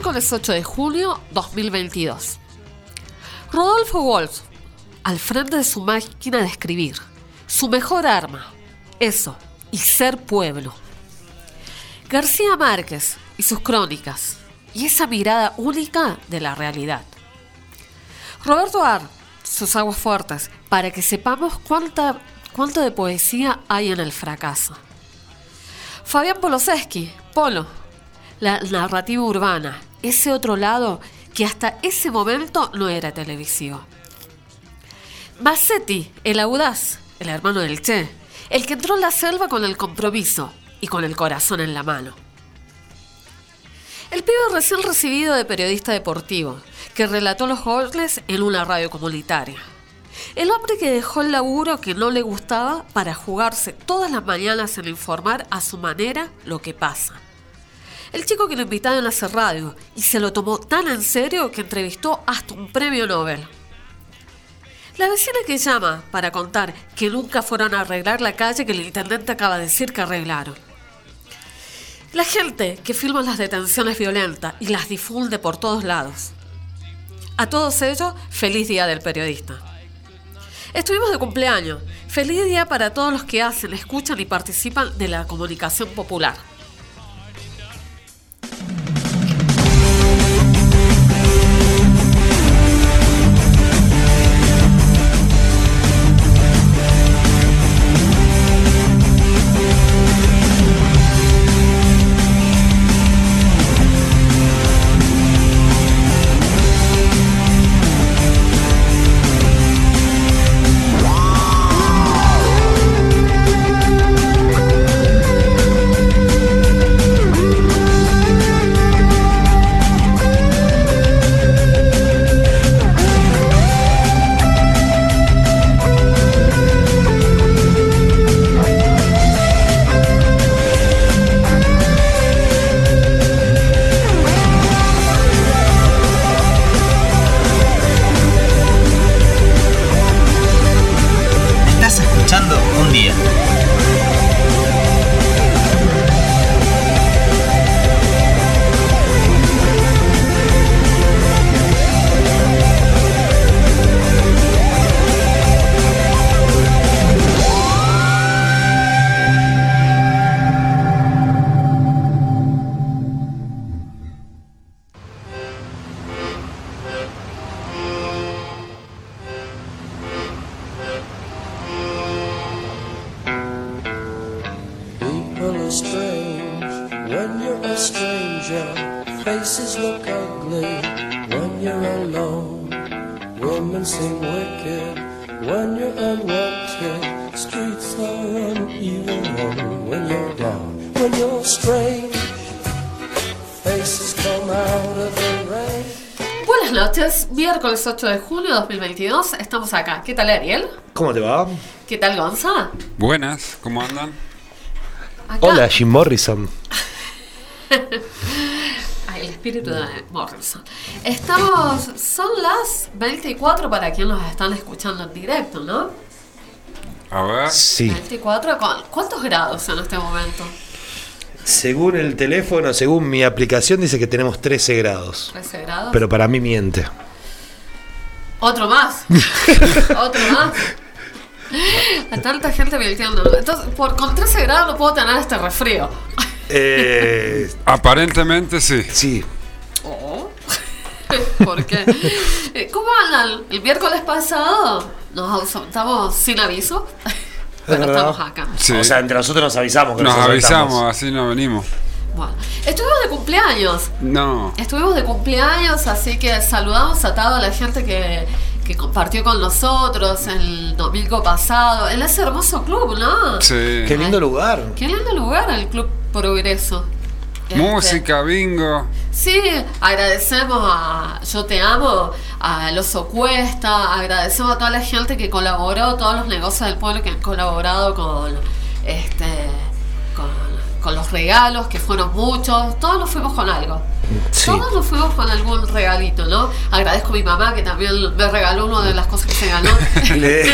miércoles 8 de junio 2022. Rodolfo Wolf, al frente de su máquina de escribir, su mejor arma, eso, y ser pueblo. García Márquez y sus crónicas, y esa mirada única de la realidad. Roberto Ar, sus aguas fuertes, para que sepamos cuánta, cuánto de poesía hay en el fracaso. Fabián Poloseski, Polo, la narrativa urbana, ese otro lado que hasta ese momento no era televisivo. Bassetti, el audaz, el hermano del Che, el que entró en la selva con el compromiso y con el corazón en la mano. El pibe recién recibido de periodista deportivo, que relató los goles en una radio comunitaria. El hombre que dejó el laburo que no le gustaba para jugarse todas las mañanas en informar a su manera lo que pasa. El chico que lo invitaron a hacer radio y se lo tomó tan en serio que entrevistó hasta un premio Nobel. La vecina que llama para contar que nunca fueron a arreglar la calle que el intendente acaba de decir que arreglaron. La gente que filma las detenciones violentas y las difunde por todos lados. A todos ellos, feliz día del periodista. Estuvimos de cumpleaños. Feliz día para todos los que hacen, escuchan y participan de la comunicación popular. 2022, estamos acá. ¿Qué tal Ariel? ¿Cómo te va? ¿Qué tal Gonza? Buenas, ¿cómo andan? Acá. Hola, Jim Morrison. Ay, el espíritu de Morrison. Estamos, son las 24 para quienes nos están escuchando en directo, ¿no? A ver. Sí. 24, ¿con ¿cuántos grados en este momento? Según el teléfono, según mi aplicación, dice que tenemos 13 grados. 13 grados. Pero para mí miente. Otro más. Otro más. A tanta gente mintiendo. Entonces, por, con 13 grados no puedo tener este resfrío. Eh, Aparentemente sí. sí. Oh. ¿Por qué? Eh, ¿Cómo andan? El miércoles pasado nos ausentamos sin aviso. Pero estamos acá. sí. O sea, entre nosotros nos avisamos. Que Nos ausentamos. avisamos, así no venimos. Bueno, estuvimos de cumpleaños. No. Estuvimos de cumpleaños, así que saludamos a toda la gente que, que compartió con nosotros el domingo pasado en ese hermoso club, ¿no? Sí. Qué lindo lugar. Qué lindo lugar el Club Progreso. Este, Música, bingo. Sí, agradecemos a Yo Te Amo, a Los Cuesta, agradecemos a toda la gente que colaboró, todos los negocios del pueblo que han colaborado con este con, con los regalos, que fueron muchos, todos nos fuimos con algo. Sí. Todos nos fuimos con algún regalito, ¿no? Agradezco a mi mamá que también me regaló una de las cosas que se ganó. Le,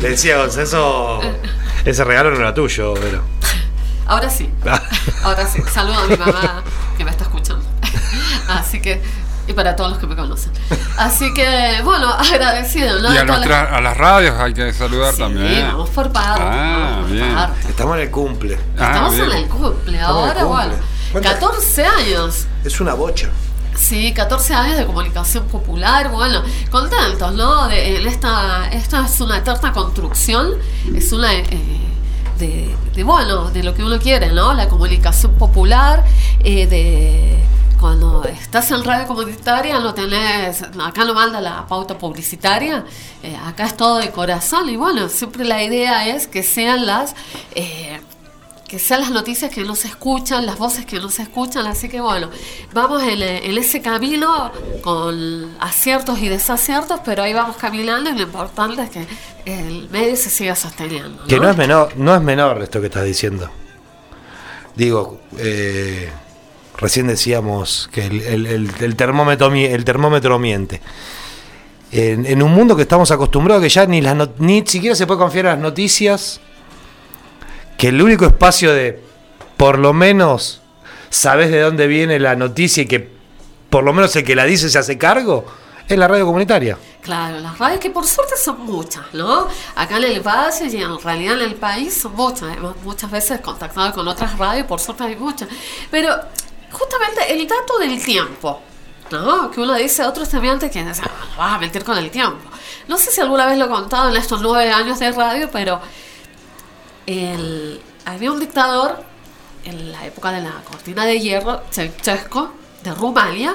le decía eso, ese regalo no era tuyo, pero. Ahora sí. Ahora sí. Saludo a mi mamá que me está escuchando. Así que, y para todos los que me conocen. Así que, bueno, agradecido, ¿no? Y a, nuestras- a las radios hay que saludar Sí, también. vamos por partes. Ah, bien. Estamos en el cumple. Ah, Estamos en bien. el cumple, Estamos en el ahora, bueno. cumple. ¿Cuánto? 14 años. Es una bocha. Sí, 14 años de comunicación popular, bueno, contentos, ¿no? De, en esta, esta es una eterna construcción, es una eh, de, de, bueno, de lo que uno quiere, ¿no? La comunicación popular, eh, de cuando estás en radio comunitaria no tenés, acá no manda la pauta publicitaria, eh, acá es todo de corazón y bueno, siempre la idea es que sean las eh, que sean las noticias que no se escuchan, las voces que no se escuchan, así que bueno, vamos en, eh, en ese camino con aciertos y desaciertos, pero ahí vamos caminando y lo importante es que el medio se siga sosteniendo. Que no es menor, no es menor esto que estás diciendo. Digo, eh, recién decíamos que el, el- termómetro, el termómetro miente. En, un mundo que estamos acostumbrados que ya ni, las ni siquiera se puede confiar en las noticias, que el único espacio de, por lo menos, sabes de dónde viene la noticia y que por lo menos el que la dice se hace cargo, es la radio comunitaria. Claro, las radios que por suerte son muchas, ¿no? Acá en el Valle y en realidad en el país son muchas. Hemos muchas veces contactado con otras radios, por suerte hay muchas. Pero justamente el dato del tiempo, ¿no? Que uno dice a otros estudiantes que dicen, "Ah, vas a mentir con el tiempo. No sé si alguna vez lo he contado en estos nueve años de radio, pero había un dictador en la época de la cortina de hierro, Ceausescu, de Rumania.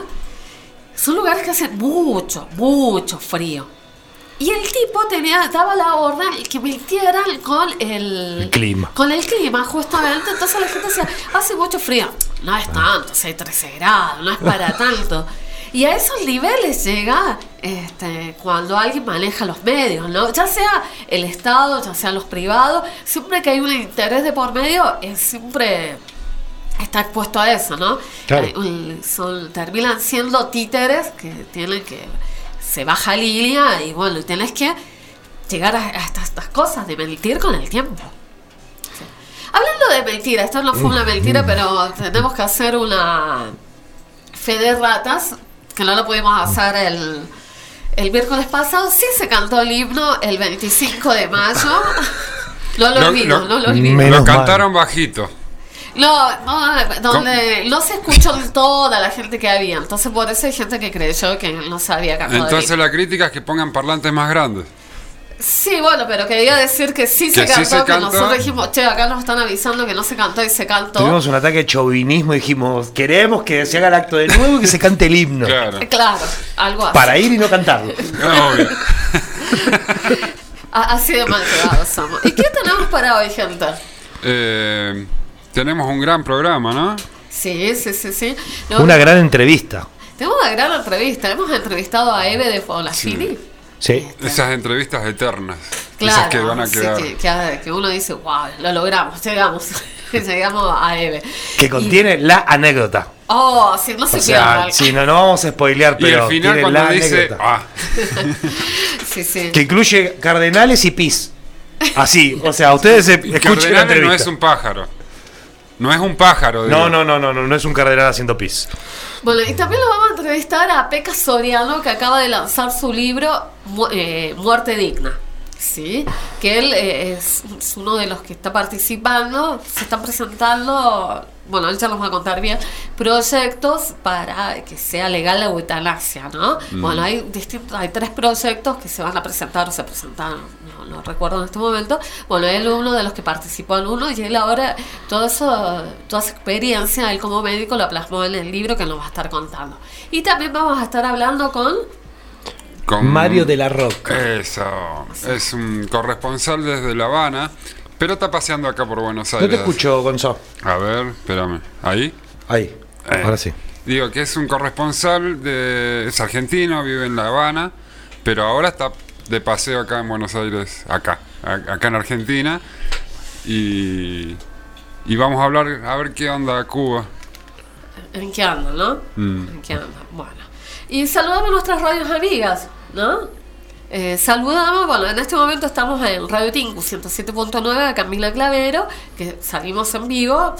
Son lugares que hacen mucho, mucho frío. Y el tipo tenía, daba la orden que mintieran con el, El clima. Con el clima, justamente. Entonces la gente decía, hace mucho frío. No es tanto, hace 13 grados, no es para tanto. Y a esos niveles llega este, cuando alguien maneja los medios, ¿no? Ya sea el Estado, ya sea los privados, siempre que hay un interés de por medio, es siempre está expuesto a eso, ¿no? Claro. Un- son, terminan siendo títeres que tienen que. Se baja línea y bueno, tienes que llegar a, a estas, estas cosas de mentir con el tiempo. Sí. Hablando de mentira, esto no fue una mentira, pero tenemos que hacer una fe de ratas, que no lo pudimos hacer el, el miércoles pasado. Sí se cantó el himno el 25 de mayo. No lo olvido, lo- no lo olvido. Menos Lo cantaron bajito. No, no, donde no se escuchó toda la gente que había. Entonces por eso hay gente que creyó que no sabía cantar. Entonces la crítica es que pongan parlantes más grandes. Sí, bueno, pero quería decir que sí se sí cantó, se que cantó. nosotros dijimos, che, acá nos están avisando que no se cantó y se cantó. Tuvimos un ataque de chauvinismo y dijimos, queremos que se haga el acto de nuevo y que se cante el himno. Claro. Eh, Claro, algo así. Para ir y no cantarlo. Obvio. Así de mal somos. ¿Y qué tenemos para hoy, gente? Eh, tenemos un gran programa, ¿no? Sí, sí, sí, sí. No, Una gran entrevista. Tenemos una gran entrevista. Hemos entrevistado a Eve de Folasini. Sí. Esas entrevistas eternas. Claro, esas que van a sí, quedar. que, que- que uno dice, wow, lo logramos, llegamos, llegamos a Eve. Que contiene la anécdota. Oh, sí, no se O sea, pierda. si no, no vamos a spoilear, Y pero al final cuando la dice, anécdota. ah, Sí, sí. Que incluye cardenales y pis. Así, o sea, ustedes se- escuchen la Cardenales no es un pájaro. No es un pájaro. No, digo. no, no, no, no, no es un cardenal haciendo pis. Bueno, y también lo vamos a entrevistar a Peca Soriano, que acaba de lanzar su libro Mu- eh, Muerte Digna. ¿Sí? Que él eh, es, es uno de los que está participando, se están presentando, bueno, él ya nos va a contar bien, proyectos para que sea legal la eutanasia, ¿no? Bueno, hay distintos, hay tres proyectos que se van a presentar o se presentaron, no, no recuerdo en este momento. Bueno, él es uno de los que participó en uno y él ahora todo eso, toda esa experiencia, él como médico lo plasmó en el libro que nos va a estar contando. Y también vamos a estar hablando con Con- Mario de la Roca. Eso. Es un corresponsal desde La Habana, pero está paseando acá por Buenos No Aires. te escucho, Gonzo. A ver, espérame. ¿Ahí? Ahí. Eh. Ahora sí. Digo que es un corresponsal, de, es argentino, vive en La Habana, pero ahora está de paseo acá en Buenos Aires, acá, acá en Argentina. Y, y vamos a hablar, a ver qué onda Cuba. en qué anda, ¿no? Mm. ¿En qué anda? Bueno. Y saludamos a nuestras radios amigas, ¿no? Eh, saludamos, bueno, en este momento estamos en Radio Tingu 107.9 de Camila Clavero, que salimos en vivo.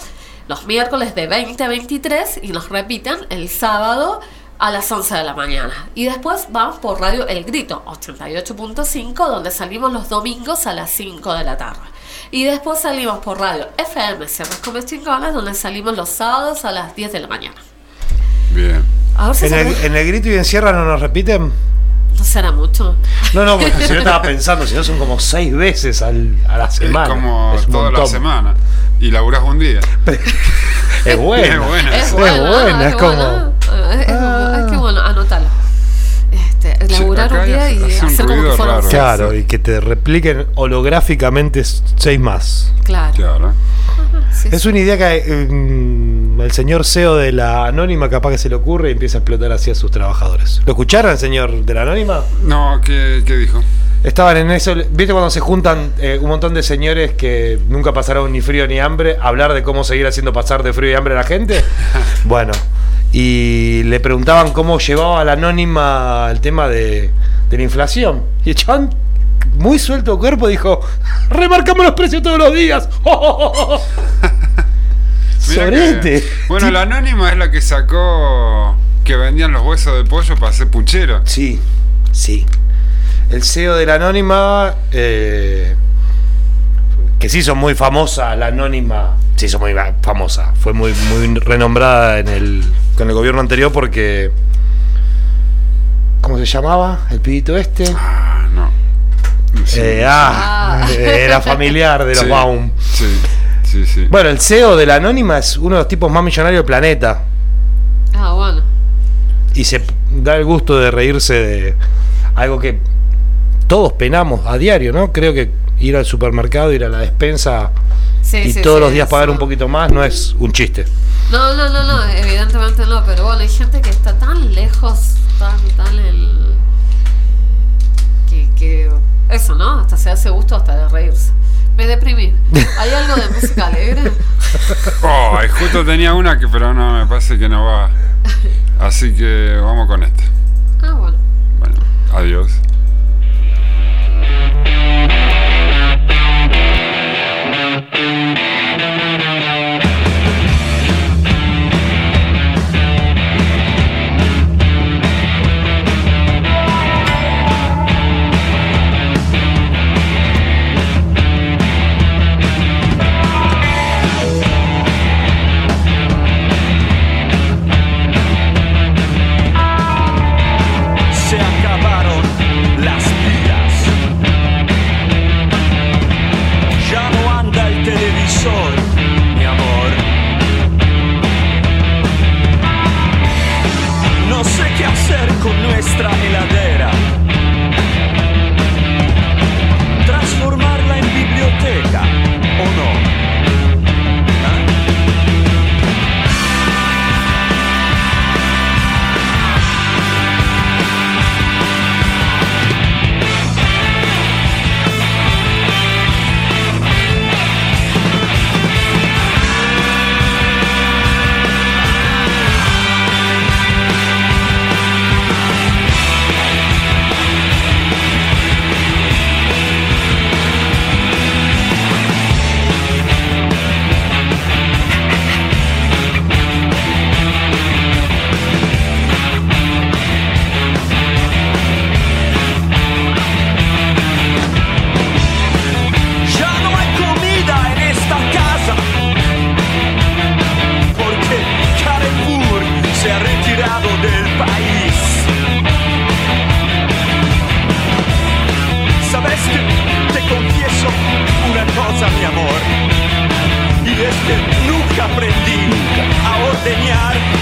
los miércoles de 20 a 23 y los repiten el sábado a las 11 de la mañana. Y después vamos por Radio El Grito 88.5 donde salimos los domingos a las 5 de la tarde. Y después salimos por Radio FM Sierras Come Chingonas donde salimos los sábados a las 10 de la mañana. Bien. A ver si En el, en el grito y en Sierra no nos repiten. no será mucho. No, no, porque si yo estaba pensando, si no son como seis veces al- a la semana. es como Es toda la montón. semana. Y laburás un día. Es bueno. Es buena. Es Es bueno, buena, es como- bueno. Es, es- laburar un día y hacer como que fueron raro. seis. Claro, y que te repliquen holográficamente seis más. Claro. Claro. Sí, Es una idea que mm, el señor CEO de la Anónima capaz que se le ocurre y empieza a explotar así a sus trabajadores. ¿Lo escucharon, señor de la Anónima? No, ¿qué, qué dijo? Estaban en eso, ¿viste cuando se juntan eh, un montón de señores que nunca pasaron ni frío ni hambre a hablar de cómo seguir haciendo pasar de frío y hambre a la gente? Bueno, y le preguntaban cómo llevaba la anónima el tema de, de la inflación. Y el chabón, muy suelto de cuerpo, dijo, remarcamos los precios todos los días. Mirá que- Sorete. bueno, la anónima es la que sacó que vendían los huesos de pollo para hacer puchero. Sí, sí. El CEO de la Anónima, eh, que se hizo muy famosa, la Anónima, se hizo muy famosa, fue muy, muy renombrada en el, con el gobierno anterior porque... ¿Cómo se llamaba el pibito este? Ah, no. Sí, Eh, ah, Ah. era familiar de los sí, Baum. Sí, sí, sí. Bueno, el CEO de la Anónima es uno de los tipos más millonarios del planeta. Ah, bueno. y se da el gusto de reírse de algo que todos penamos a diario, ¿no? Creo que ir al supermercado, ir a la despensa Sí, y sí, todos sí, los días pagar un poquito más no es un chiste. No, no, no, no, evidentemente no, pero bueno, hay gente que está tan lejos, tan, tan el... Que, que eso, ¿no? Hasta se hace gusto hasta de reírse. Me deprimí. ¿Hay algo de música alegre? Oh, y justo tenía una que, pero no, me parece que no va. Así que vamos con esta. Ah, bueno. Bueno, adiós. Se nunca aprendí. A ordeñar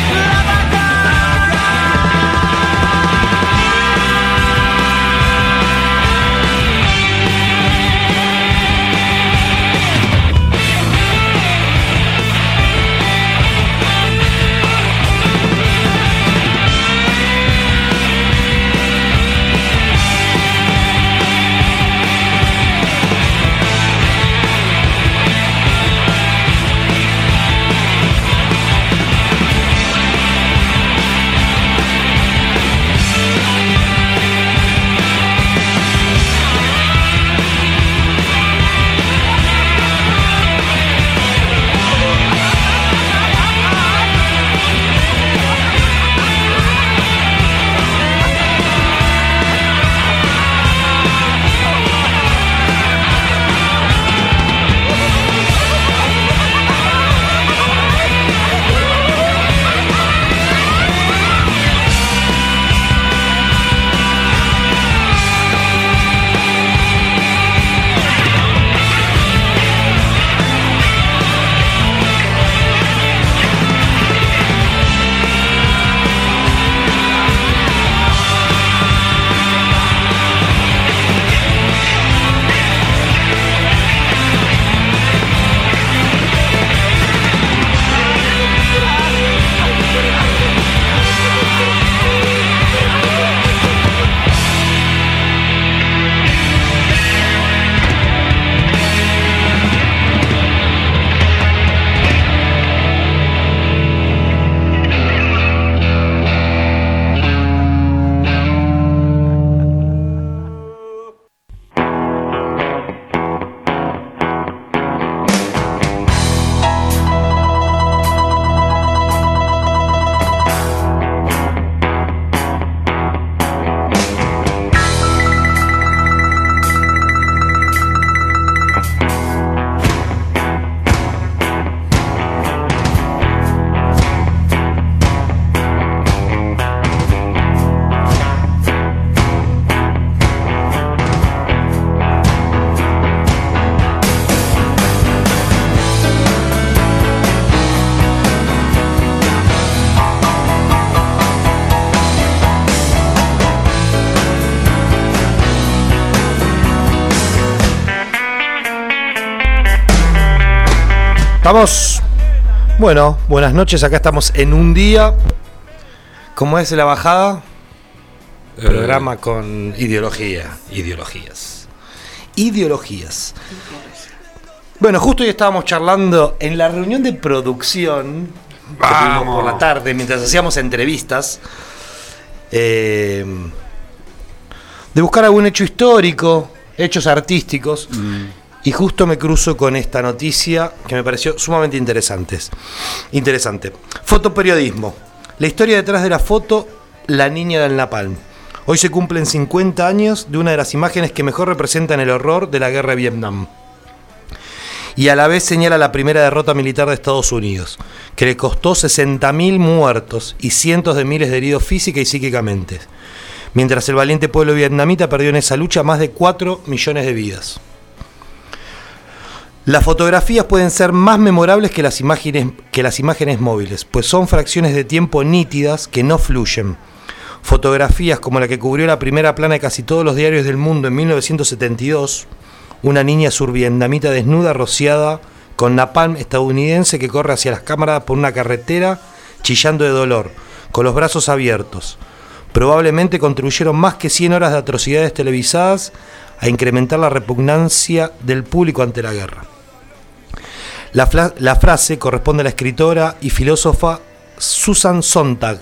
Estamos. Bueno, buenas noches. Acá estamos en un día. ¿Cómo es la bajada? Eh, Programa con ideología. Ideologías. Ideologías. Bueno, justo hoy estábamos charlando en la reunión de producción. que tuvimos Vamos. por la tarde, mientras hacíamos entrevistas. eh, de buscar algún hecho histórico, hechos artísticos. Y justo me cruzo con esta noticia que me pareció sumamente interesantes. interesante. Fotoperiodismo. La historia detrás de la foto, la niña del Napalm. Hoy se cumplen 50 años de una de las imágenes que mejor representan el horror de la guerra de Vietnam. Y a la vez señala la primera derrota militar de Estados Unidos, que le costó 60.000 muertos y cientos de miles de heridos física y psíquicamente. Mientras el valiente pueblo vietnamita perdió en esa lucha más de 4 millones de vidas. Las fotografías pueden ser más memorables que las, imágenes, que las imágenes móviles, pues son fracciones de tiempo nítidas que no fluyen. Fotografías como la que cubrió la primera plana de casi todos los diarios del mundo en 1972, una niña survietnamita desnuda rociada con napalm estadounidense que corre hacia las cámaras por una carretera chillando de dolor, con los brazos abiertos. Probablemente contribuyeron más que 100 horas de atrocidades televisadas a incrementar la repugnancia del público ante la guerra. La, frase corresponde a la escritora y filósofa Susan Sontag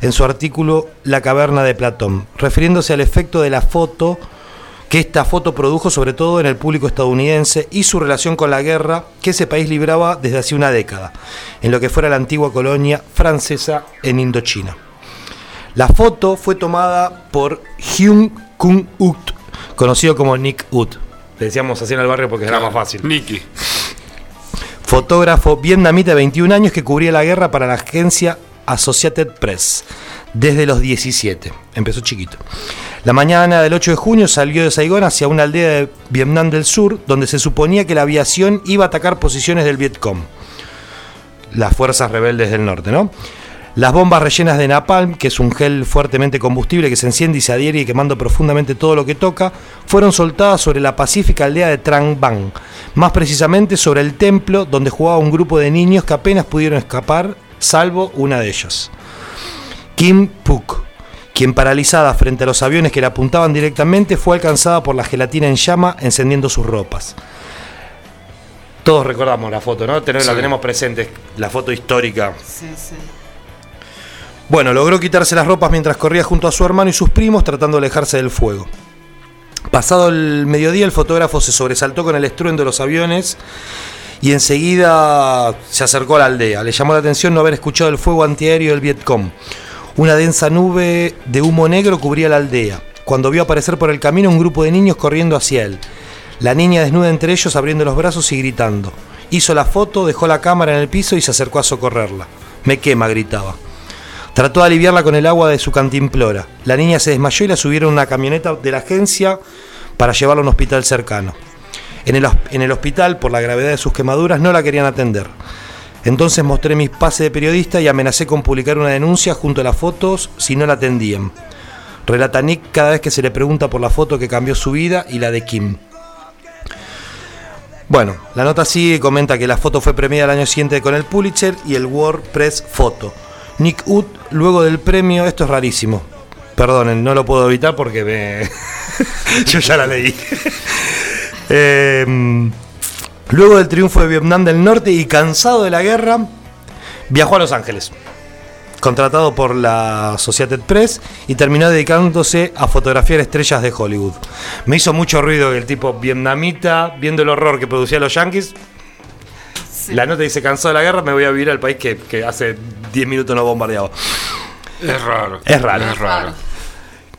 en su artículo La caverna de Platón, refiriéndose al efecto de la foto que esta foto produjo sobre todo en el público estadounidense y su relación con la guerra que ese país libraba desde hace una década, en lo que fuera la antigua colonia francesa en Indochina. La foto fue tomada por Hyun Kung Ut, conocido como Nick Ut. Le decíamos así en el barrio porque era más fácil Nicky. Fotógrafo vietnamita de 21 años que cubría la guerra para la agencia Associated Press desde los 17. Empezó chiquito. La mañana del 8 de junio salió de Saigón hacia una aldea de Vietnam del Sur donde se suponía que la aviación iba a atacar posiciones del Vietcong, las fuerzas rebeldes del norte, ¿no? Las bombas rellenas de napalm, que es un gel fuertemente combustible que se enciende y se adhiere y quemando profundamente todo lo que toca, fueron soltadas sobre la pacífica aldea de Trang Bang, más precisamente sobre el templo donde jugaba un grupo de niños que apenas pudieron escapar, salvo una de ellas. Kim Puk, quien paralizada frente a los aviones que le apuntaban directamente, fue alcanzada por la gelatina en llama encendiendo sus ropas. Todos recordamos la foto, ¿no? La Sí. tenemos presente, la foto histórica. Sí, sí. Bueno, logró quitarse las ropas mientras corría junto a su hermano y sus primos tratando de alejarse del fuego. Pasado el mediodía, el fotógrafo se sobresaltó con el estruendo de los aviones y enseguida se acercó a la aldea. Le llamó la atención no haber escuchado el fuego antiaéreo del Vietcong. Una densa nube de humo negro cubría la aldea. Cuando vio aparecer por el camino un grupo de niños corriendo hacia él. La niña desnuda entre ellos abriendo los brazos y gritando. Hizo la foto, dejó la cámara en el piso y se acercó a socorrerla. Me quema, gritaba. Trató de aliviarla con el agua de su cantimplora. La niña se desmayó y la subieron a una camioneta de la agencia para llevarla a un hospital cercano. En el, en el hospital, por la gravedad de sus quemaduras, no la querían atender. Entonces mostré mis pases de periodista y amenacé con publicar una denuncia junto a las fotos si no la atendían. Relata Nick cada vez que se le pregunta por la foto que cambió su vida y la de Kim. Bueno, la nota sigue comenta que la foto fue premiada al año siguiente con el Pulitzer y el World Press Photo. Nick Ut, luego del premio, esto es rarísimo. Perdonen, no lo puedo evitar porque me... yo ya la leí. Eh, luego del triunfo de Vietnam del Norte y cansado de la guerra, viajó a Los Ángeles, contratado por la Associated Press y terminó dedicándose a fotografiar estrellas de Hollywood. Me hizo mucho ruido el tipo vietnamita, viendo el horror que producía los yankees, Sí. la nota dice cansado de la guerra, me voy a vivir al país que, que hace 10 minutos no bombardeaba. Es raro. Es raro. Es raro.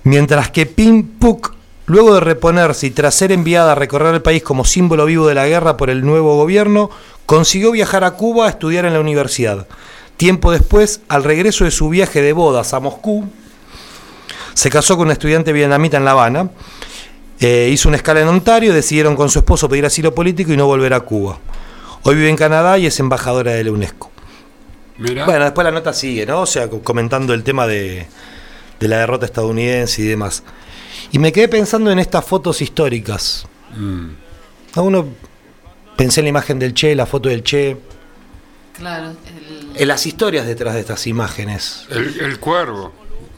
Mientras que Pim Puk, luego de reponerse y tras ser enviada a recorrer el país como símbolo vivo de la guerra por el nuevo gobierno, consiguió viajar a Cuba a estudiar en la universidad. Tiempo después, al regreso de su viaje de bodas a Moscú, se casó con una estudiante vietnamita en La Habana, eh, hizo una escala en Ontario, decidieron con su esposo pedir asilo político y no volver a Cuba. Hoy vive en Canadá y es embajadora de la UNESCO. Mira. Bueno, después la nota sigue, ¿no? O sea, co- comentando el tema de, de la derrota estadounidense y demás. Y me quedé pensando en estas fotos históricas. Mm. A uno pensé en la imagen del Che, la foto del Che, Claro. el- En las historias detrás de estas imágenes. El, el cuervo,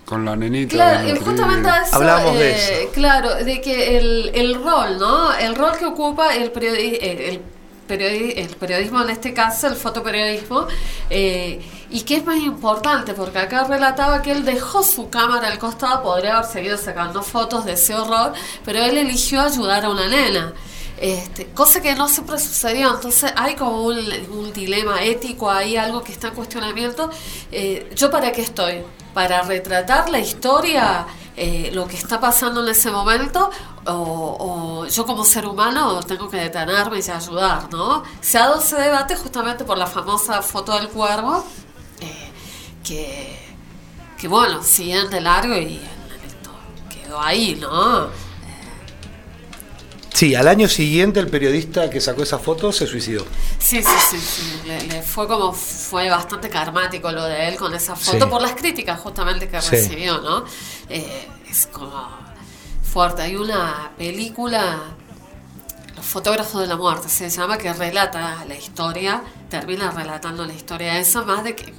con la nenita. Claro, justamente eso, Hablábamos de eh, eso. Claro, de que el, el rol, ¿no? El rol que ocupa el, periodi- eh, el, periodi- el periodismo, en este caso, el fotoperiodismo, eh, y que es más importante, porque acá relataba que él dejó su cámara al costado, podría haber seguido sacando fotos de ese horror, pero él eligió ayudar a una nena. Este, cosa que no siempre sucedió, entonces hay como un, dilema ético ahí, algo que está en cuestionamiento. Eh, ¿Yo para qué estoy? ¿Para retratar la historia, eh, lo que está pasando en ese momento? O, o yo como ser humano tengo que detenerme y ayudar, ¿no? Se ha dado ese debate justamente por la famosa foto del cuervo, eh, que, que bueno, siguen de largo y esto quedó ahí, ¿no? Sí, al año siguiente el periodista que sacó esa foto se suicidó. Sí, sí, sí, sí. Le, le fue como, fue bastante karmático lo de él con esa foto Sí. por las críticas justamente que Sí. recibió, ¿no? Eh, es como fuerte. Hay una película, Los fotógrafos de la muerte, se llama, que relata la historia, termina relatando la historia esa, más de que,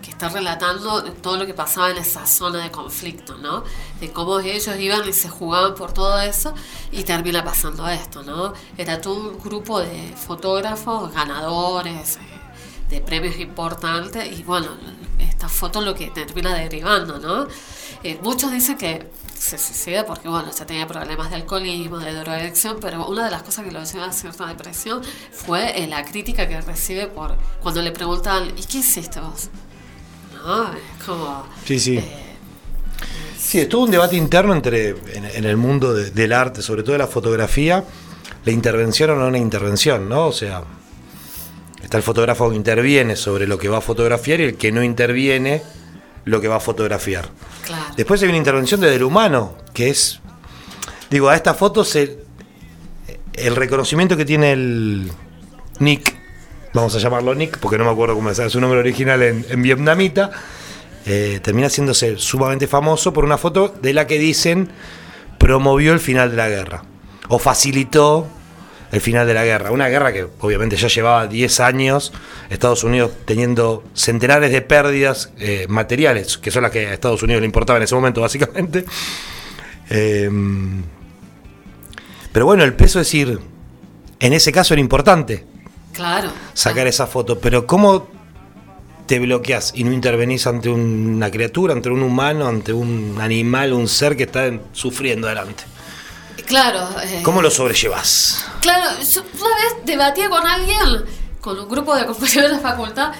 que está relatando todo lo que pasaba en esa zona de conflicto, ¿no? De cómo ellos iban y se jugaban por todo eso y termina pasando esto, ¿no? Era todo un grupo de fotógrafos, ganadores, de premios importantes y bueno, esta foto lo que termina derivando, ¿no? Eh, muchos dicen que se suicida porque bueno, ya tenía problemas de alcoholismo, de drogadicción, pero una de las cosas que lo lleva a cierta depresión fue eh, la crítica que recibe por cuando le preguntan ¿y qué hiciste vos? ¿No? Es como... Sí, sí. eh, Sí, estuvo un debate interno entre en, en el mundo de- del arte, sobre todo de la fotografía, la intervención o no una intervención, ¿no? O sea, está el fotógrafo que interviene sobre lo que va a fotografiar y el que no interviene lo que va a fotografiar. claro. Después hay una intervención desde el humano, que es, digo, a esta foto se, el reconocimiento que tiene el Nick, vamos a llamarlo Nick, porque no me acuerdo cómo es su nombre original en, en vietnamita, eh, termina haciéndose sumamente famoso por una foto de la que dicen promovió el final de la guerra, o facilitó el final de la guerra. Una guerra que obviamente ya llevaba 10 años, Estados Unidos teniendo centenares de pérdidas eh, materiales, que son las que a Estados Unidos le importaban en ese momento, básicamente. Eh, pero bueno, el peso es decir, en ese caso era importante Claro. sacar esa foto, pero ¿cómo te bloqueas y no intervenís ante una criatura, ante un humano, ante un animal, un ser que está en- sufriendo adelante? Claro. eh, ¿Cómo lo sobrellevas? Claro, yo una vez debatía con alguien, con un grupo de compañeros de la facultad,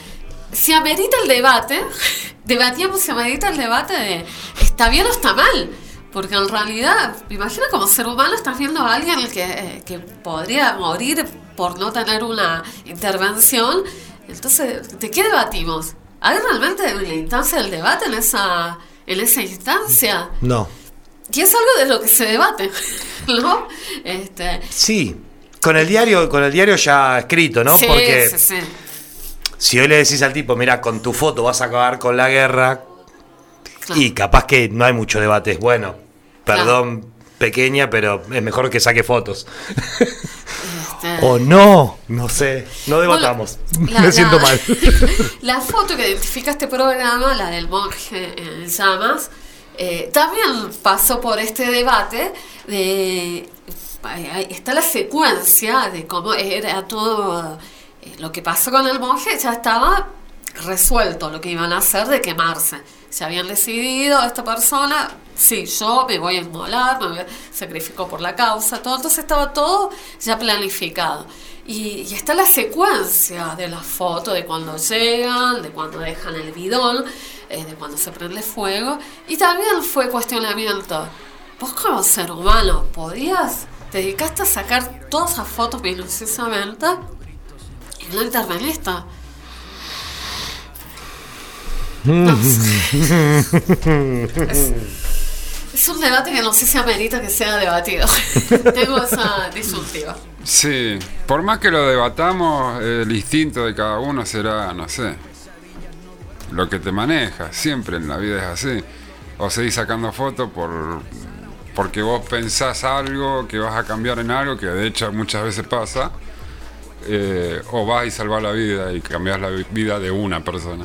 si amerita el debate, debatíamos si amerita el debate de está bien o está mal. Porque en realidad, me imagino como ser humano estás viendo a alguien que, eh, que podría morir por no tener una intervención. Entonces, ¿de qué debatimos? ¿Hay realmente la instancia del debate en esa, en esa instancia? No. Y es algo de lo que se debate, ¿no? Este, Sí. Con el diario, con el diario ya escrito, ¿no? sí, Porque sí, sí. si hoy le decís al tipo, mira, con tu foto vas a acabar con la guerra, Claro. y capaz que no hay mucho debate. Bueno, perdón, pequeña, pero es mejor que saque fotos. Este, o no, no sé, no debatamos. La- Me siento la- mal. La foto que identifica este programa, la del monje en llamas, eh, también pasó por este debate de... ahí Está la secuencia de cómo era todo eh, lo que pasó con el monje, ya estaba resuelto lo que iban a hacer de quemarse. Se habían decidido, esta persona, sí, yo me voy a inmolar, me sacrifico por la causa, todo. Entonces estaba todo ya planificado. Y, está la secuencia de la foto, de cuando llegan, de cuando dejan el bidón, eh, de cuando se prende fuego. Y también fue cuestionamiento. Vos como ser humano, ¿podías, te dedicaste a sacar todas esas fotos minuciosamente y no interveniste? No sé. es, es un debate que no sé si amerita que sea debatido. Tengo esa disyuntiva. Sí, por más que lo debatamos, el instinto de cada uno será, no sé, lo que te maneja. Siempre en la vida es así. O seguís sacando fotos por porque vos pensás algo que vas a cambiar en algo, que de hecho muchas veces pasa, eh, o vas y salvas la vida y cambias la vi- vida de una persona.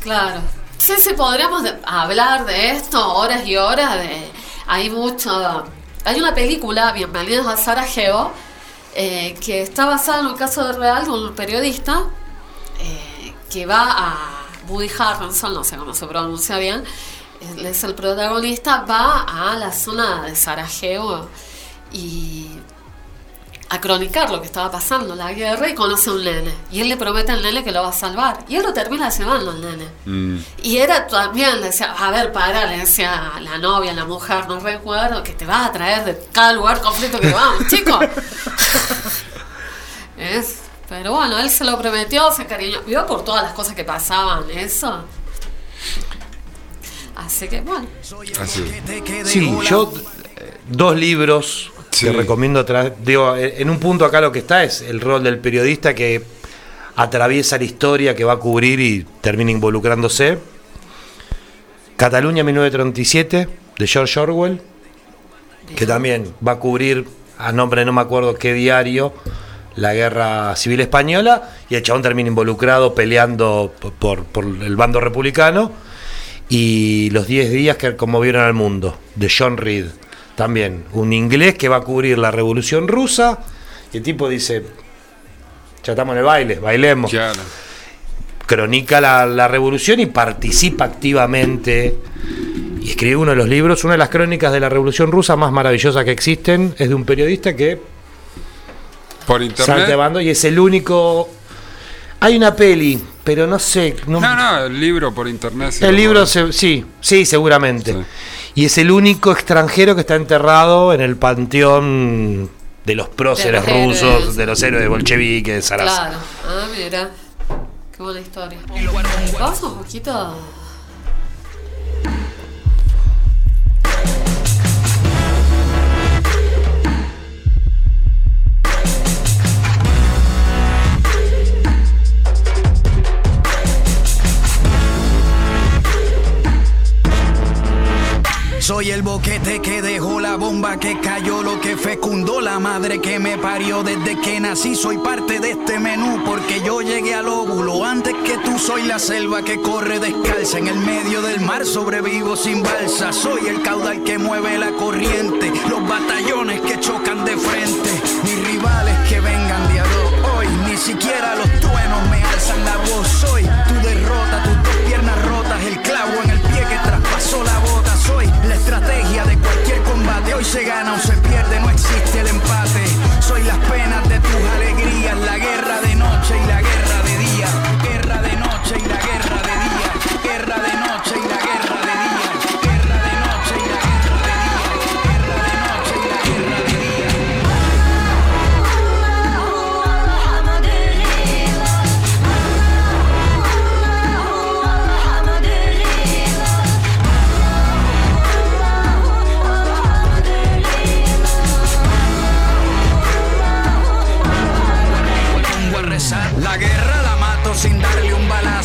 Claro. Sí, sí, podríamos hablar de esto horas y horas. De, hay mucho. Hay una película, Bienvenidos a Sarajevo, eh, que está basada en un caso real de un periodista eh, que va a Woody Harrelson, no sé cómo se pronuncia bien, es el protagonista, va a la zona de Sarajevo y a cronicar lo que estaba pasando, la guerra, y conoce a un nene. Y él le promete al nene que lo va a salvar. Y él lo termina llevando al nene. Mm. Y era también, le decía, a ver, para, le decía a la novia, la mujer, no recuerdo, que te vas a traer de cada lugar conflicto que vamos, chico. es, pero bueno, él se lo prometió, se cariñó, vio por todas las cosas que pasaban, eso. Así que bueno, Así. Sí, yo eh, dos libros Sí. recomiendo digo, eh, en un punto acá lo que está es el rol del periodista que atraviesa la historia que va a cubrir y termina involucrándose. Cataluña 1937 de George Orwell, que también va a cubrir a nombre no me acuerdo qué diario la guerra civil española y el chabón termina involucrado peleando por el bando republicano y los 10 días que conmovieron al mundo de John Reed también un inglés que va a cubrir la revolución rusa y el tipo dice ya estamos en el baile bailemos Claro. cronica la, la revolución y participa activamente. Y escribe uno de los libros, una de las crónicas de la revolución rusa más maravillosas que existen, es de un periodista que Por internet. bando y es el único... Hay una peli, pero no sé... no- No, no, el libro por internet. el libro, se- sí, sí, seguramente. Sí. Y es el único extranjero que está enterrado en el panteón de los próceres De los rusos, héroes. de los héroes bolcheviques, Saras. claro. Ah, mira. Qué buena historia. Vamos un poquito. Soy el boquete que dejó la bomba que cayó, lo que fecundó la madre que me parió desde que nací. Soy parte de este menú porque yo llegué al óvulo antes que tú. Soy la selva que corre descalza en el medio del mar, sobrevivo sin balsa. Soy el caudal que mueve la corriente, los batallones que chocan de frente, mis rivales que vengan de. Hoy ni siquiera los truenos me alzan la voz. Soy tu derrota, tus dos piernas rotas, el clavo en el estrategia de cualquier combate. Hoy se gana o se pierde, no existe el empate. Soy las penas de tus alegrías, la guerra de noche y la guerra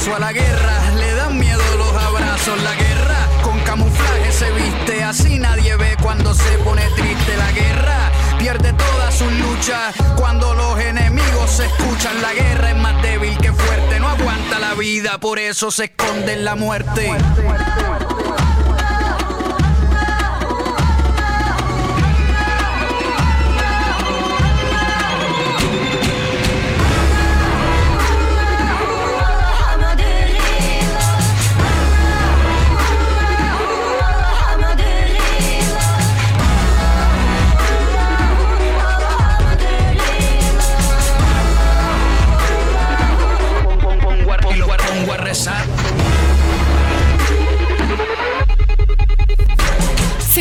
a la guerra. Le dan miedo los abrazos. La guerra con camuflaje se viste. Así nadie ve cuando se pone triste. La guerra pierde todas sus luchas. Cuando los enemigos se escuchan. La guerra es más débil que fuerte. No aguanta la vida, por eso se esconde en la muerte.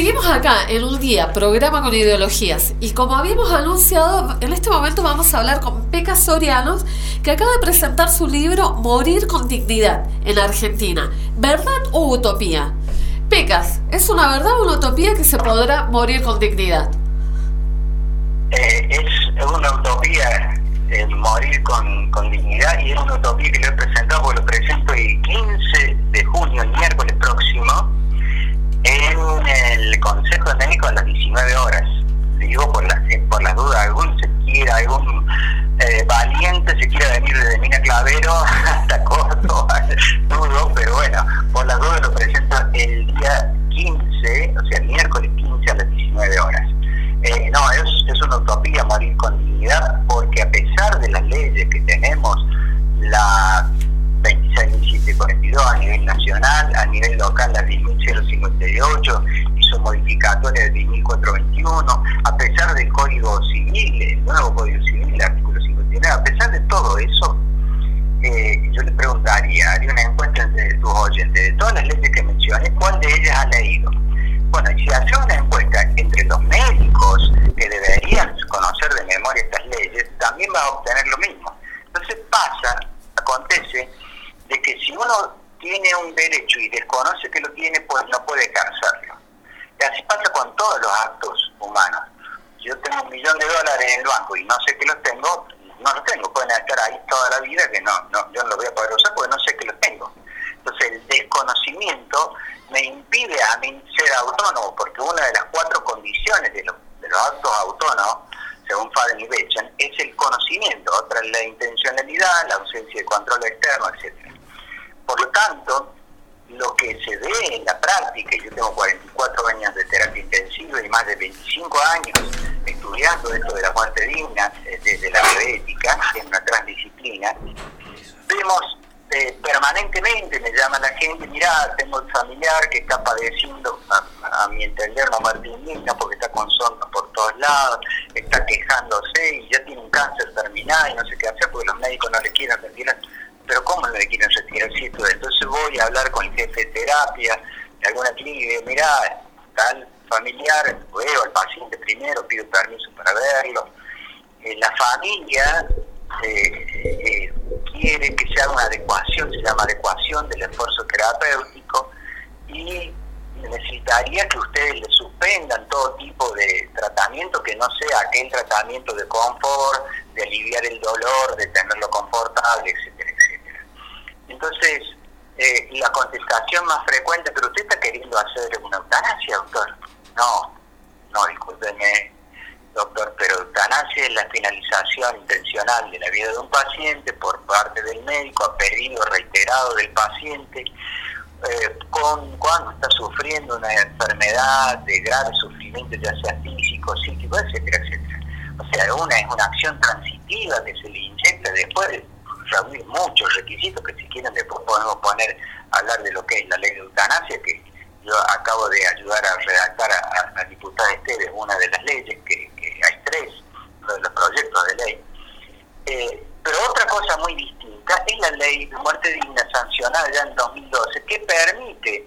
Seguimos acá en un día, programa con ideologías. Y como habíamos anunciado, en este momento vamos a hablar con Peca Sorianos, que acaba de presentar su libro Morir con dignidad en Argentina. ¿Verdad o utopía? Pecas, ¿es una verdad o una utopía que se podrá morir con dignidad? Eh, es una utopía eh, morir con, dignidad y es una utopía que lo he presentado porque lo presento el 15 de junio, el miércoles próximo, en el Consejo Técnico a las 19 horas. Digo, por las, eh, por las dudas, algún se quiera, algún eh, valiente se quiera venir desde Mina Clavero hasta Córdoba, dudo, pero bueno, por las dudas lo presento el día 15, o sea, el miércoles 15 a las 19 horas. Eh, no, es, es una utopía morir con dignidad porque a pesar de las leyes que tenemos, la 26.742 a nivel nacional, a nivel local la 10.058 y su modificatoria de 10.421, a pesar del Código Civil, el nuevo Código Civil, el artículo 59, a pesar de todo eso, eh, yo le preguntaría, haría una encuesta entre tus oyentes, de todas las leyes que mencioné, ¿cuál de ellas ha leído? Bueno, y si hace una encuesta entre los médicos que deberían conocer de memoria estas leyes, también va a obtener lo mismo. Entonces pasa, acontece, de que si uno tiene un derecho y desconoce que lo tiene, pues no puede ejercerlo. Y así pasa con todos los actos humanos. Si yo tengo un millón de dólares en el banco y no sé que los tengo, no los tengo, pueden estar ahí toda la vida que no, no yo no los voy a poder usar porque no sé que los tengo. Entonces el desconocimiento me impide a mí ser autónomo, porque una de las cuatro condiciones de los, de los actos autónomos, según Faden y Bechan, es el conocimiento, otra es la intencionalidad, la ausencia de control externo, etcétera. Por lo tanto, lo que se ve en la práctica, yo tengo 44 años de terapia intensiva y más de 25 años estudiando esto de la muerte digna eh, desde la bioética, es una transdisciplina, vemos eh, permanentemente, me llama la gente, mira, tengo el familiar que está padeciendo, a, mi entender, una muerte indigna porque está con sonda por todos lados, está quejándose y ya tiene un cáncer terminal y no sé qué hacer porque los médicos no le quieren retirar. Pero ¿cómo no le quieren retirar si esto? Entonces voy a hablar con el jefe de terapia de alguna clínica y digo, mira, tal familiar, veo al paciente primero, pido permiso para verlo. Eh, la familia eh, eh, quiere que se haga una adecuación, se llama adecuación del esfuerzo terapéutico y necesitaría que ustedes le suspendan todo tipo de tratamiento que no sea aquel tratamiento de confort, de aliviar el dolor, de tenerlo confortable, etcétera. Entonces, eh, la contestación más frecuente, pero usted está queriendo hacer una eutanasia, doctor. No, no, discúlpeme, doctor, pero eutanasia es la finalización intencional de la vida de un paciente por parte del médico a pedido reiterado del paciente eh, con cuando está sufriendo una enfermedad de grave sufrimiento, ya sea físico, psíquico, etcétera, etcétera. O sea, una es una acción transitiva que se le inyecta después muchos requisitos que si quieren después podemos poner hablar de lo que es la ley de eutanasia que yo acabo de ayudar a redactar a, la diputada Esteves una de las leyes que, que hay tres uno de los proyectos de ley. Eh, pero otra cosa muy distinta es la ley de muerte digna sancionada ya en 2012 que permite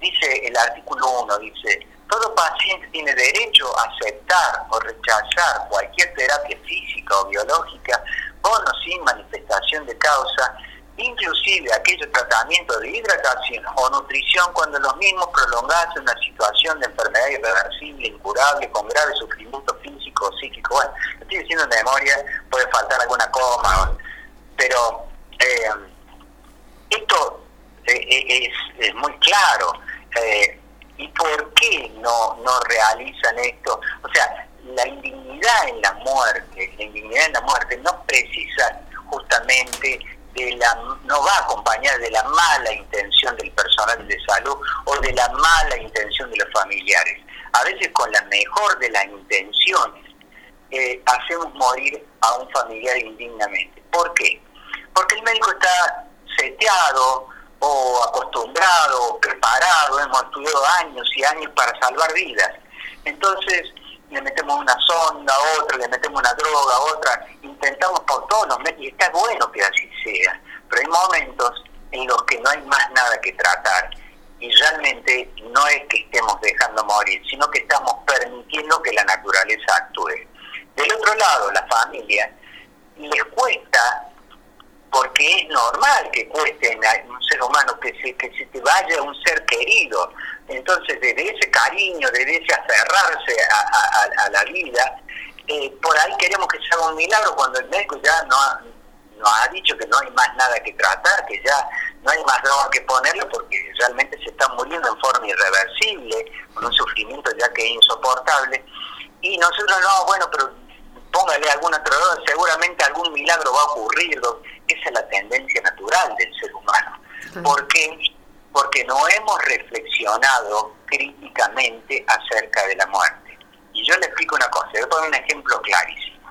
dice el artículo 1 dice todo paciente tiene derecho a aceptar o rechazar cualquier terapia física o biológica con o sin manifestación de causa inclusive aquellos tratamientos de hidratación o nutrición cuando los mismos prolongase una situación de enfermedad irreversible, incurable, con grave sufrimiento físico o psíquico. Bueno, estoy diciendo de memoria, puede faltar alguna coma, pero eh, esto eh, es, es, muy claro. Eh, ¿Y por qué no, no realizan esto? O sea, la indignidad en la muerte, la indignidad en la muerte no precisa justamente de la, no va acompañada de la mala intención del personal de salud o de la mala intención de los familiares. A veces con la mejor de las intenciones eh, hacemos morir a un familiar indignamente. ¿Por qué? Porque el médico está seteado o acostumbrado o preparado, hemos estudiado años y años para salvar vidas. Entonces, le metemos una sonda, otra, le metemos una droga, otra, intentamos por todos los medios, y está bueno que así sea, pero hay momentos en los que no hay más nada que tratar, y realmente no es que estemos dejando morir, sino que estamos permitiendo que la naturaleza actúe. Del otro lado, la familia, les cuesta porque es normal que cueste a un ser humano que se, que se te vaya un ser querido. Entonces, desde ese cariño, desde ese aferrarse a, la vida, eh, por ahí queremos que se haga un milagro cuando el médico ya no ha dicho que no hay más nada que tratar, que ya no hay más droga que ponerle porque realmente se está muriendo en forma irreversible, con un sufrimiento ya que es insoportable. Y nosotros no, bueno, pero póngale alguna otra droga, seguramente algún milagro va a ocurrir. Esa es la tendencia natural del ser humano. ¿Por qué? Porque no hemos reflexionado críticamente acerca de la muerte. Y yo le explico una cosa, voy a poner un ejemplo clarísimo.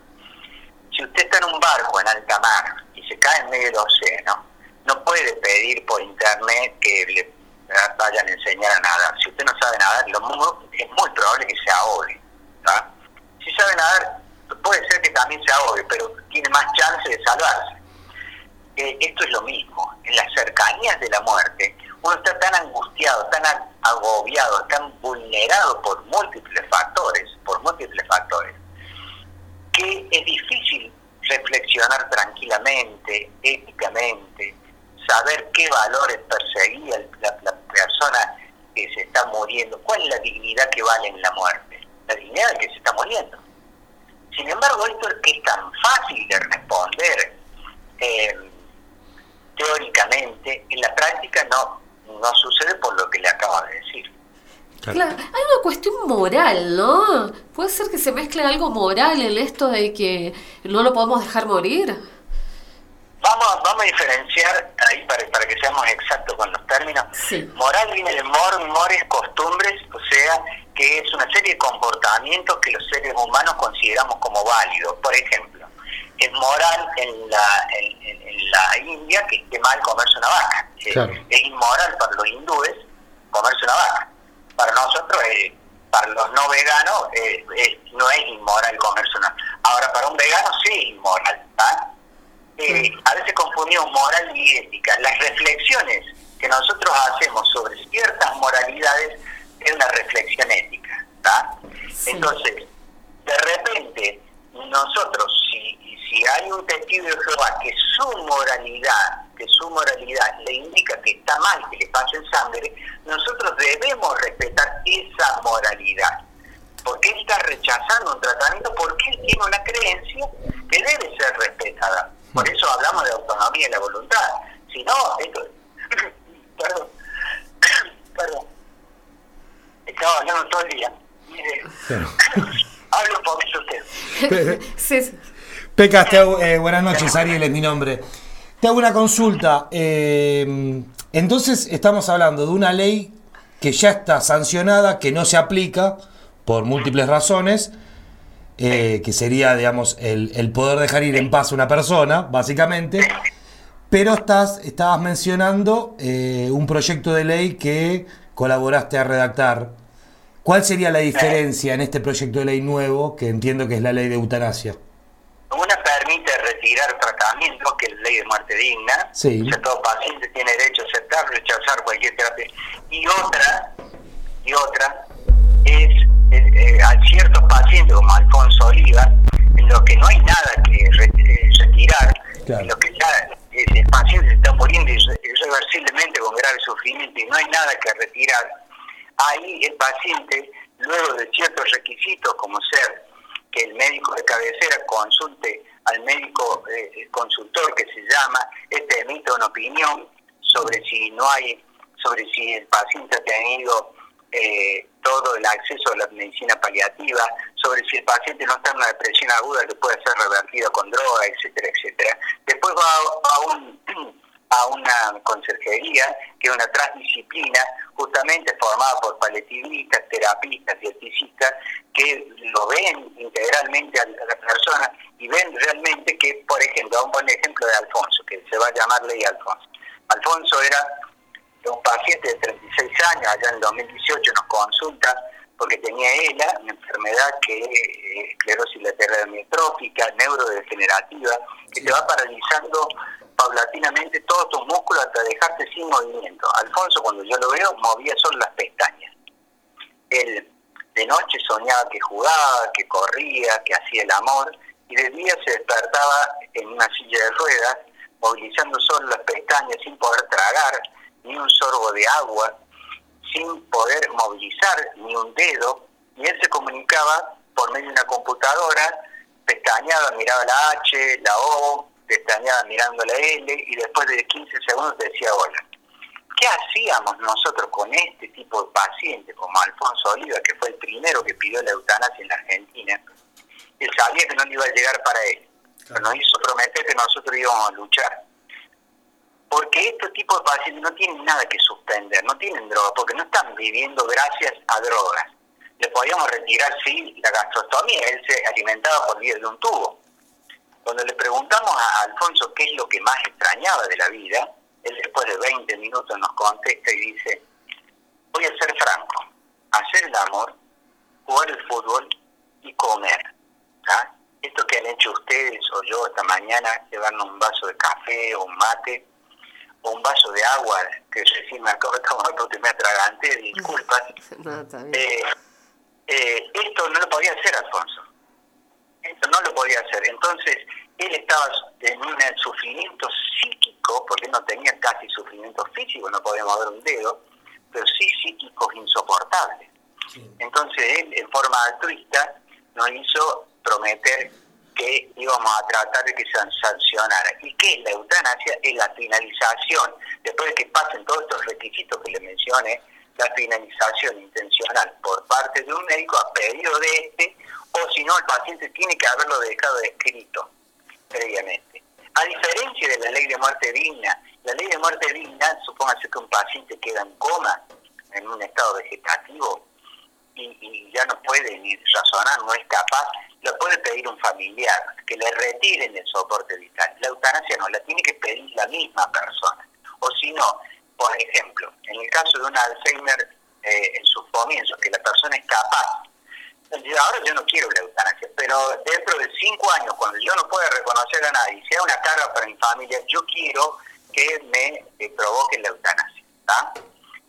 Si usted está en un barco en alta mar y se cae en medio del océano, no puede pedir por internet que le vayan a enseñar a nadar. Si usted no sabe nadar, lo es muy probable que se ahogue. Si sabe nadar, puede ser que también se ahogue, pero tiene más chance de salvarse. Esto es lo mismo. En las cercanías de la muerte, uno está tan angustiado, tan agobiado, tan vulnerado por múltiples factores, por múltiples factores, que es difícil reflexionar tranquilamente, éticamente, saber qué valores perseguía la persona que se está muriendo, cuál es la dignidad que vale en la muerte, la dignidad del que se está muriendo. Sin embargo, esto es que es tan fácil de responder eh, teóricamente, en la práctica no, no sucede por lo que le acabo de decir. Claro, hay una cuestión moral, ¿no? Puede ser que se mezcle algo moral en esto de que no lo podemos dejar morir. Vamos, vamos a diferenciar ahí para, para que seamos exactos con los términos. Sí. Moral viene de mor, mor es costumbres, o sea, que es una serie de comportamientos que los seres humanos consideramos como válidos. Por ejemplo, es moral en la, en, en- en la India que esté mal comerse una vaca. Claro. Es inmoral para los hindúes comerse una vaca. Para nosotros, eh, para los no veganos, eh, eh, no es inmoral comerse una. Ahora, para un vegano sí es inmoral. ¿tá? Eh, a veces confundimos moral y ética. Las reflexiones que nosotros hacemos sobre ciertas moralidades es una reflexión ética. Sí. Entonces, de repente, nosotros, si, si hay un testigo de Jehová que su moralidad, que su moralidad le indica que está mal que le pasen sangre, nosotros debemos respetar esa moralidad. Porque él está rechazando un tratamiento porque él tiene una creencia que debe ser respetada. Por eso hablamos de autonomía y la voluntad. Si no, esto... perdón, perdón. Estaba hablando todo el día. Mire, hable un poquito usted. Sí, sí. Pecas, te hago- eh, buenas noches, Ariel es mi nombre. Te hago una consulta. eh, entonces estamos hablando de una ley que ya está sancionada, que no se aplica por múltiples razones, eh, que sería, digamos, el, el poder dejar ir en paz a una persona, básicamente. Pero estás, estabas mencionando eh, un proyecto de ley que colaboraste a redactar. ¿Cuál sería la diferencia en este proyecto de ley nuevo, que entiendo que es la ley de eutanasia? Una permite retirar tratamiento, que es la ley de muerte digna. Sí. O sea, todo paciente tiene derecho a aceptar, rechazar cualquier terapia. Y otra, y otra, es eh, eh, a ciertos pacientes como Alfonso Oliva, en los que no hay nada que re- eh, retirar, Claro. en los que ya eh, el paciente se está muriendo irre- irreversiblemente con grave sufrimiento y no hay nada que retirar, ahí el paciente, luego de ciertos requisitos como ser que el médico de cabecera consulte al médico eh, consultor que se llama, este emite una opinión sobre si no hay, sobre si el paciente ha tenido eh, todo el acceso a la medicina paliativa, sobre si el paciente no está en una depresión aguda que puede ser revertida con droga, etcétera, etcétera. Después va a, a un a una conserjería, que es una transdisciplina justamente formada por paliativistas, terapistas, dieticistas, que lo ven integralmente a la persona y ven realmente que, por ejemplo, a un buen ejemplo de Alfonso, que se va a llamar Ley Alfonso. Alfonso era un paciente de 36 años, allá en el 2018 nos consulta porque tenía ELA, una enfermedad que es eh, esclerosis lateral amiotrófica, neurodegenerativa, que te va paralizando paulatinamente todos tus músculos hasta dejarte sin movimiento. Alfonso, cuando yo lo veo, movía solo las pestañas. Él de noche soñaba que jugaba, que corría, que hacía el amor, y de día se despertaba en una silla de ruedas, movilizando solo las pestañas sin poder tragar ni un sorbo de agua, sin poder movilizar ni un dedo, y él se comunicaba por medio de una computadora, pestañaba, miraba la H, la O, pestañaba mirando la L, y después de 15 segundos decía hola. ¿Qué hacíamos nosotros con este tipo de pacientes, como Alfonso Oliva, que fue el primero que pidió la eutanasia en la Argentina? Él sabía que no le iba a llegar para él, pero nos hizo prometer que nosotros íbamos a luchar. Porque este tipo de pacientes no tienen nada que suspender, no tienen droga, porque no están viviendo gracias a drogas. Le podía podíamos retirar, sí, la gastrostomía. Él se alimentaba por vía de un tubo. Cuando le preguntamos a Alfonso qué es lo que más extrañaba de la vida, él después de 20 minutos nos contesta y dice, voy a ser franco, hacer el amor, jugar el fútbol y comer. ¿ah? Esto que han hecho ustedes o yo esta mañana, llevarnos un vaso de café o un mate o un vaso de agua, que recién me acabo de tomar porque me atraganté, disculpas. No. Eh, eh, esto no lo podía hacer Alfonso. Esto no lo podía hacer. Entonces, él estaba en un sufrimiento psíquico, porque no tenía casi sufrimiento físico, no podía mover un dedo, pero sí psíquicos insoportables. Entonces, él, en forma altruista, nos hizo prometer que íbamos a tratar de que se sancionara. ¿Y qué es la eutanasia? Es la finalización, después de que pasen todos estos requisitos que le mencioné, la finalización intencional por parte de un médico a pedido de este, o si no, el paciente tiene que haberlo dejado escrito previamente. A diferencia de la ley de muerte digna, la ley de muerte digna, supóngase que un paciente queda en coma, en un estado vegetativo, y, ya no puede ni razonar, no es capaz, lo puede pedir un familiar, que le retiren el soporte vital. La eutanasia no, la tiene que pedir la misma persona. O si no, por ejemplo, en el caso de un Alzheimer eh, en sus comienzos, que la persona es capaz, ahora yo no quiero la eutanasia, pero dentro de cinco años, cuando yo no pueda reconocer a nadie, sea una carga para mi familia, yo quiero que me eh, provoque la eutanasia. ¿tá?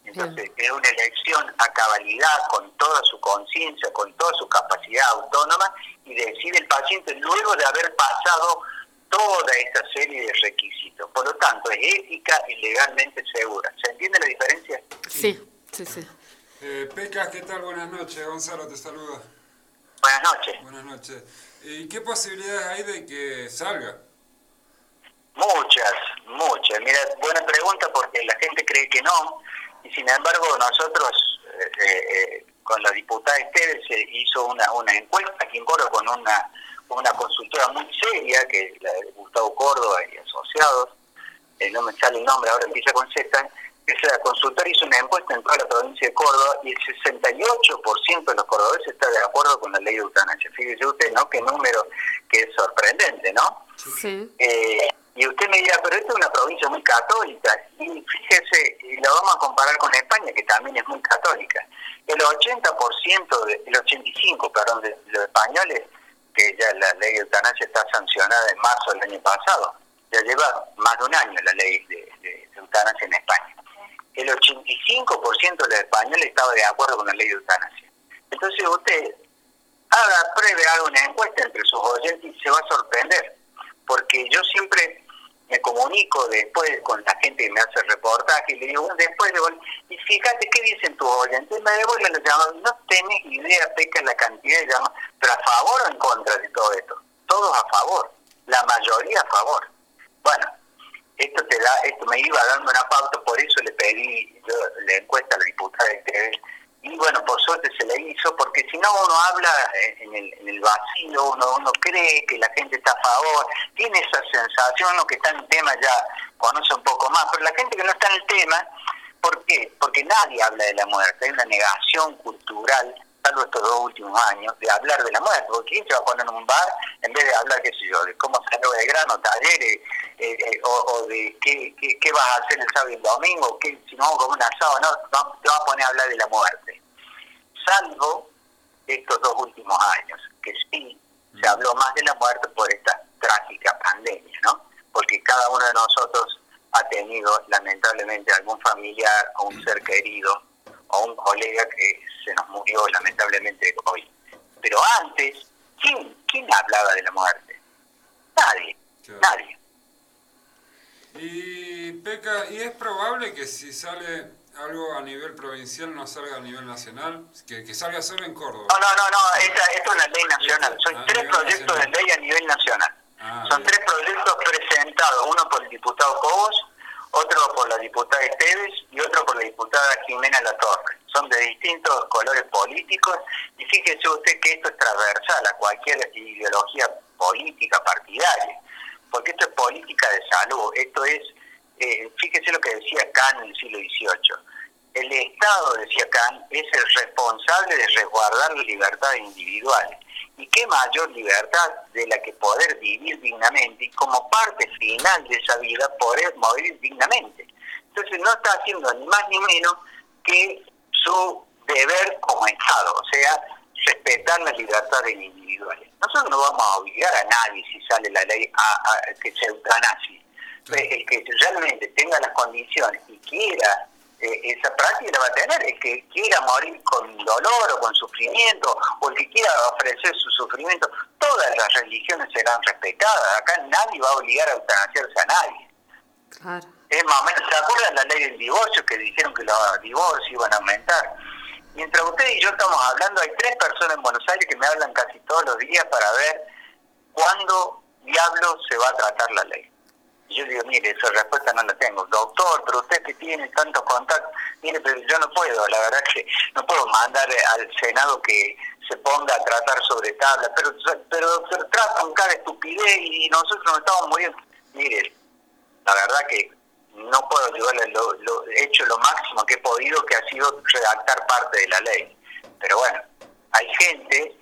Entonces, es una elección a cabalidad, con toda su conciencia, con toda su capacidad autónoma, y decide el paciente luego de haber pasado toda esta serie de requisitos. Por lo tanto, es ética y legalmente segura. ¿Se entiende la diferencia? Sí, sí, sí. Eh, Pecas, ¿qué tal? Buenas noches. Gonzalo te saluda. Buenas noches. Buenas noches. ¿Y qué posibilidades hay de que salga? Muchas, muchas. Mira, buena pregunta porque la gente cree que no, y sin embargo nosotros, eh, eh, con la diputada Esteves, se hizo una, una encuesta aquí en Córdoba con una, una consultora muy seria, que es la de Gustavo Córdoba y asociados, eh, no me sale el nombre, ahora empieza con Z, esa consultora hizo una encuesta en toda la provincia de Córdoba y el 68% de los cordobeses está de acuerdo con la ley de eutanasia. Fíjese usted, ¿no? Qué número que es sorprendente, ¿no? Sí. Eh, y usted me dirá, pero esta es una provincia muy católica. Y fíjese, y lo vamos a comparar con España, que también es muy católica. El 80%, de, el 85%, perdón, de los españoles, que ya la ley de eutanasia está sancionada en marzo del año pasado, ya lleva más de un año la ley de, de, de eutanasia en España. El 85% de los españoles estaba de acuerdo con la ley de eutanasia. Entonces usted haga, pruebe, haga una encuesta entre sus oyentes y se va a sorprender porque yo siempre me comunico después con la gente que me hace reportaje y le digo, después de y fíjate qué dicen tus oyentes, me devuelven los llamados, no tenés idea, peca la cantidad de llamados, pero a favor o en contra de todo esto, todos a favor, la mayoría a favor. Bueno, esto te da, esto me iba dando una pauta, por eso le pedí yo la encuesta a la diputada de TV, y bueno, por suerte se le hizo, porque si no uno habla en el, en el vacío, uno, uno cree que la gente está a favor, tiene esa sensación, uno que está en el tema ya conoce un poco más, pero la gente que no está en el tema, ¿por qué? Porque nadie habla de la muerte, hay una negación cultural, salvo estos dos últimos años, de hablar de la muerte, porque ¿quién se va a poner en un bar en vez de hablar, qué sé yo, de cómo salió de grano, talleres, eh, eh, o, de qué, qué, vas a hacer el sábado y el domingo, qué, si no vamos comer un asado, no, te vas a poner a hablar de la muerte. Salvo estos dos últimos años, que sí se habló más de la muerte por esta trágica pandemia, ¿no? Porque cada uno de nosotros ha tenido lamentablemente algún familiar o un ser querido o un colega que se nos murió lamentablemente hoy. Pero antes, ¿quién, quién hablaba de la muerte? Nadie, Claro. nadie. Y Peca, ¿y es probable que si sale algo a nivel provincial no salga a nivel nacional? Que, que salga solo en Córdoba. No, no, no, no, esta, esto es una ley nacional. Son Ah, tres proyectos de ley a nivel nacional. Ah, Son bien. tres proyectos presentados, uno por el diputado Cobos, otro por la diputada Esteves y otro por la diputada Jimena Latorre. Son de distintos colores políticos y fíjese usted que esto es transversal a cualquier ideología política partidaria, porque esto es política de salud, esto es, eh, fíjese lo que decía Kant en el siglo XVIII, el Estado, decía Kant, es el responsable de resguardar las libertades individuales. Y qué mayor libertad de la que poder vivir dignamente y como parte final de esa vida poder morir dignamente. Entonces no está haciendo ni más ni menos que su deber como Estado, o sea, respetar las libertades individuales. Nosotros no vamos a obligar a nadie si sale la ley a, que se eutanasie. El que realmente tenga las condiciones y quiera eh, esa práctica la va a tener. El que quiera morir con dolor o con sufrimiento, o el que quiera ofrecer su sufrimiento, todas las religiones serán respetadas. Acá nadie va a obligar a eutanasiarse a nadie. Claro. Es más o menos, ¿se acuerdan la ley del divorcio que dijeron que los divorcios iban a aumentar? Mientras usted y yo estamos hablando, hay tres personas en Buenos Aires que me hablan casi todos los días para ver cuándo diablo se va a tratar la ley. Yo digo, mire, esa respuesta no la tengo. Doctor, pero usted que tiene tantos contactos, mire, pero yo no puedo, la verdad que no puedo mandar al Senado que se ponga a tratar sobre tablas, pero, pero, pero tratan cada estupidez y nosotros nos estamos muriendo. Mire, la verdad que no puedo ayudarle, lo, lo, he hecho lo máximo que he podido, que ha sido redactar parte de la ley. Pero bueno, hay gente,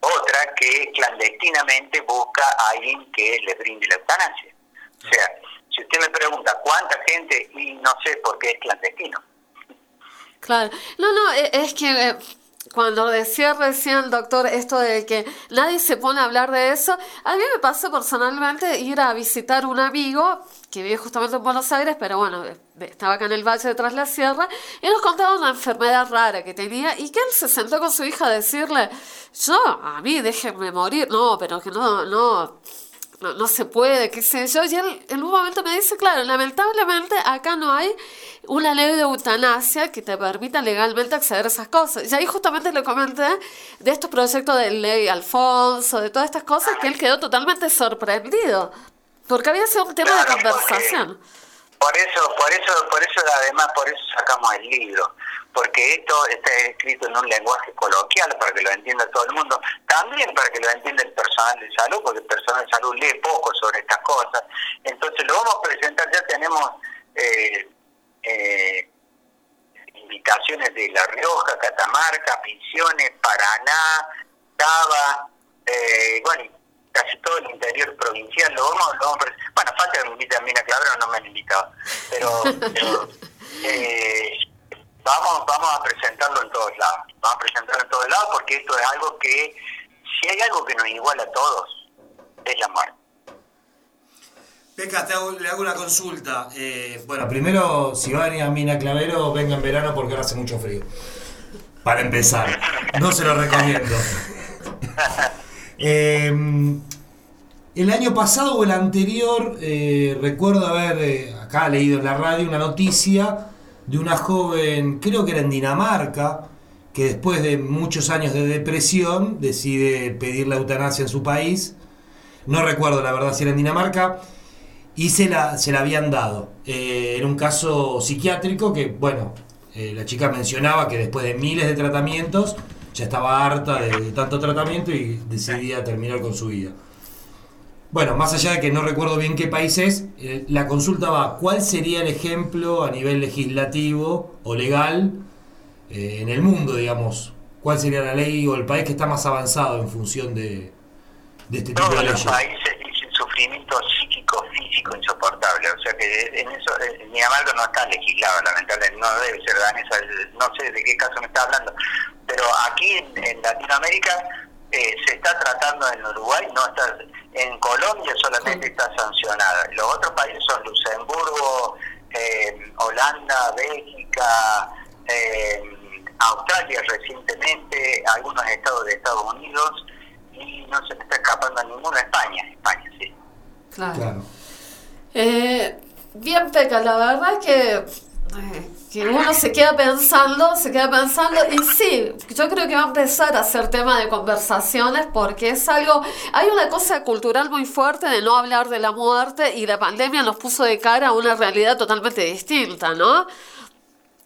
otra, que clandestinamente busca a alguien que le brinde la eutanasia. O sea, si usted me pregunta cuánta gente, y no sé por qué es clandestino. Claro, no, no, e, es que eh, cuando decía recién, doctor, esto de que nadie se pone a hablar de eso, a mí me pasó personalmente ir a visitar un amigo que vive justamente en Buenos Aires, pero bueno, eh, estaba acá en el Valle de Tras la Sierra, y nos contaba una enfermedad rara que tenía y que él se sentó con su hija a decirle, yo, a mí déjenme morir, no, pero que no, no, no, se puede, qué sé yo. Y él en un momento me dice, claro, lamentablemente acá no hay una ley de eutanasia que te permita legalmente acceder a esas cosas. Y ahí justamente le comenté de estos proyectos de ley Alfonso, de todas estas cosas, que él quedó totalmente sorprendido, porque había sido un tema de conversación. Por eso, por eso, por eso además, por eso sacamos el libro, porque esto está escrito en un lenguaje coloquial para que lo entienda todo el mundo, también para que lo entienda el personal de salud, porque el personal de salud lee poco sobre estas cosas. Entonces lo vamos a presentar, ya tenemos eh, eh, invitaciones de La Rioja, Catamarca, Misiones, Paraná, Cava, eh, bueno, casi todo el interior provincial, lo vamos, lo vamos bueno, falta que me inviten a Mina Claro, no me han invitado, pero, eh, vamos, vamos a presentarlo en todos lados, vamos a presentarlo en todos lados porque esto es algo que, si hay algo que nos iguala a todos, es la muerte. Peca, te hago, le hago una consulta. Eh, bueno, primero, si va a venir a Mina Clavero, venga en verano porque ahora hace mucho frío. Para empezar, no se lo recomiendo. Em, el año pasado o el anterior, eh, recuerdo haber eh, acá leído en la radio una noticia de una joven, creo que era en Dinamarca, que después de muchos años de depresión decide pedir la eutanasia en su país. No recuerdo la verdad si era en Dinamarca. Y se la, se la habían dado. Eh, era un caso psiquiátrico que, bueno, la chica mencionaba que después de miles de tratamientos ya estaba harta de, tanto tratamiento y decidía terminar con su vida. Bueno, más allá de que no recuerdo bien qué país es, eh, la consulta va, ¿cuál sería el ejemplo a nivel legislativo o legal eh, en el mundo, digamos? ¿Cuál sería la ley o el país que está más avanzado en función de, de este tipo de leyes? Los países dicen sufrimiento psíquico, físico insoportable. O sea que en eso, en Dinamarca no está legislado, lamentablemente, no debe ser danesa, no sé de qué caso me está hablando pero aquí en, Latinoamérica eh, se está tratando en Uruguay, no está en Colombia solamente está sancionada. Los otros países son Luxemburgo, eh, Holanda, Bélgica, eh, Australia recientemente, algunos estados de Estados Unidos y no se me está escapando a ninguno España, España sí. Claro. bien, Peca, la verdad es que que uno se queda pensando, se queda pensando, y sí, yo creo que va a empezar a ser tema de conversaciones porque es algo, hay una cosa cultural muy fuerte de no hablar de la muerte y la pandemia nos puso de cara a una realidad totalmente distinta, ¿no?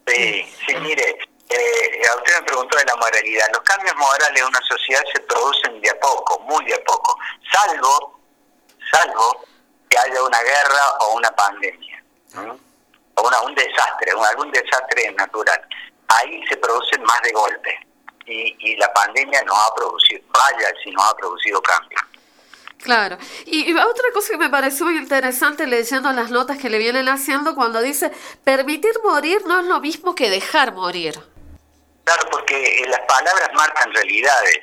Sí, sí, mire, eh, usted me preguntó de la moralidad. Los cambios morales en una sociedad se producen de a poco, muy de a poco, salvo, salvo que haya una guerra o una pandemia. O una- un desastre, un- algún desastre natural, ahí se producen más de golpe. Y, y la pandemia nos ha producido, vaya si nos ha producido cambios. Claro. Y, y otra cosa que me pareció muy interesante leyendo las notas que le vienen haciendo cuando dice, permitir morir no es lo mismo que dejar morir. Claro, porque eh, las palabras marcan realidades.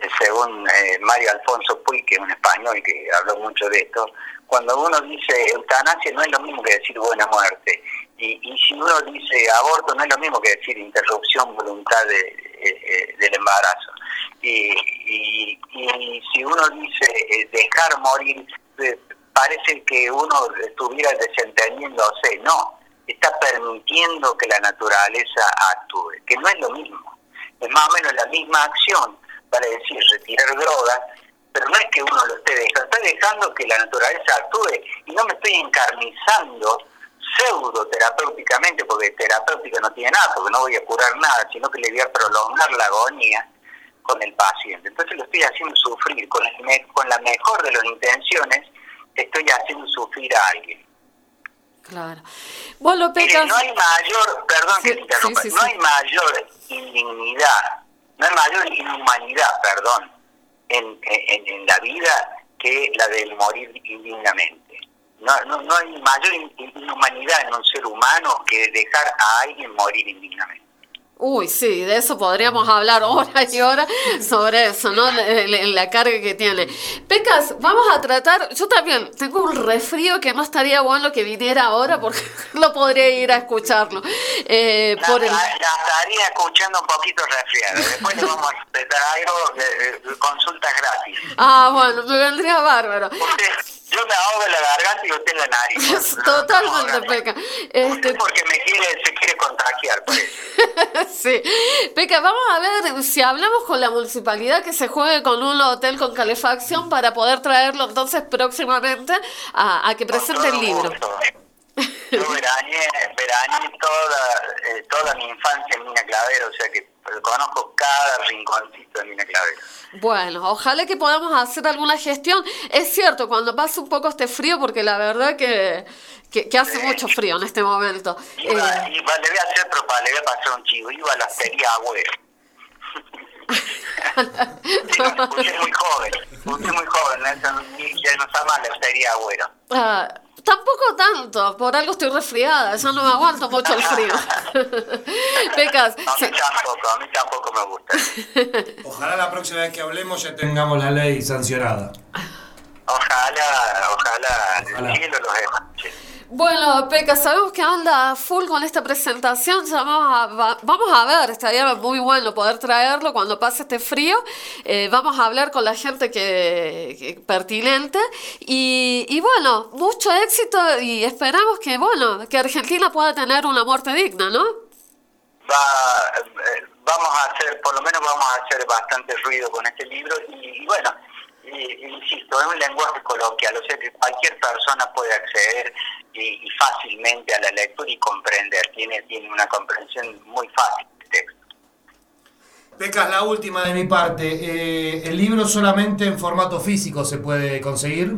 Eh, Según eh, Mario Alfonso Puig, que es un español que habló mucho de esto, cuando uno dice eutanasia no es lo mismo que decir buena muerte. Y, y si uno dice aborto no es lo mismo que decir interrupción voluntad de, eh, eh, del embarazo. Y, y- y si uno dice eh, dejar morir, parece que uno estuviera desentendiéndose. No, está permitiendo que la naturaleza actúe, que no es lo mismo. Es más o menos la misma acción, vale decir, retirar drogas, pero no es que uno lo esté dejando, está dejando que la naturaleza actúe y no me estoy encarnizando pseudo terapéuticamente, porque terapéutica no tiene nada, porque no voy a curar nada, sino que le voy a prolongar la agonía con el paciente. Entonces lo estoy haciendo sufrir, con, el me- con la mejor de las intenciones, estoy haciendo sufrir a alguien. Claro. Bueno, Mire, Pecas... no hay mayor, perdón Sí, que te interrumpa, sí, sí, no hay mayor indignidad, no hay mayor inhumanidad, perdón, en, en, la vida que la del morir indignamente. No, no, no hay mayor in- inhumanidad en un ser humano que dejar a alguien morir indignamente. Uy, sí, de eso podríamos hablar horas y horas sobre eso, ¿no? La, la- la carga que tiene. Pecas, vamos a tratar, yo también tengo un resfrío que no estaría bueno que viniera ahora porque no podría ir a escucharlo. Eh, La, por el- estaría escuchando un poquito resfriada. Después le vamos a presentar algo, de, de consultas gratis. Ah, bueno, me vendría bárbaro. Usted, yo me ahogo en la garganta y usted en la nariz. Totalmente, Peca. Este, Usted porque me quiere, se quiere contagiar, por eso. sí. Peca, vamos a ver si hablamos con la municipalidad que se juegue con un hotel con calefacción para poder traerlo entonces próximamente a, a que presente el libro. gusto. Yo veraneé toda, eh, toda mi infancia en Mina Clavero, o sea que conozco cada rinconcito de Mina Clavero. Bueno, ojalá que podamos hacer alguna gestión. Es cierto, cuando pasa un poco este frío, porque la verdad que, que, que hace mucho frío en este momento. Iba, Eh, iba- le voy a hacer propaganda, le voy a pasar un chivo, iba a la feria Agüero. Sí, no, usted es muy joven, usted es muy joven, eso, ya no está mal la feria Agüero. ah, tampoco tanto, por algo estoy resfriada, yo no me aguanto mucho el frío. A mí tampoco, a mí tampoco me gusta. Ojalá la próxima vez que hablemos ya tengamos la ley sancionada. Ojalá, ojalá, Ojalá. el cielo los escuche. Bueno, Peca, sabemos que anda full con esta presentación. Ya vamos a, va- vamos a ver, estaría muy bueno poder traerlo cuando pase este frío. Eh, vamos a hablar con la gente que, pertinente. Y, y bueno, mucho éxito y esperamos que, bueno, que Argentina pueda tener una muerte digna, ¿no? va, eh, vamos a hacer, por lo menos vamos a hacer bastante ruido con este libro y, bueno, insisto, es un lenguaje coloquial, o sea que cualquier persona puede acceder y, y fácilmente a la lectura y comprender, tiene, tiene una comprensión muy fácil del texto. Pecas, la última de mi parte. Eh, ¿El libro solamente en formato físico se puede conseguir?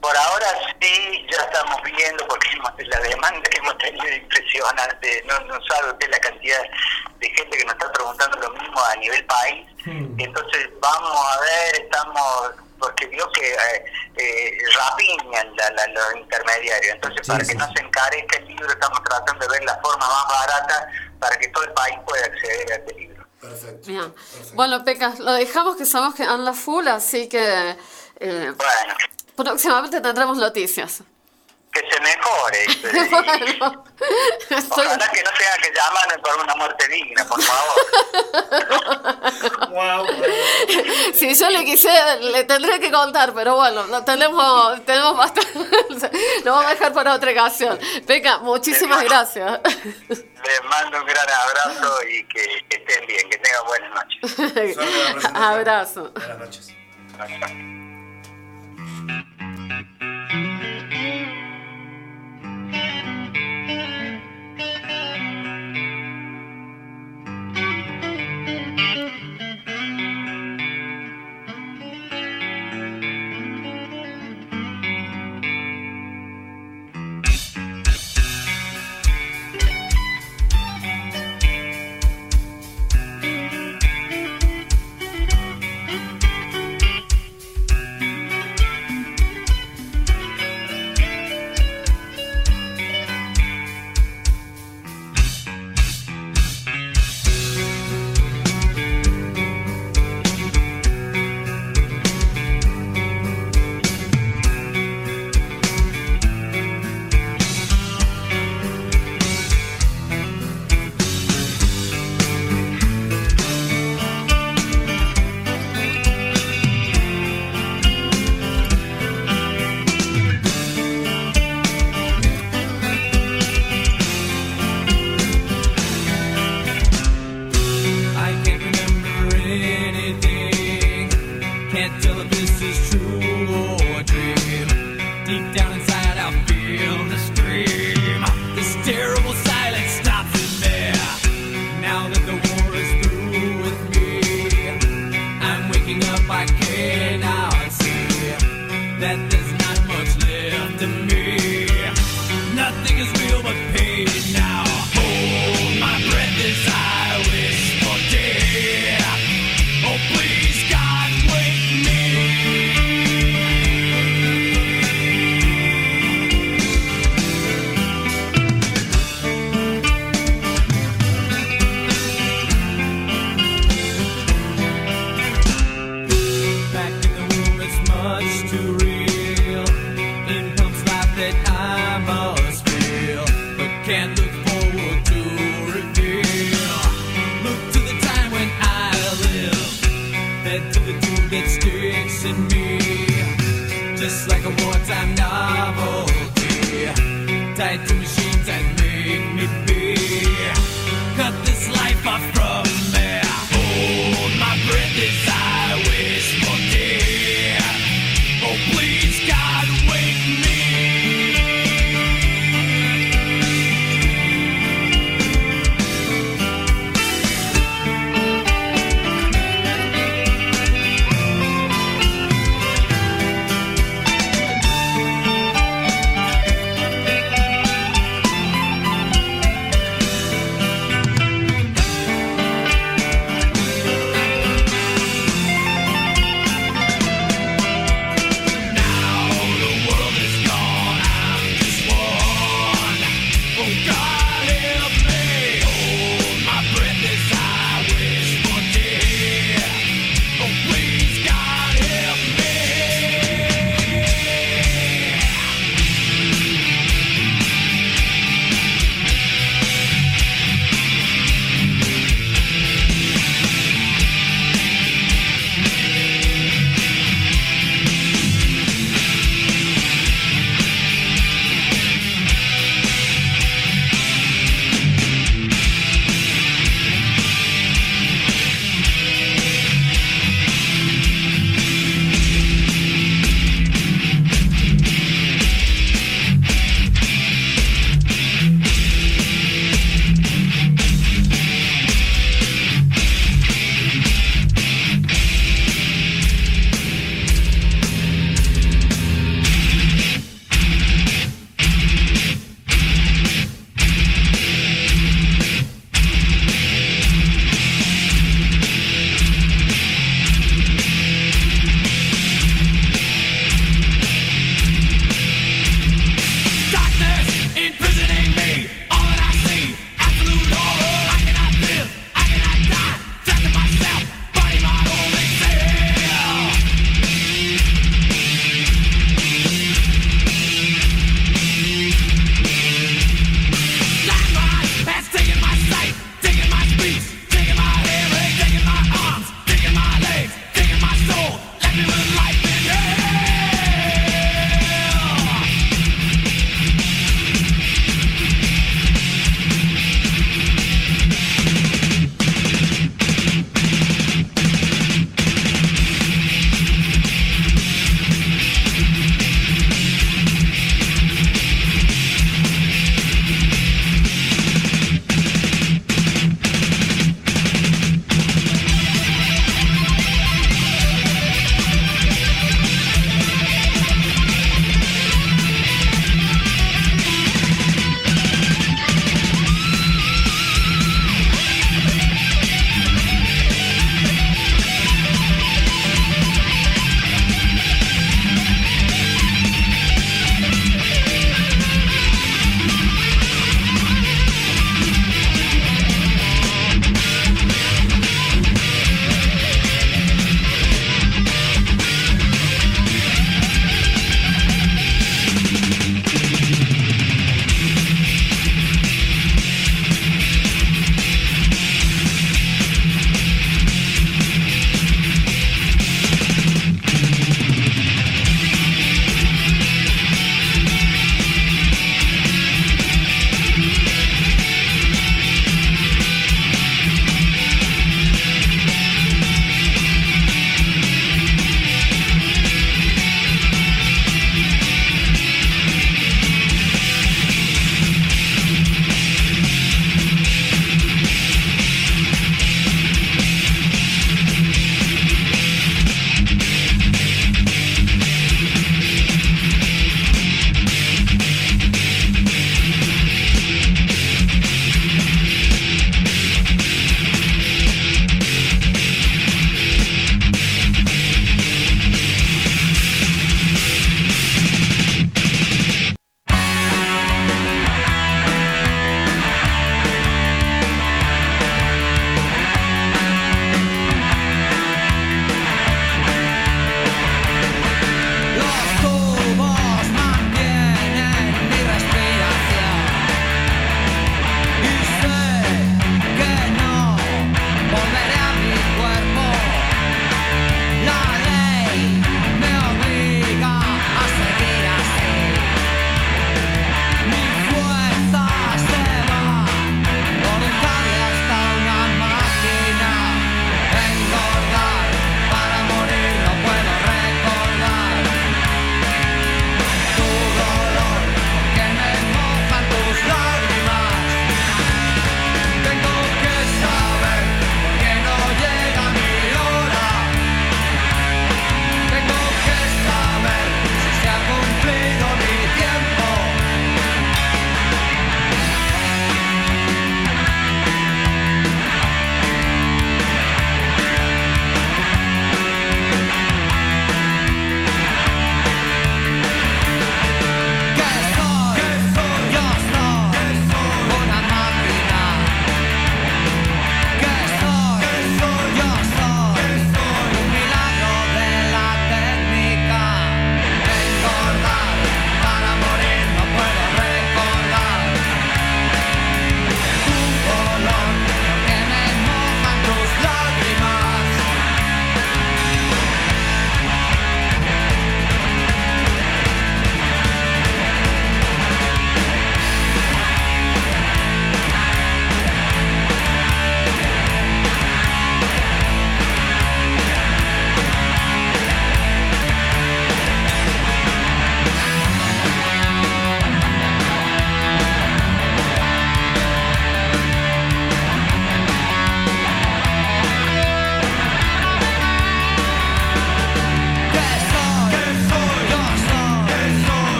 Por ahora sí, ya estamos viendo, porque la demanda que hemos tenido es impresionante. No, no sabe usted la cantidad de gente que nos está preguntando lo mismo a nivel país. Hmm. Entonces vamos a ver, estamos, porque vio que eh, eh, rapiñan la- la- los intermediarios. Entonces Sí, para sí. que no se encarezca el libro, estamos tratando de ver la forma más barata para que todo el país pueda acceder a este libro. Perfecto. Bien. Bueno, Pecas, lo dejamos que sabemos que anda full, así que eh, Bueno, próximamente tendremos noticias. Que se mejore. Y- bueno, estoy- Ojalá que no tenga que llamarme por una muerte digna, por favor. Wow. Si yo le quisiera, le tendría que contar, pero bueno, lo tenemos, tenemos bastante. Lo vamos a dejar para otra ocasión. Venga, muchísimas gracias. Les mando un gran abrazo y que, que estén bien, que tengan buenas noches. Abrazo. Buenas noches.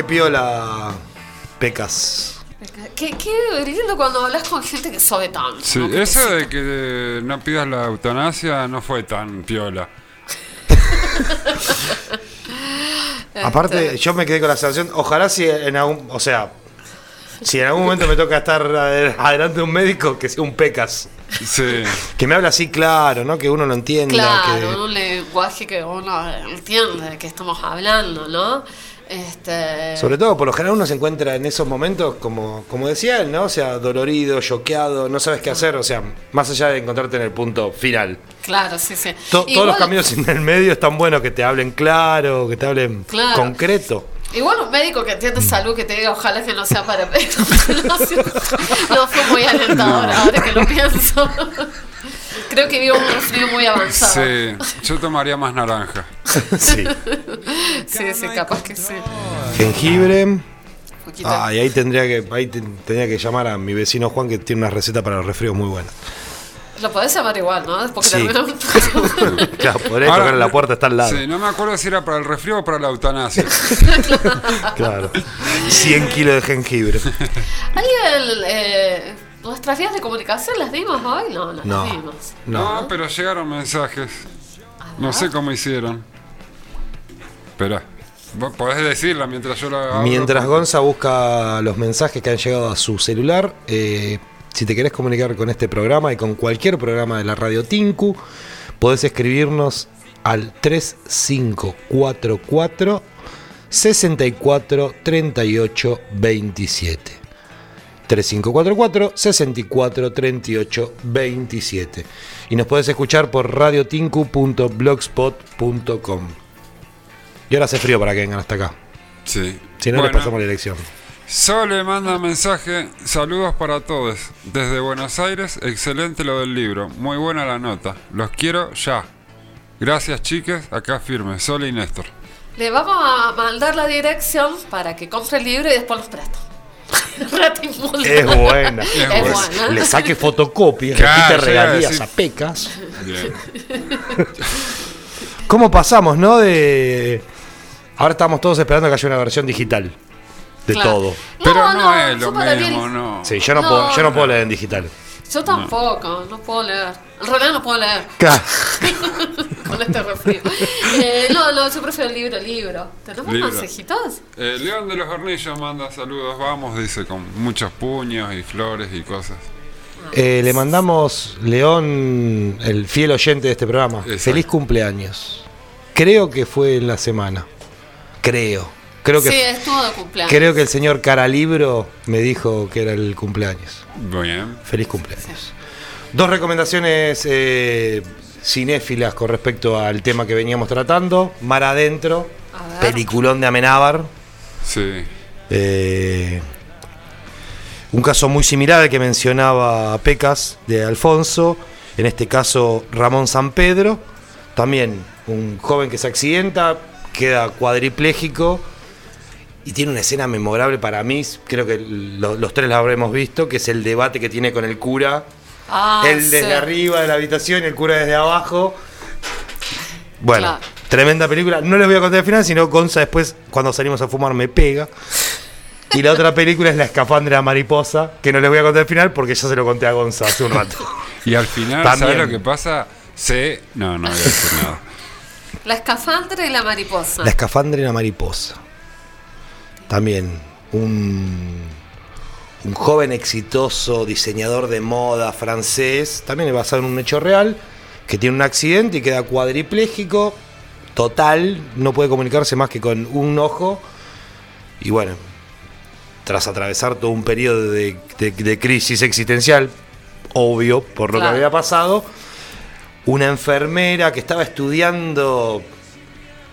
Qué piola pecas. Qué, qué lindo cuando hablas con gente que sabe tanto. Sí, eso de que no pidas la eutanasia no fue tan piola. Aparte, yo me quedé con la sensación, ojalá si en algún, o sea, si en algún momento me toca estar ade- adelante de un médico, que sea un pecas. Sí. Que me hable así claro, ¿no? Que uno lo entienda. Claro, que- un lenguaje que uno entiende de qué estamos hablando, ¿no? Este, Sobre todo, por lo general uno se encuentra en esos momentos, como, como decía él, ¿no? O sea, dolorido, choqueado, no sabes qué hacer, o sea, más allá de encontrarte en el punto final. Claro, sí, sí. To- todos los caminos en el medio están buenos, que te hablen claro, que te hablen Claro. concreto. Igual un médico que entiende salud que te diga ojalá que no sea para no, no fue muy alentador ahora que lo pienso. Creo que vivo un resfrío muy avanzado. Sí, yo tomaría más naranja. sí. sí, sí, capaz que sí. Jengibre. Ah, y ahí tendría que, ahí que llamar a mi vecino Juan que tiene una receta para los resfríos muy buena. Lo podés llamar igual, ¿no? Porque Sí. claro, podés Ahora, tocar la puerta, está al lado. Sí, no me acuerdo si era para el resfrío o para la eutanasia. Claro. 100 kilos de jengibre. ¿Alguien, eh, nuestras vías de comunicación las dimos hoy? No, no, No. las dimos. No, pero llegaron mensajes. No sé cómo hicieron. Espera. Podés decirla mientras yo la abro. Mientras Gonza busca los mensajes que han llegado a su celular, eh, si te querés comunicar con este programa y con cualquier programa de la radio Tinku, podés escribirnos al 3544 64 38 27. 3544 64 38 27. Y nos podés escuchar por radiotinku.blogspot.com. Y ahora hace frío para que vengan hasta acá. Sí. Si no, Bueno, le pasamos la elección. Sole manda mensaje. Saludos para todos. Desde Buenos Aires, excelente lo del libro. Muy buena la nota. Los quiero ya. Gracias, chiques. Acá firme. Sole y Néstor. Le vamos a mandar la dirección para que compre el libro y después los presta. Es buena. Es Es buena. Le saque fotocopias, Claro, a regalías a pecas. Bien. ¿Cómo pasamos, no? De. Ahora estamos todos esperando que haya una versión digital de Claro. todo. Pero no, es yo lo para mí mismo, no. Sí, yo no, No, puedo, yo no no. puedo leer en digital. Yo tampoco, no puedo leer. En realidad no puedo leer Claro. con este refrío. Eh, no, no, yo prefiero el libro, el libro. ¿Tenemos Libro. mensajitos? Eh, León de los Hornillos manda saludos. Vamos, dice, con muchos puños y flores y cosas. Eh, le mandamos, León, el fiel oyente de este programa, Exacto. feliz cumpleaños. Creo que fue en la semana. Creo. Creo que, sí, estuvo de cumpleaños. creo que el señor Caralibro me dijo que era el cumpleaños. Bien. Feliz cumpleaños. Dos recomendaciones eh, cinéfilas con respecto al tema que veníamos tratando. Mar Adentro, peliculón de Amenábar. Sí. Eh, un caso muy similar al que mencionaba Pecas de Alfonso. En este caso, Ramón San Pedro. También un joven que se accidenta, queda cuadripléjico y tiene una escena memorable para mí. Creo que lo- los tres la habremos visto, que es el debate que tiene con el cura. Ah, Él desde sí. arriba de la habitación y el cura desde abajo. Bueno, Claro. tremenda película. No les voy a contar el final, sino Gonza después, cuando salimos a fumar, me pega. Y la otra película es La escafandra de la mariposa, que no les voy a contar el final porque ya se lo conté a Gonza hace un rato. Y al final, También. ¿sabes lo que pasa? Se. No, no voy a decir nada. La escafandra y la mariposa. La escafandra y la mariposa. También un, un joven exitoso diseñador de moda francés, también es basado en un hecho real, que tiene un accidente y queda cuadripléjico, total, no puede comunicarse más que con un ojo. Y bueno, tras atravesar todo un periodo de, de- de crisis existencial, obvio, por lo Claro. que había pasado, una enfermera que estaba estudiando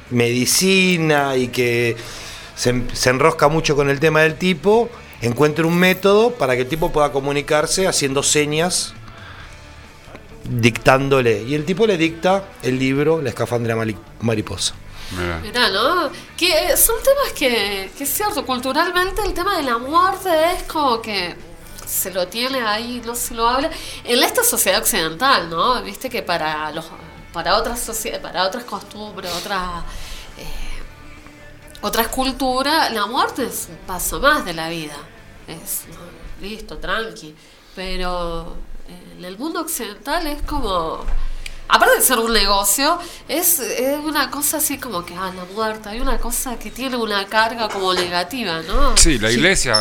medicina y que se, en- se enrosca mucho con el tema del tipo, encuentra un método para que el tipo pueda comunicarse haciendo señas, dictándole. Y el tipo le dicta el libro La escafandra mariposa. Mirá. Mirá, ¿no? Que eh, son temas que, que es cierto, culturalmente el tema de la muerte es como que se lo tiene ahí, no se lo habla. En esta sociedad occidental, ¿no? Viste que para los para otras sociedades, para otras costumbres, otras eh, otras culturas, la muerte es un paso más de la vida. Es ¿no? listo, tranqui. Pero en el mundo occidental es como Aparte de ser un negocio, es, es una cosa así como que, ah, la muerte, hay una cosa que tiene una carga como negativa, ¿no? Sí, la iglesia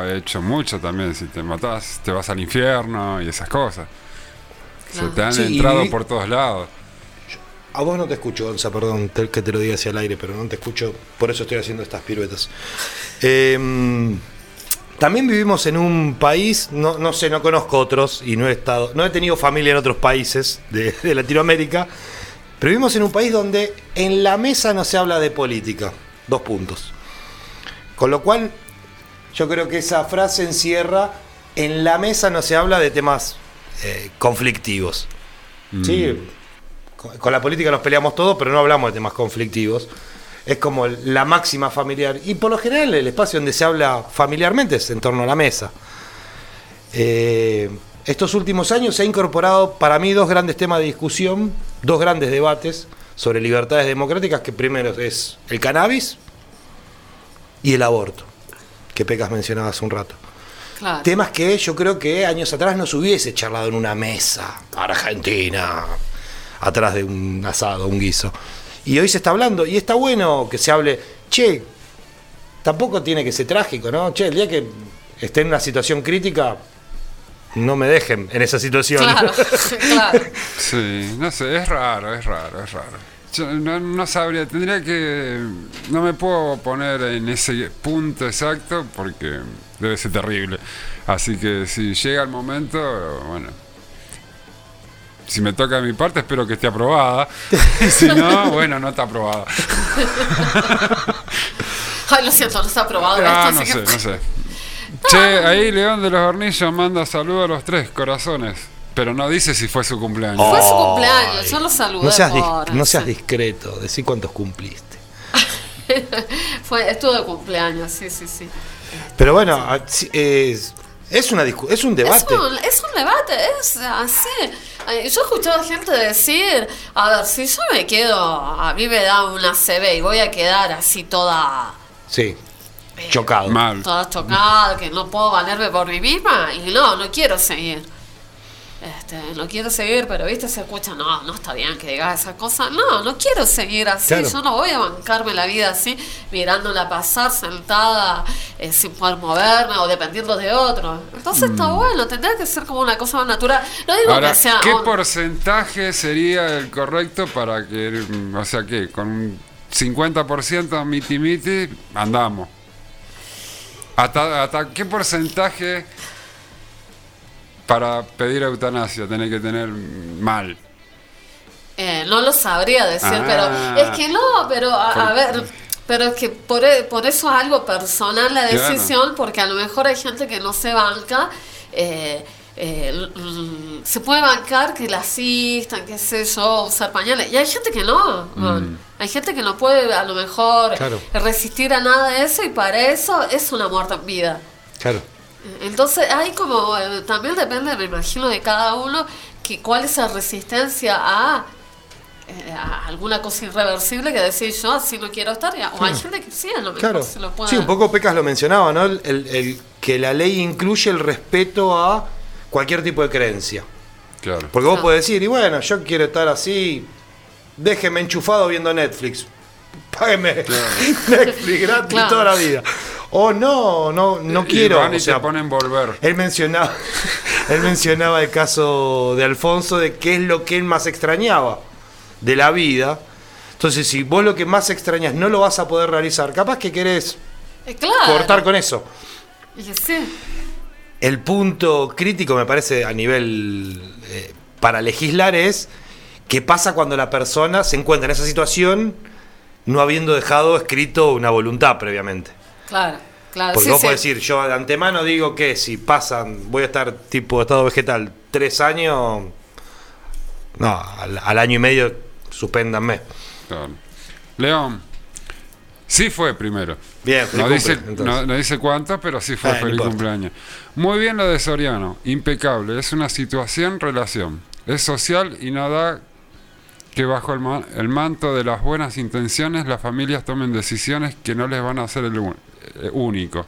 ha hecho mucho también. Si te matás, te vas al infierno y esas cosas. Se te han Sí, entrado y- por todos lados. A vos no te escucho, Gonza, perdón que te lo diga hacia el aire, pero no te escucho, por eso estoy haciendo estas piruetas. Eh, también vivimos en un país, no, no sé, no conozco otros y no he estado, no he tenido familia en otros países de, de Latinoamérica, pero vivimos en un país donde en la mesa no se habla de política. Dos puntos. Con lo cual, yo creo que esa frase encierra, en la mesa no se habla de temas eh, conflictivos. Sí, con, con la política nos peleamos todos, pero no hablamos de temas conflictivos. Es como la máxima familiar. Y por lo general el espacio donde se habla familiarmente es en torno a la mesa. Eh, estos últimos años se ha incorporado para mí dos grandes temas de discusión, dos grandes debates sobre libertades democráticas, que primero es el cannabis y el aborto, que Pecas mencionaba hace un rato. Claro. Temas que yo creo que años atrás no se hubiese charlado en una mesa argentina, atrás de un asado, un guiso. Y hoy se está hablando, y está bueno que se hable, che, tampoco tiene que ser trágico, ¿no? Che, el día que esté en una situación crítica, no me dejen en esa situación. Claro, claro. Sí, no sé, es raro, es raro, es raro. Yo no, no sabría, tendría que... No me puedo poner en ese punto exacto porque debe ser terrible. Así que si llega el momento, bueno... Si me toca mi parte, espero que esté aprobada. Si no, bueno, no está aprobada. Ay, lo siento, no está aprobado Ah, esto, no así sé, que- no sé. Che, ahí León de los Hornillos manda saludos a los tres corazones. Pero no dice si fue su cumpleaños. Fue su cumpleaños, yo lo saludé No seas, dis- por- no seas sí. discreto, decí cuántos cumpliste. Fue, estuvo de cumpleaños, sí, sí, sí. Pero bueno, sí, es, es, una es un debate. Es un, es un debate, es así. Eh, Yo he escuchado gente decir, a ver, si yo me quedo, a mí me da una CB y voy a quedar así toda, Sí, chocado. Mal. toda chocada, que no puedo valerme por mí misma, y no, no quiero seguir. Este, no quiero seguir, pero viste, se escucha, no, no está bien que digas esa cosa. No, no quiero seguir así. Claro. Yo no voy a bancarme la vida así, mirándola pasar sentada eh, sin poder moverme o dependiendo de otro. Entonces está bueno, tendría que ser como una cosa más natural. No digo Ahora, que sea. ¿qué un- porcentaje sería el correcto para que, mm, o sea, que con un 50% miti miti andamos? ¿Hasta, hasta qué porcentaje para pedir eutanasia tenés que tener mal? Eh, no lo sabría decir, Ah. pero es que no, pero a, ver, pero es que por, e- por eso es algo personal la Claro. decisión, porque a lo mejor hay gente que no se banca. eh, eh, se puede bancar que la asistan, qué sé yo, usar pañales. Y hay gente que no. man. Hay gente que no puede a lo mejor Claro. resistir a nada de eso y para eso es una muerte en vida. Claro. Entonces hay como, también depende, me imagino, de cada uno, que cuál es la resistencia a, eh, a alguna cosa irreversible que decís yo, así no quiero estar. y a- O hay gente que sí, a lo mejor Claro. se lo puede... Sí, un poco Pecas lo mencionaba, ¿no? El, el- el que la ley incluye el respeto a cualquier tipo de creencia. Claro. Porque vos Claro. podés decir, y bueno, yo quiero estar así, déjeme enchufado viendo Netflix. Págueme Netflix gratis Claro. toda la vida. O no, no, no Y quiero. van y o sea, te ponen volver. él mencionaba, él mencionaba el caso de Alfonso de qué es lo que él más extrañaba de la vida. Entonces, si vos lo que más extrañas no lo vas a poder realizar, capaz que querés Eh, claro. cortar con eso. Sí. El punto crítico, me parece, a nivel eh, para legislar es qué pasa cuando la persona se encuentra en esa situación no habiendo dejado escrito una voluntad previamente. Claro, claro. Porque sí, vos sí. podés decir, yo de antemano digo que si pasan, voy a estar tipo estado vegetal tres años, no, al, al año y medio suspéndanme. Claro. León, Sí fue primero. Bien, feliz no dice, cumple, no, no dice cuánto, pero sí fue no feliz cumpleaños. Muy bien lo de Soriano, impecable. Es una situación, relación. Es social y no da que bajo el, ma- el manto de las buenas intenciones las familias tomen decisiones que no les van a hacer el eh, único.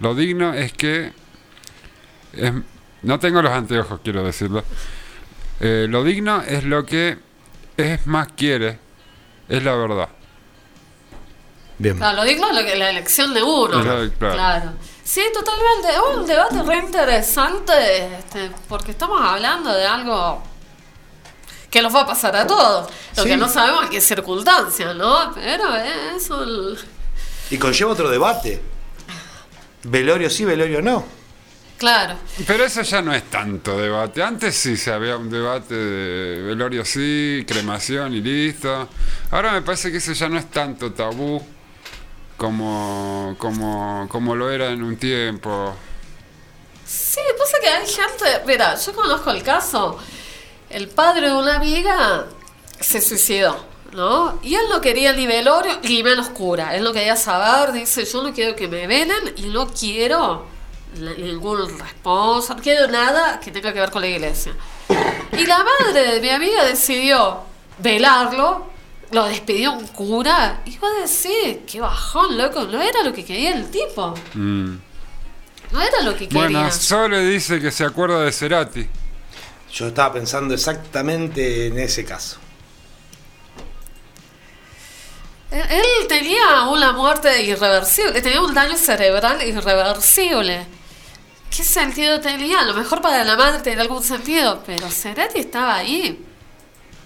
Lo digno es que... es- no tengo los anteojos, quiero decirlo. Eh, lo digno es lo que es más quiere, es la verdad. Bien. Claro, lo digno es lo que- la elección de uno. Claro, claro. Sí, totalmente. Es un debate re interesante este, porque estamos hablando de algo que nos va a pasar a todos. Lo Sí. que no sabemos en qué circunstancias, ¿no? Pero es un... Y conlleva otro debate. Velorio sí, velorio no. Claro. Pero eso ya no es tanto debate. Antes sí se había un debate de velorio sí, cremación y listo. Ahora me parece que eso ya no es tanto tabú como, como, como lo era en un tiempo. Sí, pasa que hay gente... Mira, yo conozco el caso. El padre de una amiga se suicidó, ¿no? Y él no quería ni velorio ni menos cura. Él no quería saber, dice, yo no quiero que me velen y no quiero ningún responsable, no quiero nada que tenga que ver con la iglesia. Y la madre de mi amiga decidió velarlo, lo despidió un cura, y vos decís, qué bajón, loco, no era lo que quería el tipo, Mm. no era lo que quería. Bueno, Sole dice que se acuerda de Cerati. Yo estaba pensando exactamente en ese caso. Él tenía una muerte irreversible, tenía un daño cerebral irreversible. ¿Qué sentido tenía? A lo mejor para la madre tenía algún sentido, pero Cerati estaba ahí.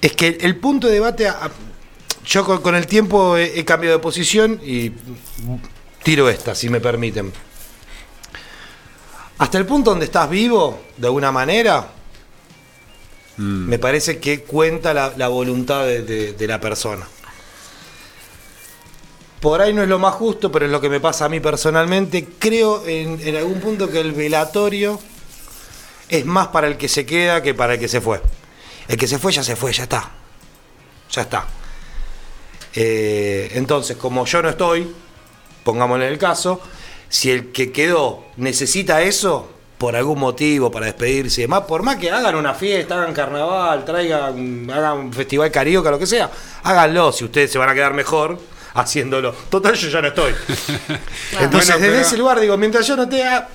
Es que el punto de debate, a- yo con, con el tiempo he, he cambiado de posición y tiro esta, si me permiten. Hasta el punto donde estás vivo, de alguna manera, me parece que cuenta la, la voluntad de, de- de la persona. Por ahí no es lo más justo, pero es lo que me pasa a mí personalmente. Creo en, algún punto que el velatorio es más para el que se queda que para el que se fue. El que se fue ya se fue, ya está. Ya está. Eh, entonces, como yo no estoy, pongámosle el caso, si el que quedó necesita eso, por algún motivo, para despedirse y demás, por más que hagan una fiesta, hagan carnaval, traigan, hagan un festival carioca, lo que sea, háganlo si ustedes se van a quedar mejor haciéndolo. Total, yo ya no estoy. Entonces, Bueno, desde pero- ese lugar, digo, mientras yo no te haga,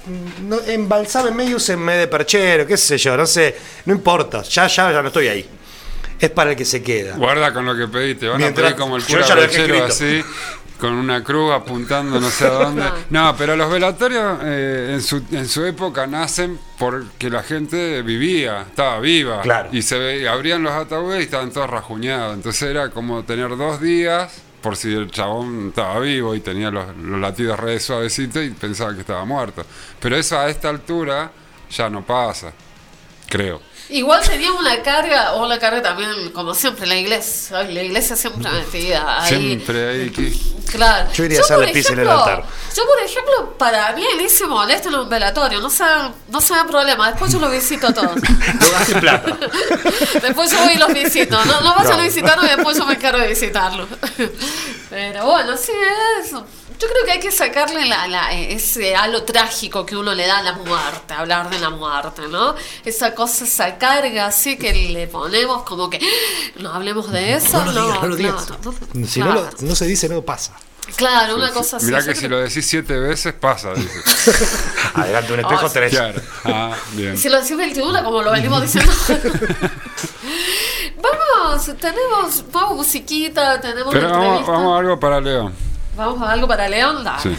no, embalsame medio, úsenme de perchero, qué sé yo, no sé, no importa, ya, ya, ya no estoy ahí. Es para el que se queda. Guarda con lo que pediste. Van Mientras- a pedir como el cura escrito. así, con una cruz apuntando no sé a dónde. No, pero los velatorios eh, en, su, en su época nacen porque la gente vivía, estaba viva. Claro. Y se ve- abrían los ataúdes y estaban todos rajuñados. Entonces era como tener dos días por si el chabón estaba vivo y tenía los, latidos re suavecitos y pensaba que estaba muerto. Pero eso a esta altura ya no pasa, creo. Igual tenía una carga, o la carga también, como siempre, la iglesia. Ay, La iglesia siempre metida ahí. Siempre que... Claro. Yo iría a por hacerle pis en el ejemplo- altar. Yo, por ejemplo, para mí, él se molesta en un velatorio. No se, no se da problema. Después yo los visito a todos. No hace plata. después yo voy y los visito. No, no vayan No. a visitarlo y después yo me encargo de visitarlo. Pero bueno, sí, eso. Yo creo que hay que sacarle la, la- ese halo trágico que uno le da a la muerte, hablar de la muerte, ¿no? Esa cosa, esa carga así que le ponemos como que no hablemos de eso. No digas, no lo no- Si no, lo- claro. no se dice, no pasa. Claro, una cosa así. Mirá que creo- si lo decís siete veces pasa, dice. Adelante un espejo, Ah, sí. tres. Claro. Ah, bien. Si lo decís 21, como lo venimos diciendo. vamos, tenemos, vamos musiquita, tenemos Pero vamos, vamos a algo para León. Vamos a algo para León. Sí.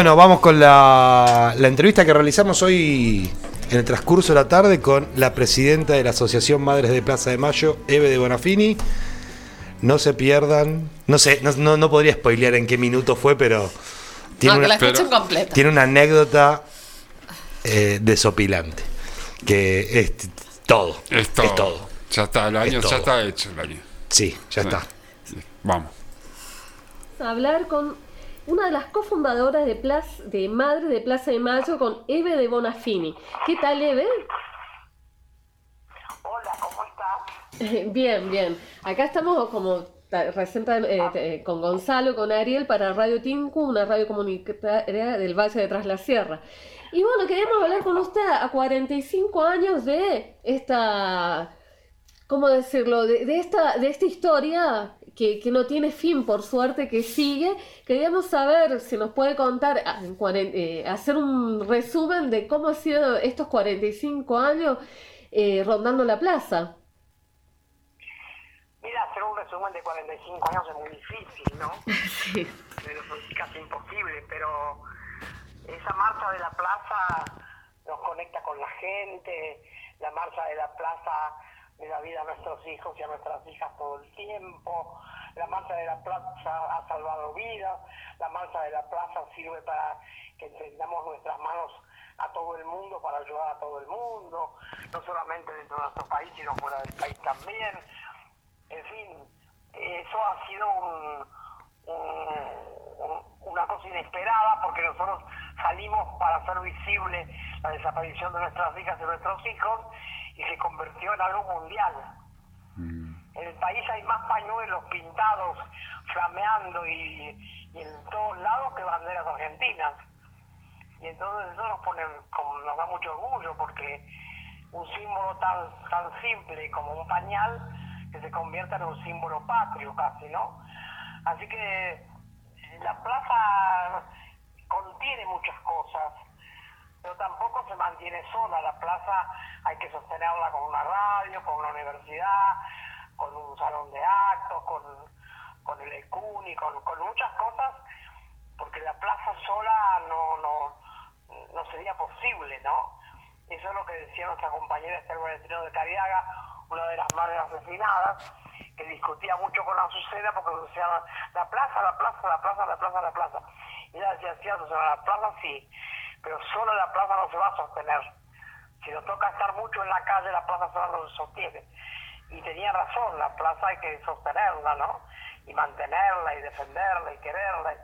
Bueno, vamos con la, la entrevista que realizamos hoy en el transcurso de la tarde con la presidenta de la Asociación Madres de Plaza de Mayo, Eve de Bonafini. No se pierdan, no sé, no, no, no podría spoilear en qué minuto fue, pero tiene, no, que una, la escuchen pero- completa. tiene una anécdota eh, desopilante, que es todo, Es todo. Ya está, el año ya está hecho el año. Sí, ya está. Sí, Vamos. hablar con una de las cofundadoras de, Plaza, de Madre de Plaza de Mayo, con Eve de Bonafini. ¿Qué tal, Eve? Hola, ¿cómo estás? Bien, bien. Acá estamos como recién eh, eh, con Gonzalo, con Ariel para Radio Tinku, una radio comunitaria del Valle de Tras la Sierra. Y bueno, queríamos hablar con usted a 45 años de esta, ¿cómo decirlo? De, de esta, de esta historia que, que no tiene fin, por suerte, que sigue. Queríamos saber si nos puede contar, ah, en eh, hacer un resumen de cómo ha sido estos 45 años eh, rondando la plaza. Mira, hacer un resumen de 45 años es muy difícil, ¿no? Sí. Pero es casi imposible, pero esa marcha de la plaza nos conecta con la gente, la marcha de la plaza le da vida a nuestros hijos y a nuestras hijas todo el tiempo, la marcha de la plaza ha salvado vidas, la marcha de la plaza sirve para que entendamos nuestras manos a todo el mundo, para ayudar a todo el mundo, no solamente dentro de nuestro país, sino fuera del país también. En fin, eso ha sido un- una cosa inesperada porque nosotros salimos para hacer visible la desaparición de nuestras hijas y nuestros hijos y se convirtió en algo mundial. En el país hay más pañuelos pintados, flameando y, y en todos lados que banderas argentinas. Y entonces eso nos pone, como nos da mucho orgullo porque un símbolo tan, tan simple como un pañal que se convierta en un símbolo patrio casi, ¿no? Así que la plaza contiene muchas cosas, pero tampoco se mantiene sola. La plaza hay que sostenerla con una radio, con una universidad, con un salón de actos, con, con el ECUNI, con, con muchas cosas, porque la plaza sola no, no, no sería posible, ¿no? Eso es lo que decía nuestra compañera Esther Valentino de Cariaga, una de las madres asesinadas, que discutía mucho con Azucena porque decía la plaza, la plaza, la plaza, la plaza, la plaza. Y ella decía, sí, Azucena, la plaza sí, pero solo la plaza no se va a sostener. Si nos toca estar mucho en la calle, la plaza sola no se sostiene. Y tenía razón, la plaza hay que sostenerla, ¿no? Y mantenerla y defenderla y quererla,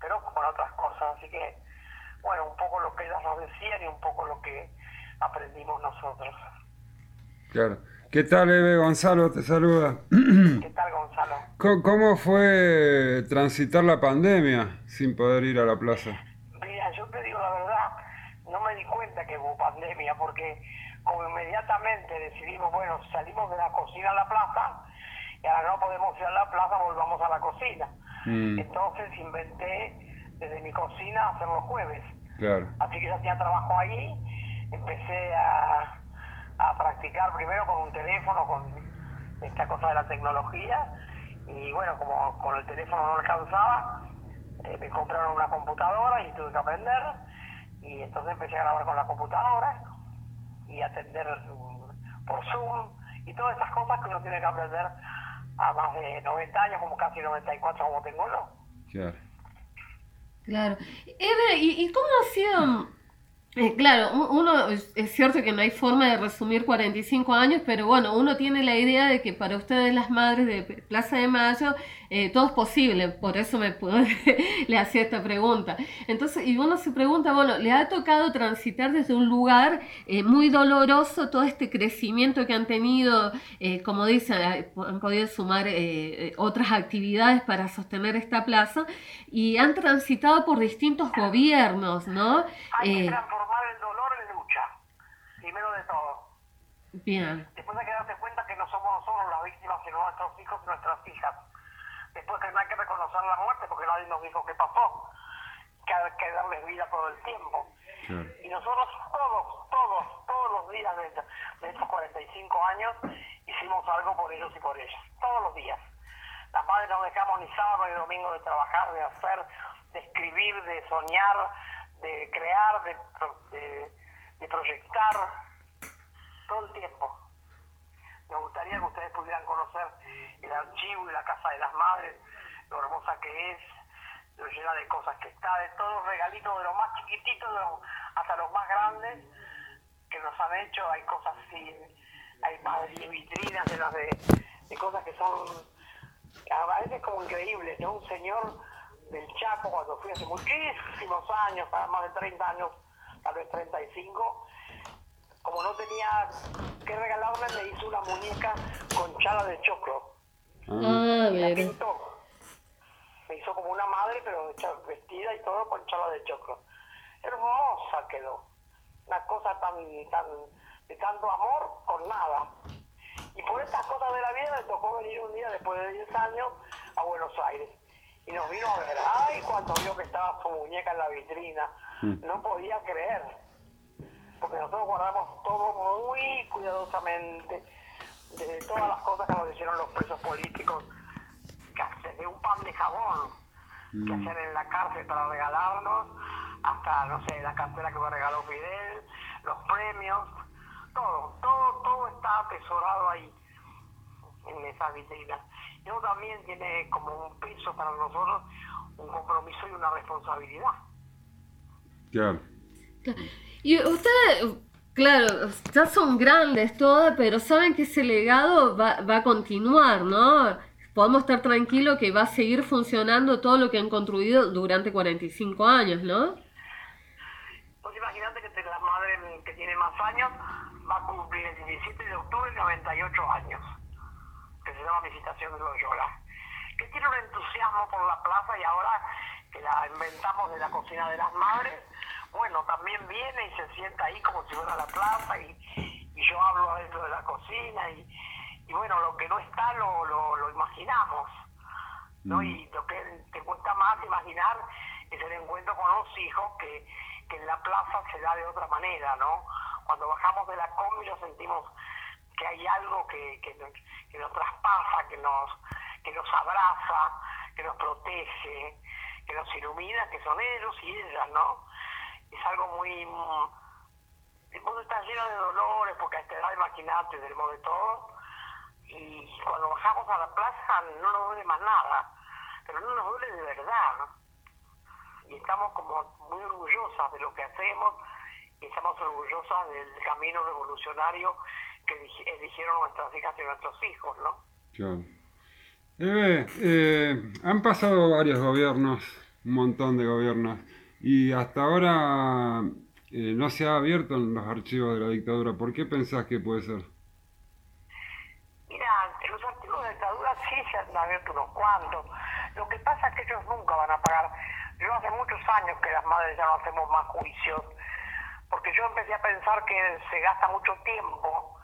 pero con otras cosas. Así que, bueno, un poco lo que ellas nos decían y un poco lo que aprendimos nosotros. Claro. ¿Qué tal, Eve? Gonzalo te saluda. ¿Qué tal, Gonzalo? ¿Cómo fue transitar la pandemia sin poder ir a la plaza? Yo te digo la verdad, no me di cuenta que hubo pandemia porque como inmediatamente decidimos, bueno, salimos de la cocina a la plaza y ahora no podemos ir a la plaza, volvamos a la cocina. Mm, Entonces inventé desde mi cocina hacer los jueves. claro. Así que ya tenía trabajo ahí, empecé a, a practicar primero con un teléfono, con esta cosa de la tecnología, y bueno, como con el teléfono no alcanzaba, eh, me compraron una computadora y tuve que aprender, y entonces empecé a grabar con la computadora y atender mm, por Zoom, y todas estas cosas que uno tiene que aprender a más de 90 años, como casi 94 como tengo yo. Claro. Claro. Eve, ¿y, y cómo ha sido? eh, claro, uno es, cierto que no hay forma de resumir 45 años, pero bueno, uno tiene la idea de que para ustedes las madres de Plaza de Mayo eh, todo es posible, por eso me le hacía esta pregunta. Entonces, y uno se pregunta, bueno, le ha tocado transitar desde un lugar eh, muy doloroso todo este crecimiento que han tenido, eh, como dicen, eh, han podido sumar eh, otras actividades para sostener esta plaza y han transitado por distintos gobiernos, ¿no? Hay que transformar el dolor en lucha, primero de todo. bien, Después hay que darse cuenta que no somos nosotros las víctimas, sino nuestros hijos y nuestras hijas. Después que no hay que reconocer la muerte porque nadie nos dijo qué pasó. Que hay que darles vida todo el tiempo. Claro. Y nosotros todos, todos, todos los días de, de estos 45 años hicimos algo por ellos y por ellas. Todos los días. Las madres no dejamos ni sábado ni domingo de trabajar, de hacer, de escribir, de soñar, de crear, de, pro- de, de proyectar, todo el tiempo. Me gustaría que ustedes pudieran conocer el archivo y la casa de las madres, lo hermosa que es, lo llena de cosas que está, de todos los regalitos, de los más chiquititos hasta los más grandes que nos han hecho. Hay cosas así, hay madres vitrinas de, las de, de cosas que son a veces como increíbles, ¿no? Un señor del Chaco, cuando fui hace muchísimos años, para más de 30 años, tal vez 35, como no tenía que regalarme, me hizo una muñeca con chala de choclo. Ah, La pintó. Me hizo como una madre, pero hecha- vestida y todo con chala de choclo. Hermosa quedó. Una cosa tan, tan, de tanto amor con nada. Y por estas cosas de la vida me tocó venir un día después de 10 años a Buenos Aires. Y nos vino a ver. Ay, cuando vio que estaba su muñeca en la vitrina. No podía creer. Porque nosotros guardamos todo muy cuidadosamente. De todas las cosas que nos hicieron los presos políticos. Que hacen de un pan de jabón que hacían en la cárcel para regalarnos, hasta, no sé, la cartera que me regaló Fidel, los premios, todo, todo, todo está atesorado ahí, en esas vitrinas. Y eso también tiene como un peso para nosotros, un compromiso y una responsabilidad. Claro. Y ustedes, claro, ya son grandes todas, pero saben que ese legado va, va a continuar, ¿no? Podemos estar tranquilos que va a seguir funcionando todo lo que han construido durante 45 años, ¿no? Pues imagínate que entre las madres que tiene más años va a cumplir el 17 de octubre 98 años, que se llama Visitación de Loyola, que tiene un entusiasmo por la plaza y ahora que la inventamos de la cocina de las madres, bueno, también viene y se sienta ahí como si fuera la plaza y, y yo hablo adentro de la cocina y, y bueno, lo que no está lo, lo, lo imaginamos. ¿no? Y lo que te cuesta más imaginar es el encuentro con los hijos que, que en la plaza se da de otra manera, ¿no? Cuando bajamos de la combi lo sentimos que hay algo que, que, nos, que nos traspasa, que nos, que nos abraza, que nos protege, que nos ilumina, que son ellos y ellas, ¿no? Es algo muy... mm, El mundo está lleno de dolores, porque a esta edad, imagínate, del modo de todo, y cuando bajamos a la plaza no nos duele más nada, pero no nos duele de verdad. Y estamos como muy orgullosas de lo que hacemos y estamos orgullosas del camino revolucionario que eligi- eligieron nuestras hijas y nuestros hijos, ¿no? Claro. Eve, eh, han pasado varios gobiernos, un montón de gobiernos, y hasta ahora eh, no se ha abierto en los archivos de la dictadura. ¿Por qué pensás que puede ser? Mira, los archivos de dictadura sí se han abierto unos cuantos. Lo que pasa es que ellos nunca van a pagar. Yo hace muchos años que las madres ya no hacemos más juicios, porque yo empecé a pensar que se gasta mucho tiempo,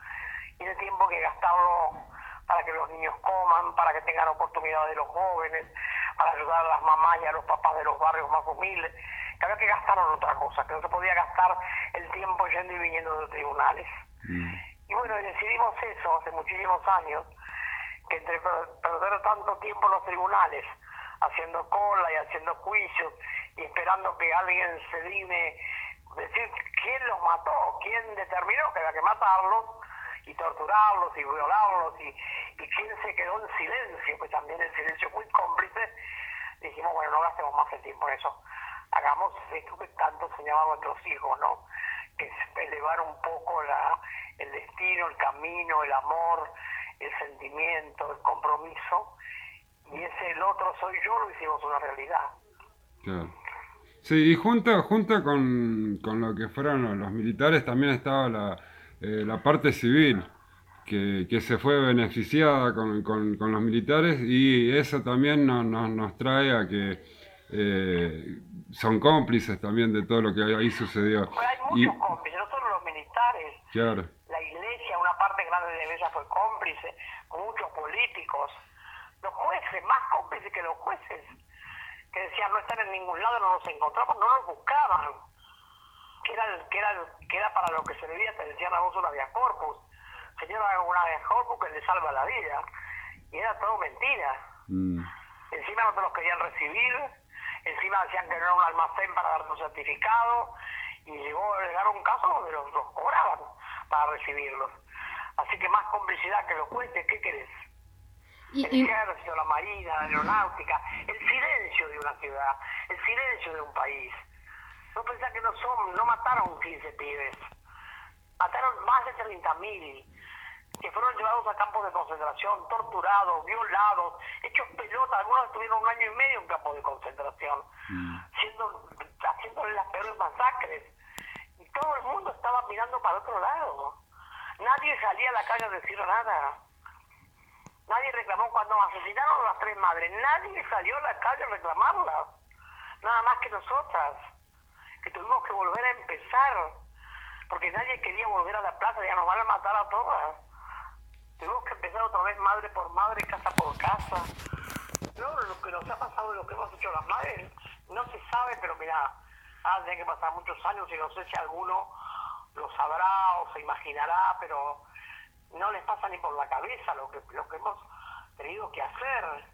y ese tiempo que gastarlo para que los niños coman, para que tengan oportunidades los jóvenes, para ayudar a las mamás y a los papás de los barrios más humildes, había que gastar en otra cosa, que no se podía gastar el tiempo yendo y viniendo de los tribunales. Y bueno, decidimos eso hace muchísimos años, que entre per- perder tanto tiempo en los tribunales, haciendo cola y haciendo juicios, y esperando que alguien se digne decir quién los mató, quién determinó que había que matarlos, y torturarlos y violarlos, y, y quién se quedó en silencio, pues también el silencio muy cómplice, dijimos, bueno, no gastemos más el tiempo en eso, hagamos esto que tanto enseñaban nuestros hijos, ¿no? Que es elevar un poco la, el destino, el camino, el amor, el sentimiento, el compromiso, y ese el otro soy yo lo hicimos una realidad. Claro. Sí, y junto, junto con, con lo que fueron los militares también estaba la, eh, la parte civil, que, que se fue beneficiada con, con- con los militares y eso también nos, nos, nos trae a que eh, son cómplices también de todo lo que ahí sucedió. Hay Y, muchos cómplices, no solo los militares, claro, la iglesia, una parte grande de la iglesia fue cómplice, muchos políticos, los jueces, más cómplices que los jueces, que decían no están en ningún lado, no los encontramos, no los buscaban, que era, el- que era, el- que era para lo que servía, te decían a vos una vía corpus, señora una vía corpus que le salva la vida, y era todo mentira. Mm. Encima no te los querían recibir, encima decían que no era un almacén para darte un certificado, y llegó llegaron un caso donde los, los cobraban para recibirlos. Así que más complicidad que los jueces, ¿qué querés? Y, el y- ejército, la marina, la aeronáutica, el silencio de una ciudad, el silencio de un país. No pensás que no son, no mataron 15 pibes, mataron más de 30.000 que fueron llevados a campos de concentración, torturados, violados, hechos pelotas, algunos estuvieron un año y medio en campos de concentración, siendo, haciéndole las peores masacres. Y todo el mundo estaba mirando para otro lado. Nadie salía a la calle a decir nada. Nadie reclamó cuando asesinaron a las tres madres. Nadie salió a la calle a reclamarlas. Nada más que nosotras, que tuvimos que volver a empezar. Porque nadie quería volver a la plaza, ya nos van a matar a todas. Tuvimos que empezar otra vez madre por madre, casa por casa. No, lo que nos ha pasado y lo que hemos hecho las madres no se sabe, pero mira, han tenido que pasar muchos años y no sé si alguno lo sabrá o se imaginará, pero no les pasa ni por la cabeza lo que, lo que hemos tenido que hacer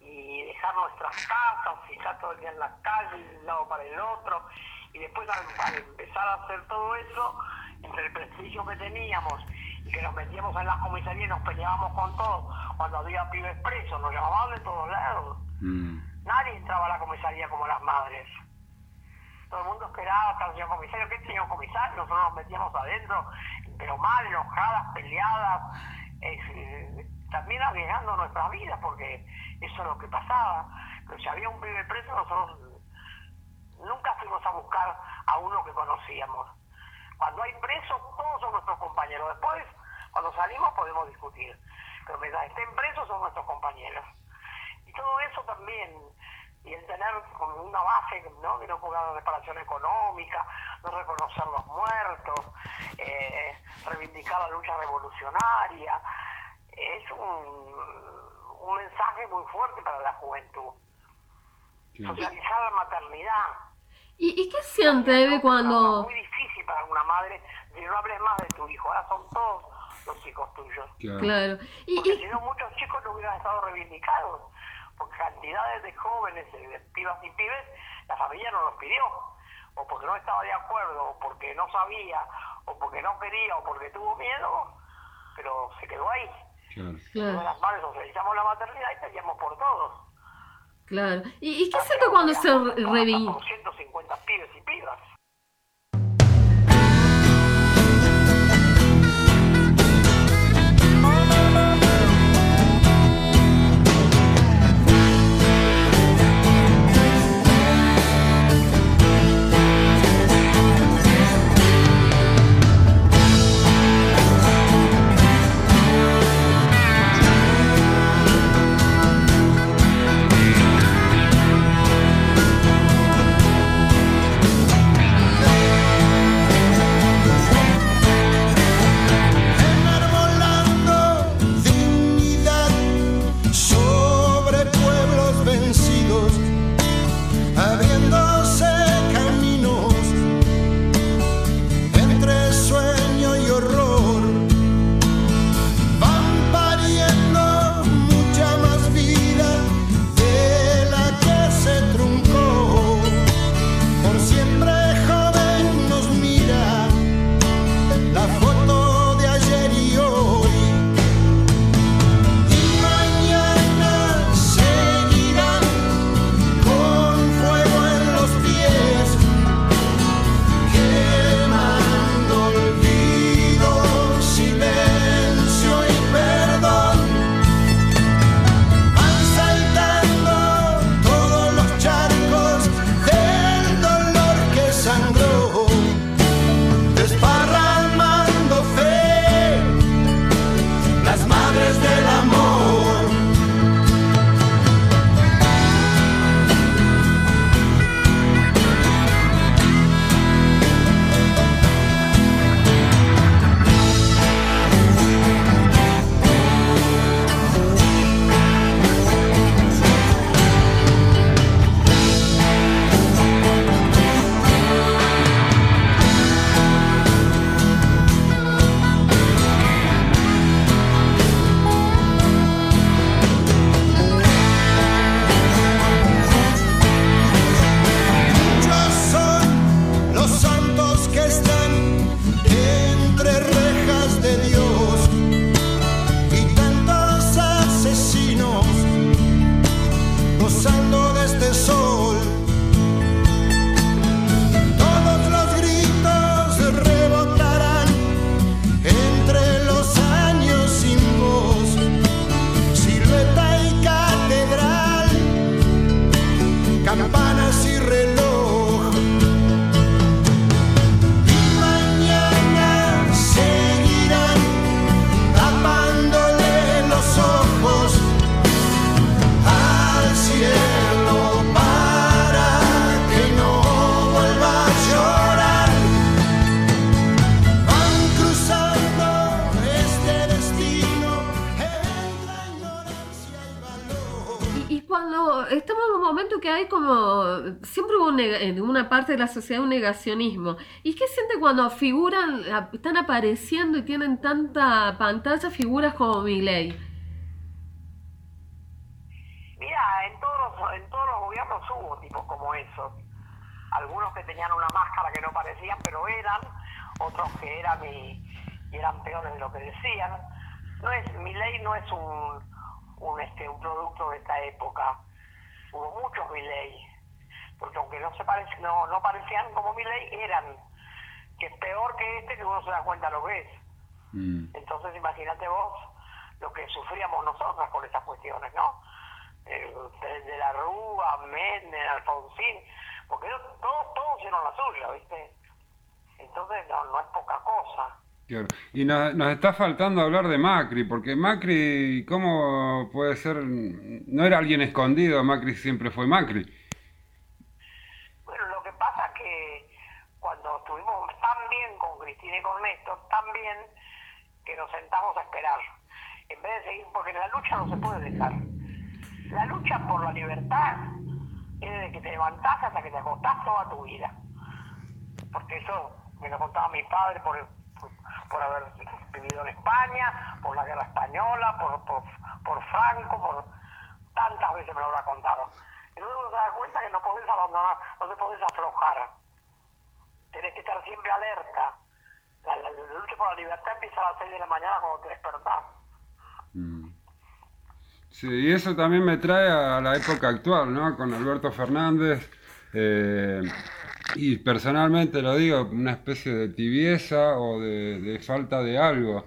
y dejar nuestras casas y estar todo el día en la calle de un lado para el otro y después al, al empezar a hacer todo eso entre el prestigio que teníamos que nos metíamos en las comisarías y nos peleábamos con todos cuando había pibes presos nos llamaban de todos lados Mm. nadie entraba a la comisaría como las madres todo el mundo esperaba hasta el señor comisario ¿qué señor comisario? nosotros nos metíamos adentro pero mal, enojadas, peleadas eh, también arriesgando nuestras vidas porque eso es lo que pasaba pero si había un pibe preso nosotros nunca fuimos a buscar a uno que conocíamos. Cuando hay presos, todos son nuestros compañeros. Después, cuando salimos, podemos discutir. Pero mientras estén presos, son nuestros compañeros. Y todo eso también, y el tener como una base, ¿no? De no cobrar reparación económica, no reconocer los muertos, eh, reivindicar la lucha revolucionaria, es un, un mensaje muy fuerte para la juventud. Socializar la maternidad. ¿Y, y qué siente Eve cuando... muy difícil para una madre si no hables más de tu hijo. Ahora son todos los hijos tuyos. Claro. Y, Porque y- si no, muchos chicos no hubieran estado reivindicados. Porque cantidades de jóvenes, de pibas y pibes, la familia no los pidió. O porque no estaba de acuerdo, o porque no sabía, o porque no quería, o porque tuvo miedo. Pero se quedó ahí. Claro. Las madres socializamos la maternidad y peleamos por todos. Claro. ¿Y, y qué siente cuando se reivindica? Por 150 pibes y pibas. De la sociedad un negacionismo. ¿Y qué siente cuando figuran, están apareciendo y tienen tanta pantalla figuras como Milei? Mira, en todos, los, en todos los gobiernos hubo tipos como esos. Algunos que tenían una máscara que no parecían, pero eran. Otros que eran y, y eran peores de lo que decían. No es, mi ley no es un, un, este, un producto de esta época. Hubo muchos mi ley. Porque aunque no se parece, no, no parecían como mi ley, eran. Que es peor se da cuenta lo que es. Mm. Entonces imagínate vos lo que sufríamos nosotras con estas cuestiones, ¿no? Eh, desde la Rúa, Méndez, Alfonsín, porque todos, todos hicieron la suya, ¿viste? Entonces no, no es poca cosa. Claro. Y nos, nos está faltando hablar de Macri, porque Macri, ¿cómo puede ser? No era alguien escondido, Macri siempre fue Macri. Bueno, lo que pasa es que cuando estuvimos tan bien con Cristina con Néstor, tan bien que nos sentamos a esperar. En vez de seguir, porque la lucha no se puede dejar. La lucha por la libertad es desde que te levantás hasta que te acostás toda tu vida. Porque eso me lo contaba mi padre por, por, por haber vivido en España, por la guerra española, por, por, por Franco, por tantas veces me lo habrá contado. Entonces uno se da cuenta que no podés abandonar, no te podés aflojar. Tenés que estar siempre alerta. La, la- lucha por la libertad empieza a las 6 de la mañana cuando te despertás. Mm. Sí, y eso también me trae a la época actual, ¿no? Con Alberto Fernández. eh, y personalmente lo digo, una especie de tibieza o de, de falta de algo.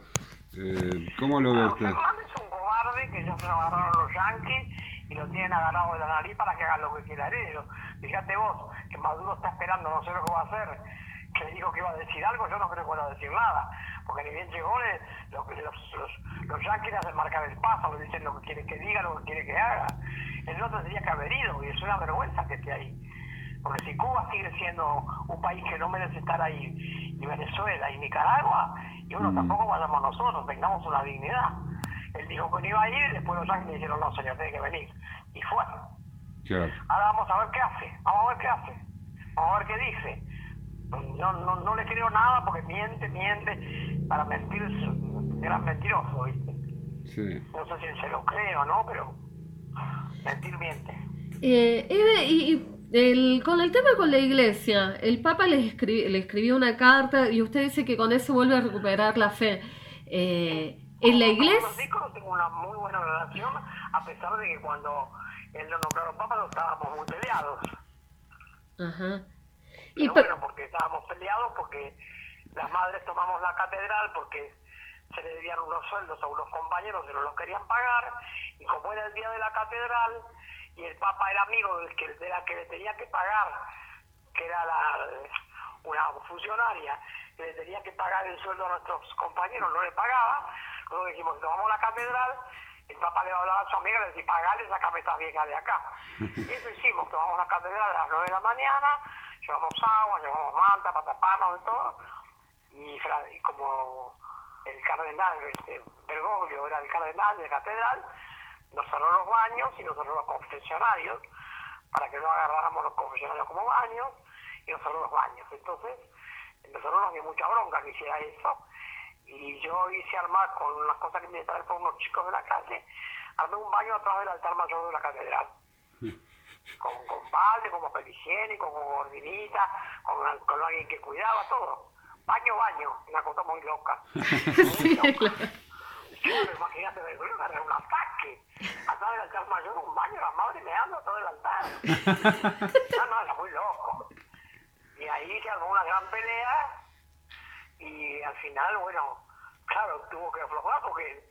Eh, ¿Cómo lo ve usted? Fernández es un cobarde que ya se lo agarraron los yanquis y lo tienen agarrado de la nariz para que haga lo que quiera ellos. Fíjate vos, que Maduro está esperando, no sé lo que va a hacer, que dijo que iba a decir algo, yo no creo que vaya a decir nada, porque ni bien llegó, que los, los, los yanquis hacen marcar el paso, le dicen lo que quiere que diga, lo que quiere que haga. El otro tendría que haber ido y es una vergüenza que esté ahí. Porque si Cuba sigue siendo un país que no merece estar ahí, y Venezuela y Nicaragua, y bueno, tampoco vayamos nosotros, tengamos una dignidad. Él dijo que no iba a ir, y después los yanquis le dijeron, no, señor, tiene que venir. Y fue. Claro. Ahora vamos a ver qué hace, vamos a ver qué hace, vamos a ver qué dice. No, no, no le creo nada porque miente, miente, para mentir es un gran mentiroso, ¿viste? Sí. No sé si se lo cree o no, pero mentir miente. Eh, Eve, y, y el- con el tema con la iglesia, el Papa le, escri- le escribió una carta y usted dice que con eso vuelve a recuperar la fe. Eh, en la Con iglesia... Francisco tengo una muy buena relación, a pesar de que cuando él lo nombraron papa no estábamos muy peleados. Ajá. Y Pero bueno, porque estábamos peleados, porque las madres tomamos la catedral, porque se le debían unos sueldos a unos compañeros que no los querían pagar, y como era el día de la catedral, y el Papa era amigo del que, de la que le tenía que pagar, que era la, una funcionaria, que le tenía que pagar el sueldo a nuestros compañeros, no le pagaba, nosotros dijimos, tomamos la catedral, el Papa le va a hablar a su amiga y le dice, pagale, sacame esta vieja de acá. Y eso hicimos, tomamos la catedral a las 9 de la mañana, llevamos agua, llevamos manta para taparnos y todo, y, como el cardenal, este, Bergoglio era el cardenal de la catedral, nos cerró los baños y nos cerró los confesionarios, para que no agarráramos los confesionarios como baños, y nos cerró los baños. Entonces, nosotros nos dio mucha bronca que hiciera eso, y yo hice armar con unas cosas que me trajeron unos chicos de la calle, armé un baño atrás del altar mayor de la catedral con, con balde, con papel higiénico, con gordinita, con, con alguien que cuidaba, todo. Baño, baño, una cosa muy loca. sí, imagínate, me agarrar un ataque. Atrás del altar mayor, un baño, la madre me anda todo el altar. No, no, era muy loco. Y ahí se armó una gran pelea y al final, bueno, claro, tuvo que aflojar porque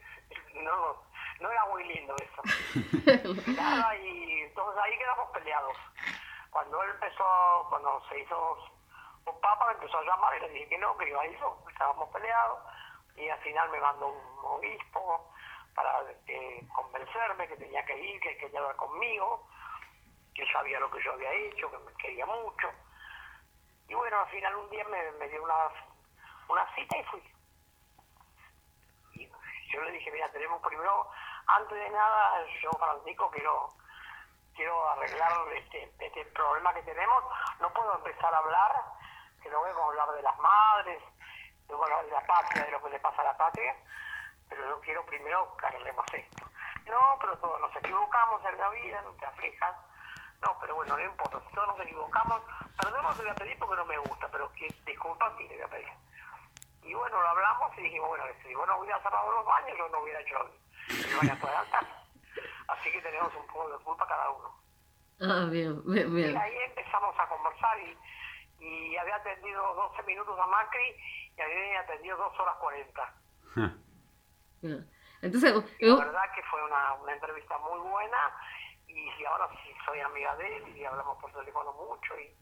no, no era muy lindo eso. Nada, y entonces ahí quedamos peleados. Cuando él empezó, cuando se hizo un papa, me empezó a llamar y le dije que no, que iba a ir, estábamos peleados. Y al final me mandó un obispo para eh, convencerme que tenía que ir, que quería hablar conmigo, que sabía lo que yo había hecho, que me quería mucho. Y bueno, al final un día me, me dio una, una cita y fui. Y yo le dije, mira, tenemos primero, antes de nada, yo Francisco quiero quiero arreglar este, este problema que tenemos. No puedo empezar a hablar, que no vengo a hablar de las madres, de, bueno, de la patria, de lo que le pasa a la patria, pero yo quiero primero que arreglemos esto. No, pero todos nos equivocamos en la vida, no te aflijas. No, pero bueno, no importa, si todos nos equivocamos, perdón, no te voy a pedir porque no me gusta, pero que disculpas sí te voy a pedir. Y bueno, lo hablamos y dijimos, bueno, si vos no hubieras cerrado los baños, yo no hubiera hecho Así que tenemos un poco de culpa cada uno. Ah, bien, bien, Y bien. ahí empezamos a conversar y, y había atendido 12 minutos a Macri y había atendido 2 horas 40. bien. Entonces, Y la eh, verdad que fue una, una entrevista muy buena y ahora sí soy amiga de él y hablamos por teléfono mucho y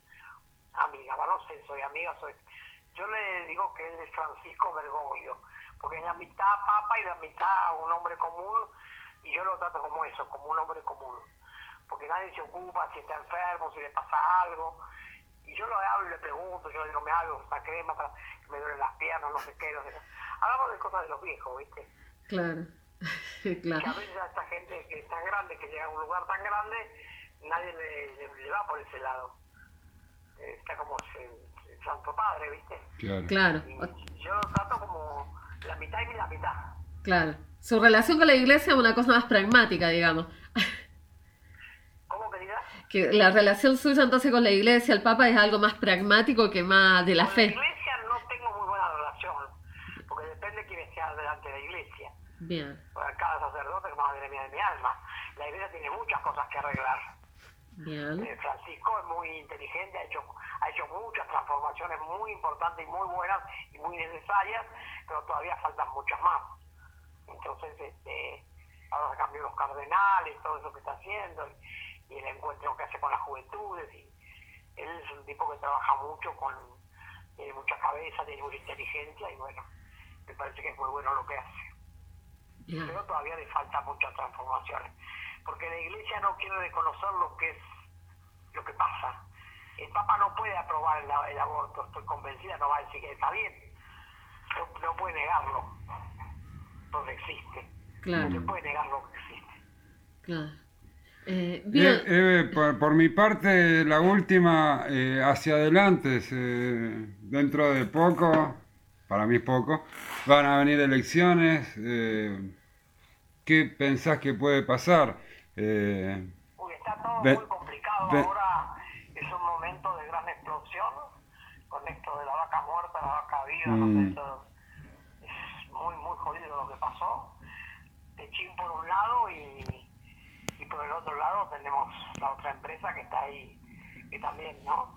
amiga, va, no sé, soy amiga, soy... Yo le digo que él es Francisco Bergoglio, porque es la mitad papa y la mitad un hombre común y yo lo trato como eso, como un hombre común. Porque nadie se ocupa si está enfermo, si le pasa algo. Y yo lo hablo y le pregunto, yo le digo, me hago una crema para que me duelen las piernas, no sé qué, no sé qué. Hablamos de cosas de los viejos, ¿viste? claro, que a claro, veces a esta gente que es tan grande, que llega a un lugar tan grande, nadie le, le- le va por ese lado. Está como el, el Santo Padre, ¿viste? Claro. claro, Y yo lo trato como la mitad y la mitad. claro. Su relación con la iglesia es una cosa más pragmática, digamos. ¿Cómo querida? Que la relación suya entonces con la iglesia, el Papa, es algo más pragmático que más de la Con la fe. iglesia no tengo muy buena relación, porque depende de quién esté delante de la iglesia. Bien, cada sacerdote es madre mía de mi alma. La iglesia tiene muchas cosas que arreglar. bien, Eh, Francisco es muy inteligente, ha hecho, ha hecho muchas transformaciones muy importantes y muy buenas y muy necesarias, pero todavía faltan muchas más. Entonces, este, ahora cambió los cardenales, todo eso que está haciendo, y, y el encuentro que hace con las juventudes, y él es un tipo que trabaja mucho con, tiene mucha cabeza, tiene mucha inteligencia, y bueno, me parece que es muy bueno lo que hace pero todavía le faltan muchas transformaciones. Porque la iglesia no quiere reconocer lo que es lo que pasa. El Papa no puede aprobar el, el aborto, estoy convencida, no va a decir que está bien. No, no puede negarlo, porque existe. Claro. No se puede negar lo que existe. claro. Eh, bien, Eh, por, por mi parte, la última, eh, hacia adelante, se- dentro de poco, para mí es poco, van a venir elecciones. eh, ¿Qué pensás que puede pasar? Eh, Uy, está todo Ve- muy complicado ve- ahora, es un momento de gran explosión, con esto de la la vaca viva, no Mm. sé, eso es muy, muy jodido lo que pasó. Techín por un lado y, y por el otro lado tenemos la otra empresa que está ahí, que también, ¿no?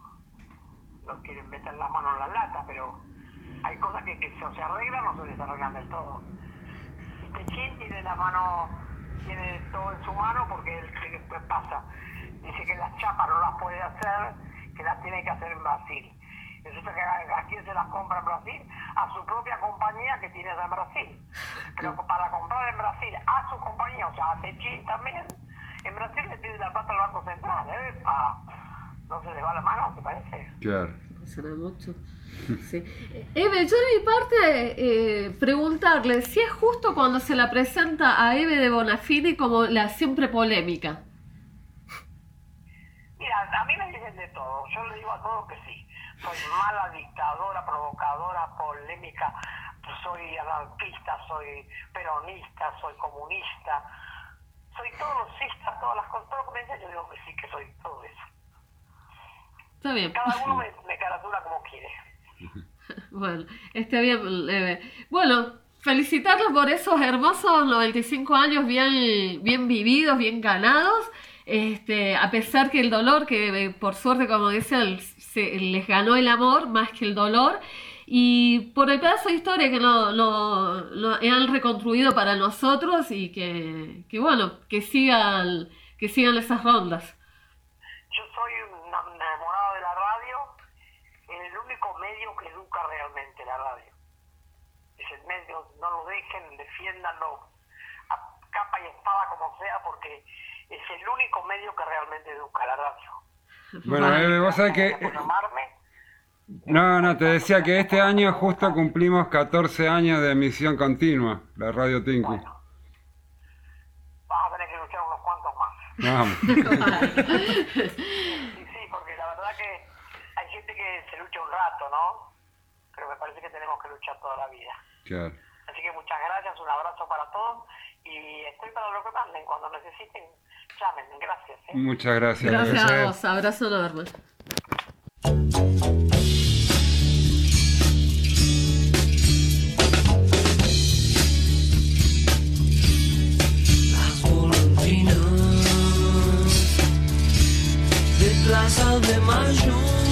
No quieren meter la mano en la lata, pero hay cosas que, que se, arreglan o se desarrollan del todo. Techín tiene la mano, tiene todo en su mano porque él que después pasa. Dice que las chapas no las puede hacer, que las tiene que hacer en Brasil. Resulta que a, a quién se las compra en Brasil? A su propia compañía que tiene en Brasil. Pero para comprar en Brasil a su compañía, o sea, a Techín también, en Brasil le pide la plata al Banco Central. ¡Epa! No se le va la mano, ¿te parece? claro. Suena mucho. Sí. Eve, yo de mi parte eh, preguntarle si es justo cuando se la presenta a Eve de Bonafini como la siempre polémica. Mira, a mí me dicen de todo. Yo le digo a todos que sí. Soy mala, dictadora, provocadora, polémica. Soy anarquista, soy peronista, soy comunista. Soy todos los cistas, todas las cosas. Todo lo que me dicen, yo digo que sí, que soy todo eso. Está bien. Cada uno me, me caratura como quiere. Bueno, está bien. Bueno, felicitarlos por esos hermosos 95 años bien, bien vividos, bien ganados. Este, a pesar que el dolor, que eh, por suerte, como dicen, se, les ganó el amor más que el dolor. Y por el pedazo de historia que lo, lo- han reconstruido para nosotros y que, que bueno, que sigan, que sigan esas rondas. Yo soy un enamorado de la radio, en el único medio que educa realmente la radio. Es el medio, no lo dejen, defiéndanlo a capa y espada como sea, porque es el único medio que realmente educa la radio. Bueno, Eve, vos sabés que... Llamarme, No, no, te decía que este año justo cumplimos 14 años de emisión continua, la Radio Tinku. vas a tener que luchar unos cuantos más. Vamos. Sí, sí, porque la verdad que hay gente que se lucha un rato, ¿no? Pero me parece que tenemos que luchar toda la vida. Claro. Así que muchas gracias, un abrazo para todos y estoy para lo que manden. Cuando necesiten, llamen. Gracias. ¿eh? Muchas gracias. Gracias a vos, abrazo enorme. Plaza de Mayo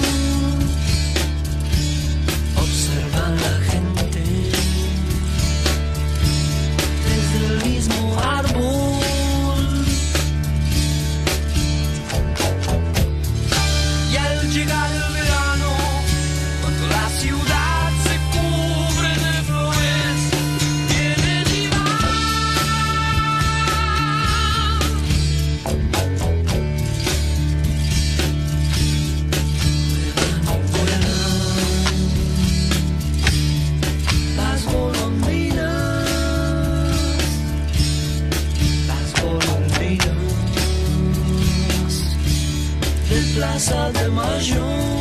de Plaza de Mayo. Se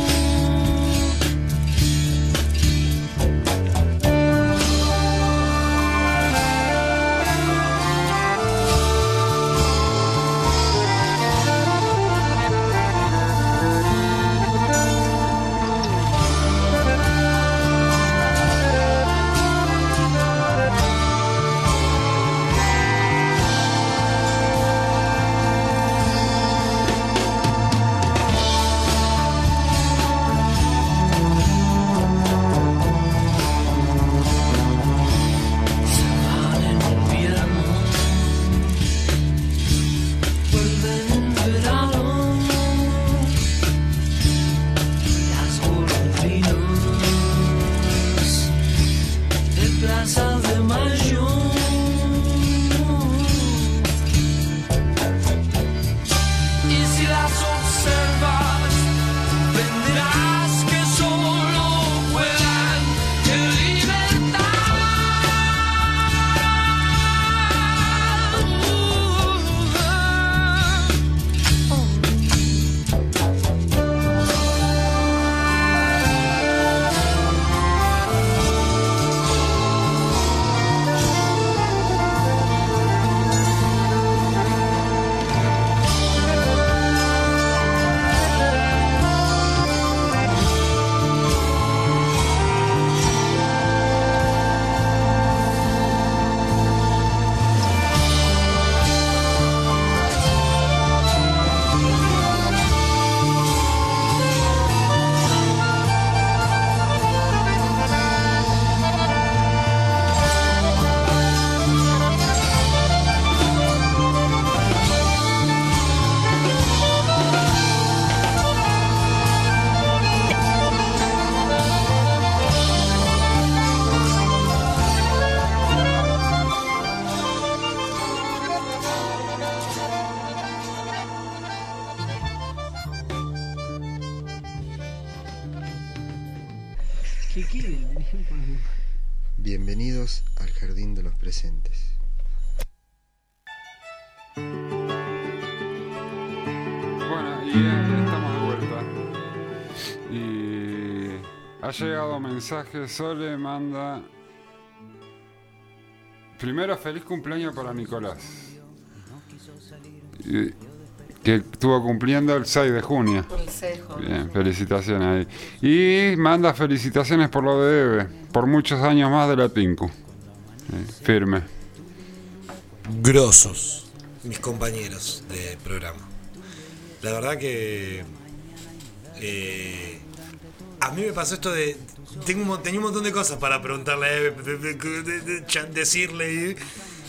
mensaje, Sole manda... Primero, feliz cumpleaños para Nicolás. Y- que estuvo cumpliendo el 6 de junio. Bien, felicitaciones ahí. Y manda felicitaciones por lo de Eve, por muchos años más de la Tinku. Firme. grosos mis compañeros de programa. La verdad que eh, a mí me pasó esto de tengo un, tenía un montón de cosas para preguntarle de- de- de- decirle,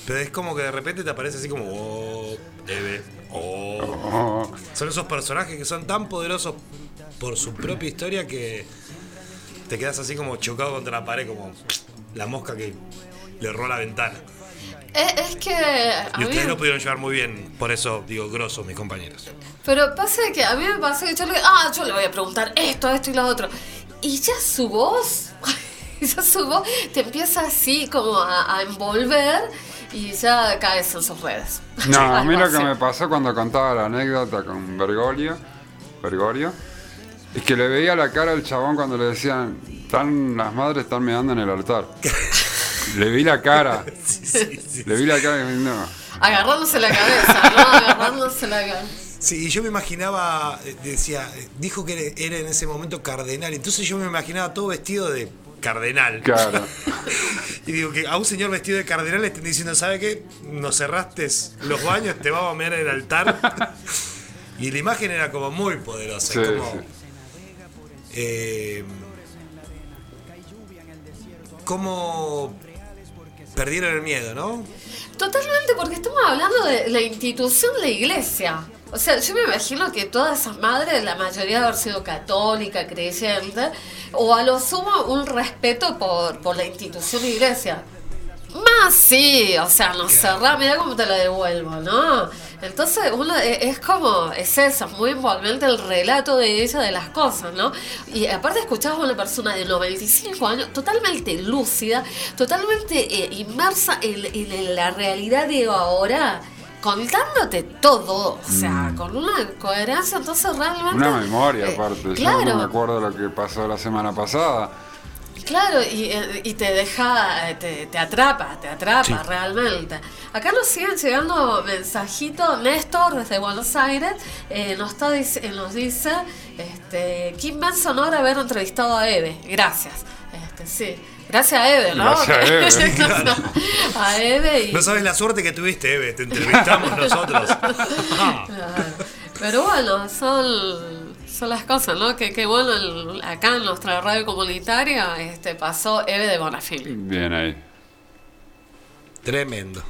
pero es como que de repente te aparece así como oh, Eve, oh. Son esos personajes que son tan poderosos por su propia historia que te quedas así como chocado contra la pared, como la mosca que le erró la ventana. Es, es que. a Y mí- ustedes lo pudieron llevar muy bien, por eso digo grosos mis compañeros. Pero pasa que a mí me pasó que yo le ah, yo le voy a preguntar esto, esto y lo otro. Y ya su voz, ya su voz te empieza así como a, a envolver y ya caes en sus redes. No, a mí lo que me pasó cuando contaba la anécdota con Bergoglio, Bergoglio, es que le veía la cara al chabón cuando le decían, están las madres están meando en el altar. le vi la cara. Le vi la cara y no. Agarrándose la cabeza, ¿no? Agarrándose la cabeza. Sí, y yo me imaginaba, eh, decía, eh, dijo que era- en ese momento cardenal, entonces yo me imaginaba todo vestido de cardenal. Claro. Y digo que a un señor vestido de cardenal le estén diciendo, ¿sabe qué? Nos cerraste los baños, te vamos a mear en el altar. y la imagen era como muy poderosa. Sí, como, sí. eh, cómo perdieron el miedo, ¿no? Totalmente, porque estamos hablando de la institución, la iglesia. O sea, yo me imagino que todas esas madres, la mayoría de haber sido católica, creyente, o a lo sumo un respeto por, por la institución iglesia. Más sí, o sea, no cerrá, mira cómo te la devuelvo, ¿no? Entonces, uno e- es como, es eso, muy envolvente el relato de ella de las cosas, ¿no? Y aparte escuchabas a una persona de 95 años, totalmente lúcida, totalmente eh, inmersa en, en la realidad de ahora, contándote todo, o sea, con una coherencia, entonces realmente... Una memoria eh, aparte. Yo claro. no me acuerdo lo que pasó la semana pasada. Claro, y, eh, y te deja, eh, te, te atrapa, te atrapa Sí. realmente. Acá nos siguen llegando mensajitos. Néstor, desde Buenos Aires, eh, nos, está, eh, nos dice, este, qué inmenso honor haber entrevistado a Eve. Gracias. Este, sí. Gracias a Eve, ¿no? Gracias a Eve, sí, claro. a Eve y... No sabes la suerte que tuviste, Eve, te entrevistamos nosotros. Claro. Pero bueno, son, son las cosas, ¿no? Que, que bueno, el- acá en nuestra radio comunitaria este, pasó Eve de Bonafini. Bien ahí. Tremendo.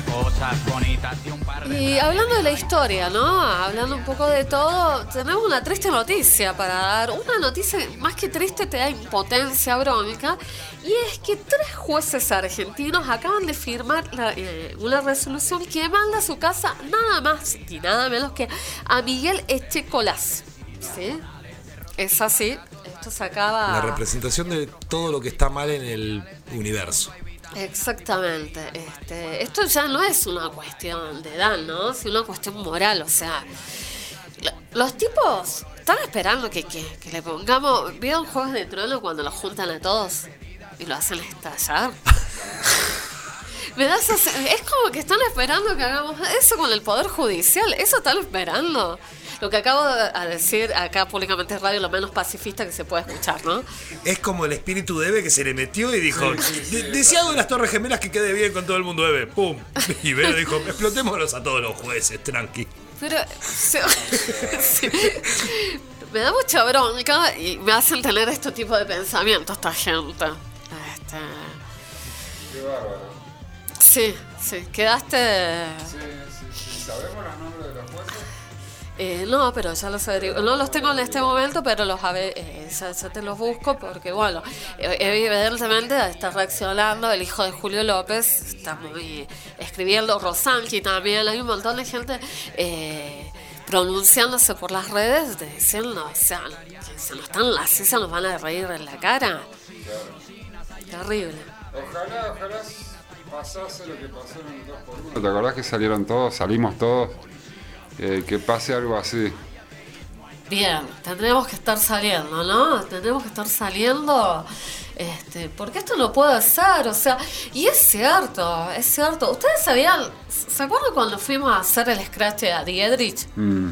Cosas bonitas y un par de... Y hablando de la historia, ¿no? Hablando un poco de todo, tenemos una triste noticia para dar. Una noticia más que triste te da impotencia bronca. Y es que tres jueces argentinos acaban de firmar la- eh, una resolución que manda a su casa nada más y nada menos que a Miguel Echecolás. ¿Sí? Es así. Esto se acaba... La representación de todo lo que está mal en el universo. Exactamente. Este, esto ya no es una cuestión de edad, ¿no? Una cuestión moral. O sea, lo- los tipos están esperando que, que, que le pongamos. ¿Vieron Juegos de Tronos cuando los juntan a todos y lo hacen estallar? Me da esa se- es como que están esperando que hagamos eso con el Poder Judicial. Eso están esperando. Lo que acabo de decir acá públicamente en radio, lo menos pacifista que se puede escuchar, ¿no? Es como el espíritu de Eve que se le metió y dijo, "De- deseado en las Torres Gemelas que quede bien con todo el mundo, Eve. ¡Pum! Y Eve dijo, explotémoslos a todos los jueces, tranqui. Pero se- sí. me da mucha bronca y me hacen tener este tipo de pensamientos esta gente. Este, Qué bárbaro. sí, sí, quedaste... ¿Sabemos nombres de los jueces? Eh, no, pero ya los averiguo. No los tengo en este momento, pero los eh, ya, te los busco porque, bueno, eh, evidentemente está reaccionando el hijo de Julio López, está muy escribiendo, Rosanqui también, hay un montón de gente eh, pronunciándose por las redes, de- diciendo, o sea, se nos están, así se nos van a reír en la cara. Terrible. Ojalá, ojalá pasase lo que pasó en el 2 por 1 ¿Te acordás que salieron todos, salimos todos? Eh, que pase algo así. Bien, tendremos que estar saliendo, ¿no? Tendremos que estar saliendo, este, porque esto no puede ser, o sea, y es cierto, es cierto. ¿Ustedes sabían, se acuerdan cuando fuimos a hacer el scratch a Diedrich? Mm.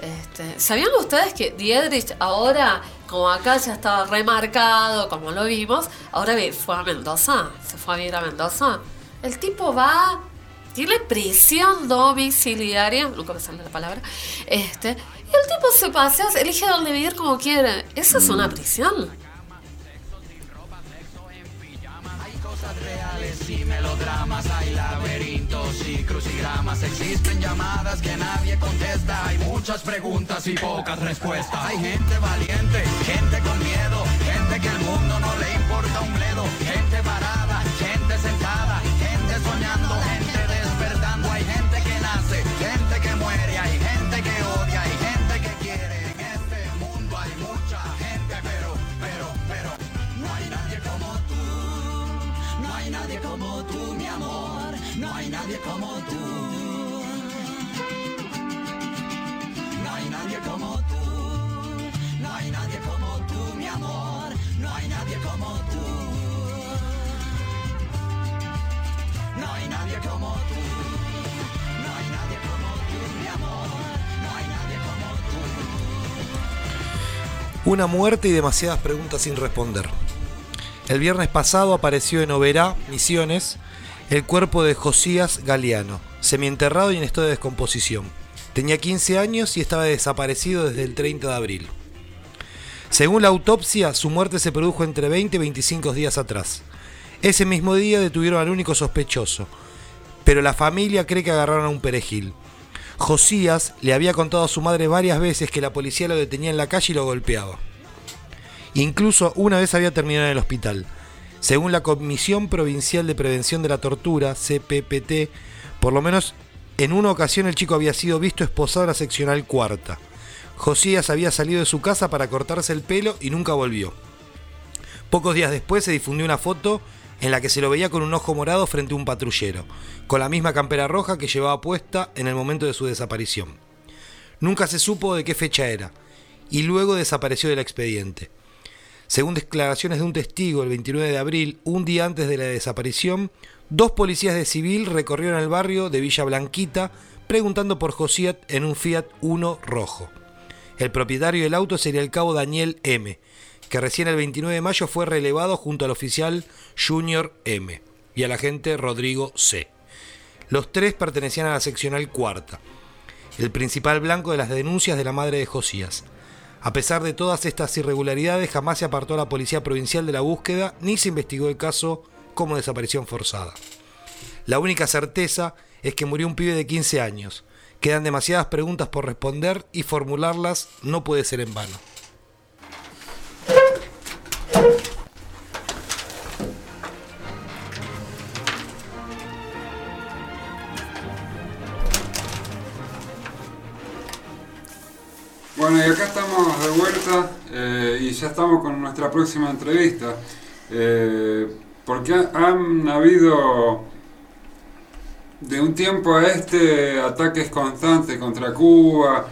Este, ¿Sabían ustedes que Diedrich ahora, como acá ya estaba remarcado, como lo vimos, ahora fue a Mendoza? ¿Se fue a vivir a Mendoza? El tipo va, tiene prisión domiciliaria, nunca me sale la palabra, este, y el tipo se pasea, elige dónde vivir como quiere. Eso es una prisión. cosas reales y melodramas, hay laberintos y crucigramas. Existen llamadas que nadie contesta, hay muchas preguntas y pocas respuestas. Hay gente valiente, gente con miedo, gente que al mundo no le importa un bledo, gente parada, gente sentada, gente soñando, nadie como tú. No hay nadie como tú. No hay nadie como tú, mi amor. No hay nadie como tú. No hay nadie como tú. No hay nadie como tú, mi amor. No hay nadie como tú. Una muerte y demasiadas preguntas sin responder. El viernes pasado apareció en Oberá, Misiones, el cuerpo de Josías Galeano, semienterrado y en estado de descomposición. Tenía 15 años y estaba desaparecido desde el 30 de abril. Según la autopsia, su muerte se produjo entre 20 y 25 días atrás. Ese mismo día detuvieron al único sospechoso, pero la familia cree que agarraron a un perejil. Josías le había contado a su madre varias veces que la policía lo detenía en la calle y lo golpeaba. Incluso una vez había terminado en el hospital. Según la Comisión Provincial de Prevención de la Tortura, CPPT, por lo menos en una ocasión el chico había sido visto esposado en la seccional cuarta. Josías había salido de su casa para cortarse el pelo y nunca volvió. Pocos días después se difundió una foto en la que se lo veía con un ojo morado frente a un patrullero, con la misma campera roja que llevaba puesta en el momento de su desaparición. Nunca se supo de qué fecha era, y luego desapareció del expediente. Según declaraciones de un testigo, el 29 de abril, un día antes de la desaparición, dos policías de civil recorrieron el barrio de Villa Blanquita preguntando por Josiat en un Fiat 1 rojo. El propietario del auto sería el cabo Daniel M., que recién el 29 de mayo fue relevado junto al oficial Junior M. y al agente Rodrigo C. Los tres pertenecían a la seccional cuarta, el principal blanco de las denuncias de la madre de Josías. A pesar de todas estas irregularidades, jamás se apartó la Policía Provincial de la búsqueda ni se investigó el caso como desaparición forzada. La única certeza es que murió un pibe de 15 años. Quedan demasiadas preguntas por responder y formularlas no puede ser en vano. Bueno, y acá estamos de vuelta eh, y ya estamos con nuestra próxima entrevista. Eh, porque ha- han habido de un tiempo a este ataques constantes contra Cuba.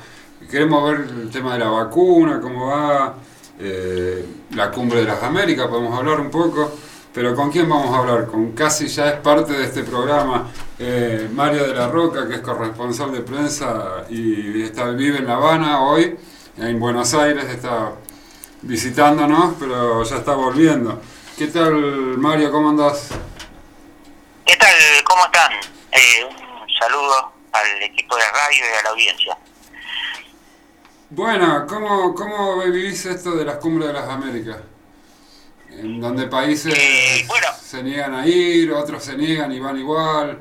Queremos ver el tema de la vacuna, cómo va, eh, la cumbre de las Américas, podemos hablar un poco. Pero ¿con quién vamos a hablar? Con casi ya es parte de este programa, eh, Mario de la Roca, que es corresponsal de prensa y está, vive en La Habana hoy, en Buenos Aires, está visitándonos, pero ya está volviendo. ¿Qué tal, Mario? ¿Cómo andás? ¿Qué tal? ¿Cómo están? Eh, un saludo al equipo de radio y a la audiencia. Bueno, ¿cómo, ¿cómo vivís esto de las cumbres de las Américas? En donde países se niegan a ir, otros se niegan y van igual.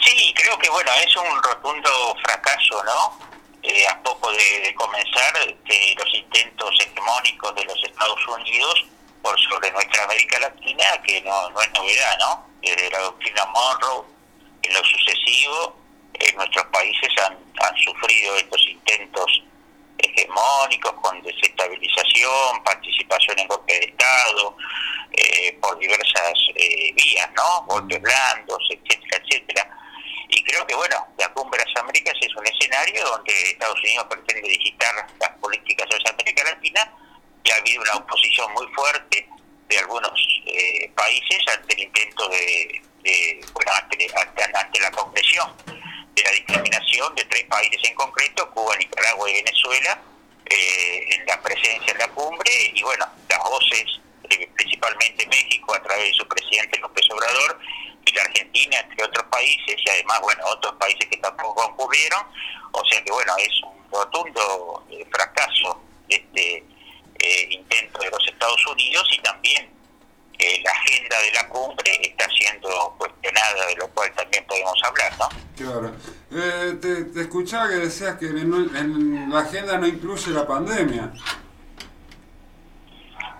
Sí, creo que bueno, es un rotundo fracaso, ¿no? Eh, a poco de, de comenzar, que los intentos hegemónicos de los Estados Unidos por sobre nuestra América Latina, que no, no es novedad, ¿no? Desde la doctrina Monroe, en lo sucesivo, eh, nuestros países han, han sufrido estos intentos hegemónicos con desestabilización, participación en golpe de Estado, eh, por diversas eh, vías, ¿no? Golpes blandos, etcétera, etcétera. Y creo que, bueno, la Cumbre de las Américas es un escenario donde Estados Unidos pretende digitar las políticas de América Latina y ha habido una oposición muy fuerte de algunos eh, países ante el intento de, de bueno, ante, ante- ante la concreción de la discriminación de tres países en concreto, Cuba, Nicaragua y Venezuela, eh, en la presencia en la cumbre y bueno, las voces, eh, principalmente México a través de su presidente López Obrador y la Argentina, entre otros países, y además, bueno, otros países que tampoco concurrieron, o sea que bueno, es un rotundo eh, fracaso este eh, intento de los Estados Unidos y también eh, la agenda de la cumbre está siendo cuestionada, de lo cual también podemos hablar, ¿no? Claro. Eh, te, te escuchaba que decías que en, en la agenda no incluye la pandemia.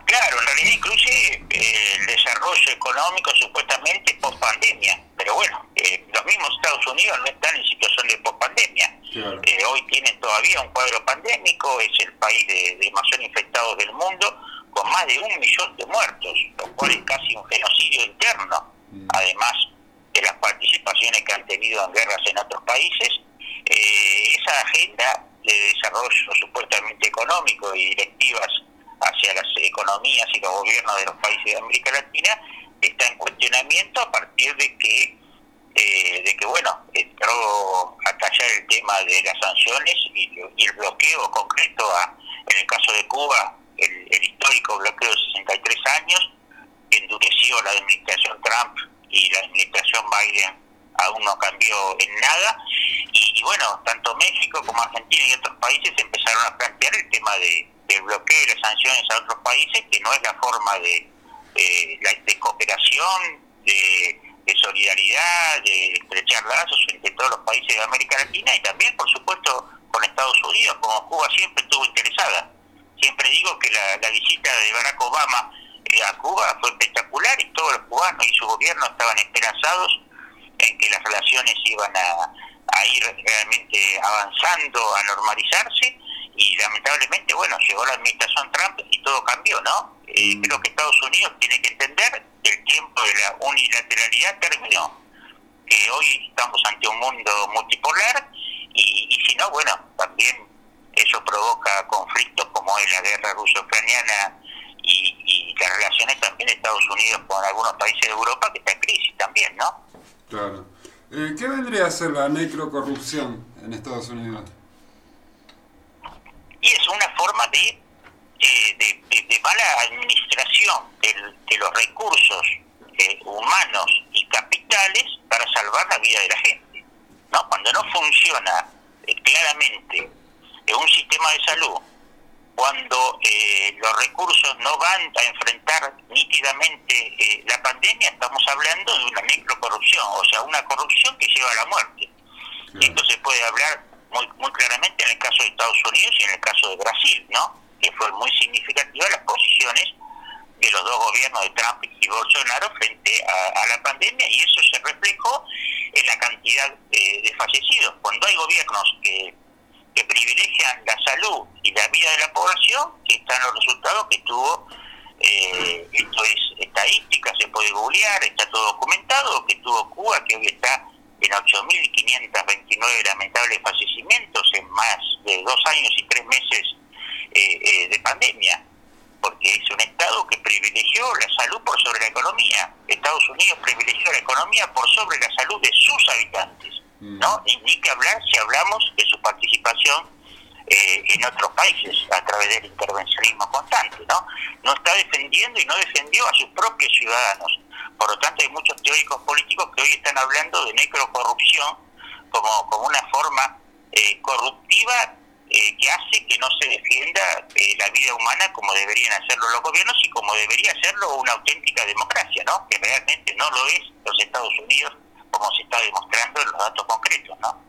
Claro, en realidad incluye eh, el desarrollo económico supuestamente post pandemia, pero bueno, eh, los mismos Estados Unidos no están en situación de post pandemia. Eh, hoy tienen todavía un cuadro pandémico, es el país de, de más infectados del mundo, con más de un millón de muertos, lo cual es casi un genocidio interno, además de las participaciones que han tenido en guerras en otros países. Eh, esa agenda de desarrollo supuestamente económico y directivas hacia las economías y los gobiernos de los países de América Latina está en cuestionamiento a partir de que eh, de que bueno entró a callar el tema de las sanciones y, y el bloqueo concreto a, en el caso de Cuba el, histórico bloqueo de 63 años que endureció la administración Trump y la administración Biden aún no cambió en nada y, bueno tanto México como Argentina y otros países empezaron a plantear el tema de del bloqueo y las sanciones a otros países, que no es la forma de, de, de cooperación, de, de solidaridad, de estrechar lazos entre todos los países de América Latina y también, por supuesto, con Estados Unidos, como Cuba siempre estuvo interesada. Siempre digo que la, la visita de Barack Obama eh, a Cuba fue espectacular y todos los cubanos y su gobierno estaban esperanzados en que las relaciones iban a, a ir realmente avanzando, a normalizarse y lamentablemente, bueno, llegó la administración Trump y todo cambió, ¿no? Eh, creo que Estados Unidos tiene que entender que el tiempo de la unilateralidad terminó, que hoy estamos ante un mundo multipolar y, y si no, bueno, también eso provoca conflictos como es la guerra ruso-ucraniana y, y las relaciones también de Estados Unidos con algunos países de Europa que está en crisis también, ¿no? Claro. Eh, ¿Qué vendría a ser la necrocorrupción en Estados Unidos? y es una forma de, eh, de, de- de mala administración del- de, los recursos eh, humanos y capitales para salvar la vida de la gente. ¿no? Cuando no funciona eh, claramente eh, un sistema de salud, cuando eh, los recursos no van a enfrentar nítidamente eh, la pandemia, estamos hablando de una microcorrupción, o sea, una corrupción que lleva a la muerte. Esto se puede hablar muy, muy claramente en el caso de Estados Unidos y en el caso de Brasil, ¿no? Que fue muy significativa las posiciones de los dos gobiernos de Trump y Bolsonaro frente a, a la pandemia y eso se reflejó en la cantidad eh, de fallecidos. Cuando hay gobiernos que, que privilegian la salud y la vida de la población, están los resultados que tuvo, eh, esto es estadística, se puede googlear, está todo documentado, que tuvo Cuba, que hoy está en 8.529 lamentables fallecimientos en más de dos años y tres meses eh, eh, de pandemia, porque es un Estado que privilegió la salud por sobre la economía. Estados Unidos privilegió la economía por sobre la salud de sus habitantes, ¿no? Y ni que hablar si hablamos de su participación eh, en otros países a través del intervencionismo constante, ¿no? No está defendiendo y no defendió a sus propios ciudadanos. Por lo tanto, hay muchos teóricos políticos que hoy están hablando de necrocorrupción como, como una forma eh, corruptiva eh, que hace que no se defienda eh, la vida humana como deberían hacerlo los gobiernos y como debería hacerlo una auténtica democracia, ¿no? Que realmente no lo es los Estados Unidos como se está demostrando en los datos concretos, ¿no?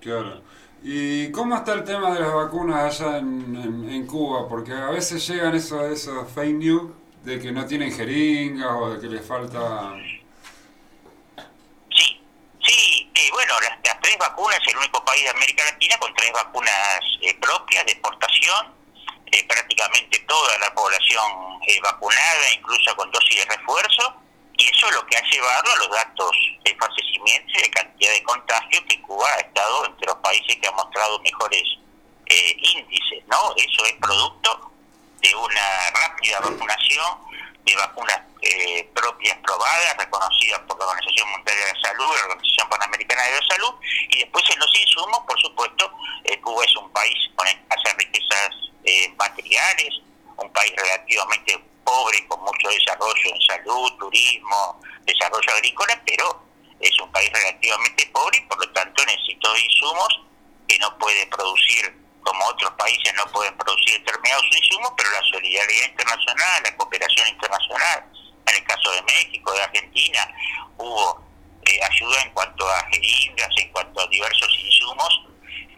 Claro. ¿Y cómo está el tema de las vacunas allá en, en- en Cuba? Porque a veces llegan esos, esos fake news de que no tienen jeringas o de que les falta... Sí, eh, bueno, las, las tres vacunas, el único país de América Latina con tres vacunas eh, propias de exportación, eh, prácticamente toda la población eh, vacunada, incluso con dosis de refuerzo, y eso es lo que ha llevado a los datos de fallecimientos y de cantidad de contagios que Cuba ha estado entre los países que han mostrado mejores eh, índices, ¿no? Eso es producto de una rápida vacunación, de vacunas eh, propias probadas, reconocidas por la Organización Mundial de la Salud, la Organización Panamericana de la Salud, y después en los insumos, por supuesto, eh, Cuba es un país con escasas riquezas materiales, un país relativamente pobre, con mucho desarrollo en salud, turismo, desarrollo agrícola, pero es un país relativamente pobre y por lo tanto necesito insumos que no puede producir, como otros países no pueden producir determinados insumos, pero la solidaridad internacional, la cooperación internacional, en el caso de México, de Argentina, hubo eh, ayuda en cuanto a jeringas, en cuanto a diversos insumos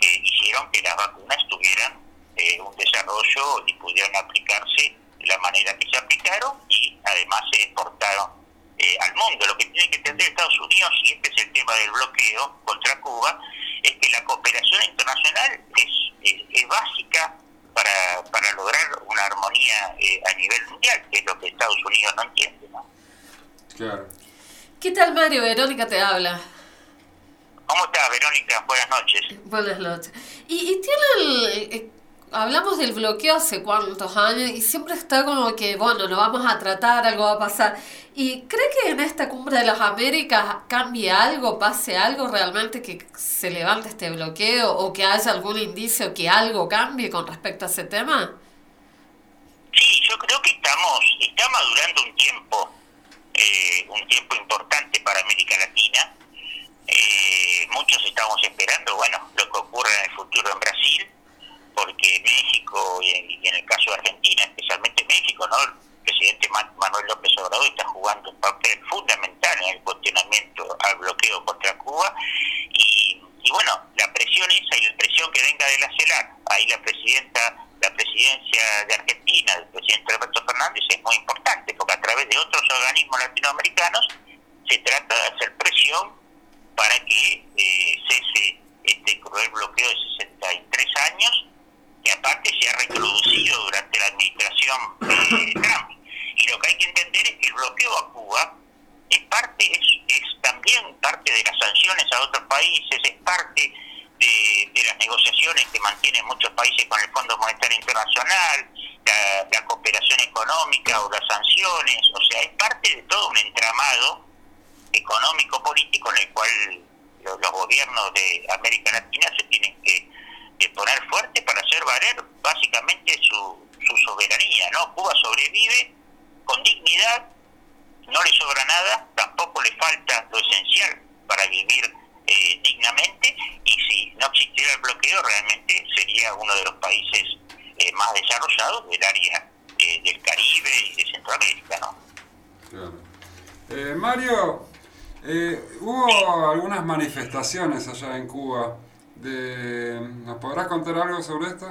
que hicieron que las vacunas tuvieran eh, un desarrollo y pudieran aplicarse la manera que se aplicaron y además se exportaron eh, al mundo. Lo que tiene que entender Estados Unidos, y este es el tema del bloqueo contra Cuba, es que la cooperación internacional es, es, básica para, para, lograr una armonía eh, a nivel mundial, que es lo que Estados Unidos no entiende. ¿no? Claro. ¿Qué tal, Mario? Verónica te habla. ¿Cómo estás, Verónica? Buenas noches. Buenas noches. ¿Y, y tiene el, eh, hablamos del bloqueo hace cuántos años y siempre está como que, bueno, lo vamos a tratar, algo va a pasar. ¿Y cree que en esta cumbre de las Américas cambie algo, pase algo realmente que se levante este bloqueo o que haya algún indicio que algo cambie con respecto a ese tema? Sí, yo creo que estamos, está madurando un tiempo, eh, un tiempo importante para América Latina. Eh, muchos estamos esperando, bueno, lo que ocurra en el futuro en Brasil, porque México y en, el caso de Argentina, especialmente México, ¿no? El presidente Manuel López Obrador está jugando un papel fundamental en el cuestionamiento al bloqueo contra Cuba y, bueno, la presión esa y la presión que venga de la CELAC, ahí la presidenta, la presidencia de Argentina allá en Cuba. De, ¿Nos podrás contar algo sobre esto?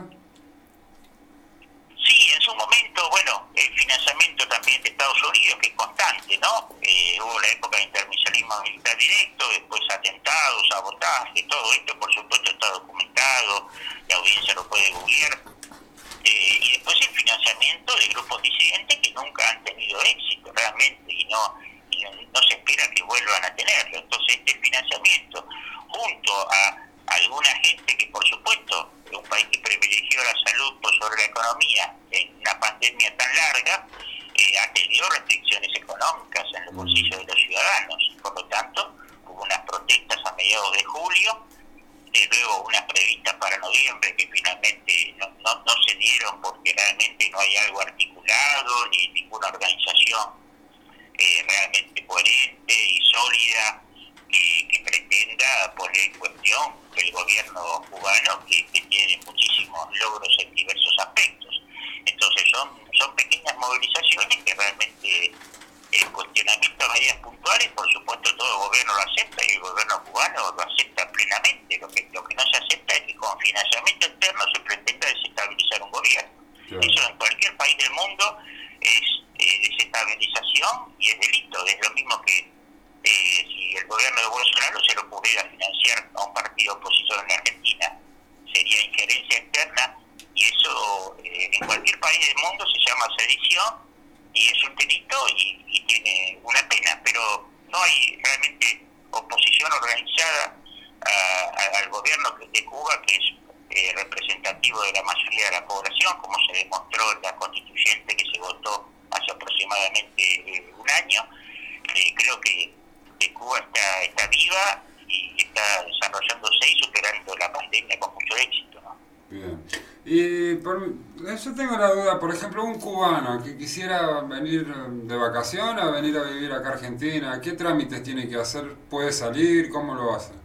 que quisiera venir em, de vacaciones o venir a vivir acá Argentina, ¿qué trámites tiene que hacer? ¿Puede salir? ¿Cómo lo hace?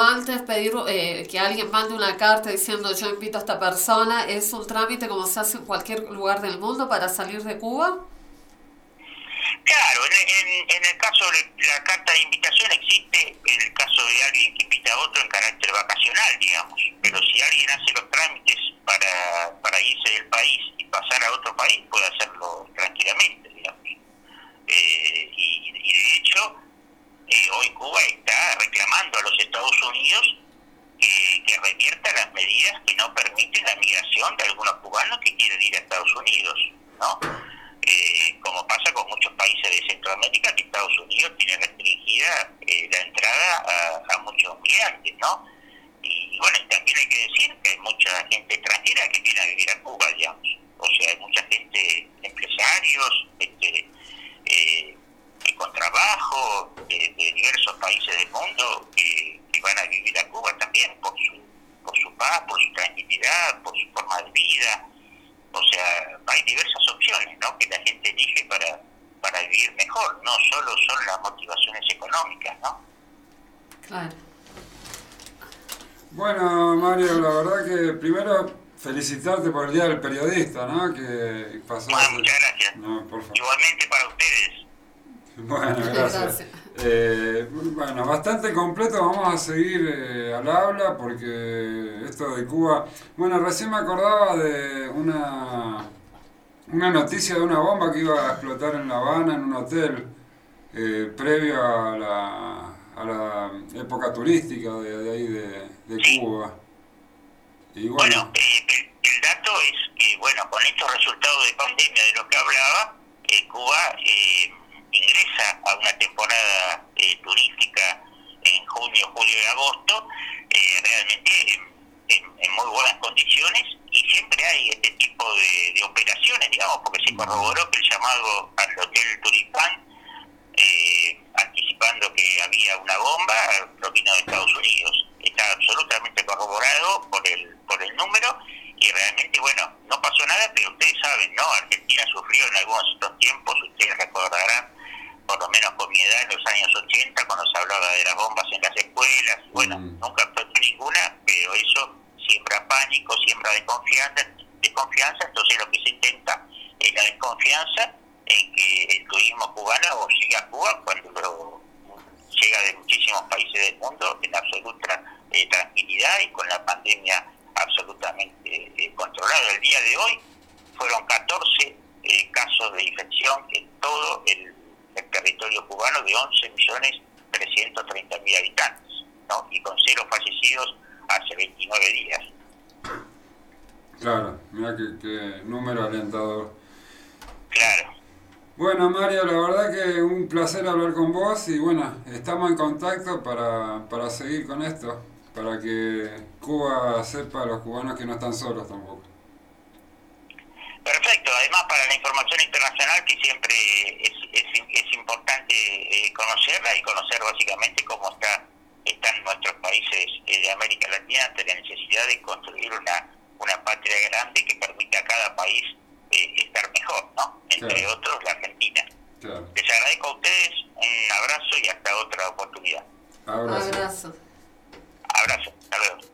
Antes pedir eh, que alguien mande una carta diciendo yo invito a esta persona. ¿Es un trámite como se hace en cualquier lugar del mundo para salir de Cuba? Claro, en, en- en el caso de la carta de invitación existe en el caso de alguien que invita a otro en carácter vacacional, digamos. Pero si alguien hace los trámites para, para irse del país y pasar a otro país, puede hacerlo tranquilamente, digamos. Eh, y, y de hecho, eh, hoy Cuba está reclamando a los Estados Unidos que, que revierta las medidas que no permiten la migración de algunos cubanos que quieren ir a Estados Unidos, ¿no? Eh, como pasa con muchos países de Centroamérica, que Estados Unidos tiene restringida eh, la entrada a, a muchos migrantes, ¿no? Y bueno, y también hay que decir que hay mucha gente extranjera que viene a vivir a Cuba, digamos. O sea, hay mucha gente, empresarios, gente eh, que con trabajo de, de diversos países del mundo que, que van a vivir a Cuba también por su, por su paz, por su tranquilidad, por su forma de vida. O sea, hay diversas opciones ¿no? que la gente elige para, para vivir mejor, no solo son las motivaciones económicas, ¿no? Claro. Bueno, Mario, la verdad que primero felicitarte por el Día del Periodista, ¿no? Que pasó. muchas gracias. No, por favor. Igualmente para ustedes. Bueno, gracias. Gracias. Eh, bueno, bastante completo, vamos a seguir eh, al habla porque esto de Cuba... Bueno, recién me acordaba de una, una noticia de una bomba que iba a explotar en La Habana, en un hotel, eh, previo a la, a la época turística de, de ahí de, de Cuba. Y bueno, el, el dato es que, bueno, con estos resultados de pandemia de los que hablaba, eh, Cuba eh, ingresa a una temporada eh, turística en junio, julio y agosto, eh, realmente en, muy buenas condiciones y siempre hay este tipo de, de operaciones, digamos, porque se corroboró que el llamado al Hotel Tulipán, eh, anticipando que había una bomba, provino de Estados Unidos. Está absolutamente corroborado por el, por el número y realmente, bueno, no pasó nada, pero ustedes saben, ¿no? Argentina sufrió en algunos tiempos, ustedes recordarán, por lo menos con mi edad, en los años 80, cuando se hablaba de las bombas en las escuelas. Bueno, nunca explotó ninguna, pero eso siembra pánico, siembra desconfianza, desconfianza, entonces lo que se intenta es la desconfianza en que el turismo cubano llega a Cuba cuando lo- llega de muchísimos países del mundo en absoluta eh, tranquilidad y con la pandemia absolutamente eh, controlada. El día de hoy fueron 14 eh, casos de infección en todo el, el territorio cubano de 11 millones 330 mil habitantes, ¿no? y con cero fallecidos hace 29 días. claro, mira qué, qué número alentador. Claro. Bueno, Mario, la verdad que un placer hablar con vos y bueno, estamos en contacto para, para seguir con esto, para que Cuba sepa a los cubanos que no están solos tampoco. Perfecto, además para la información internacional que siempre es, es, es importante eh, conocerla y conocer básicamente cómo está están nuestros países eh, de América Latina ante la necesidad de construir una, una patria grande que permita a cada país eh, estar mejor, ¿no? Entre Claro. otros la Argentina. Claro. Les agradezco a ustedes, un abrazo y hasta otra oportunidad. Abrazo. Abrazo. Abrazo, hasta luego.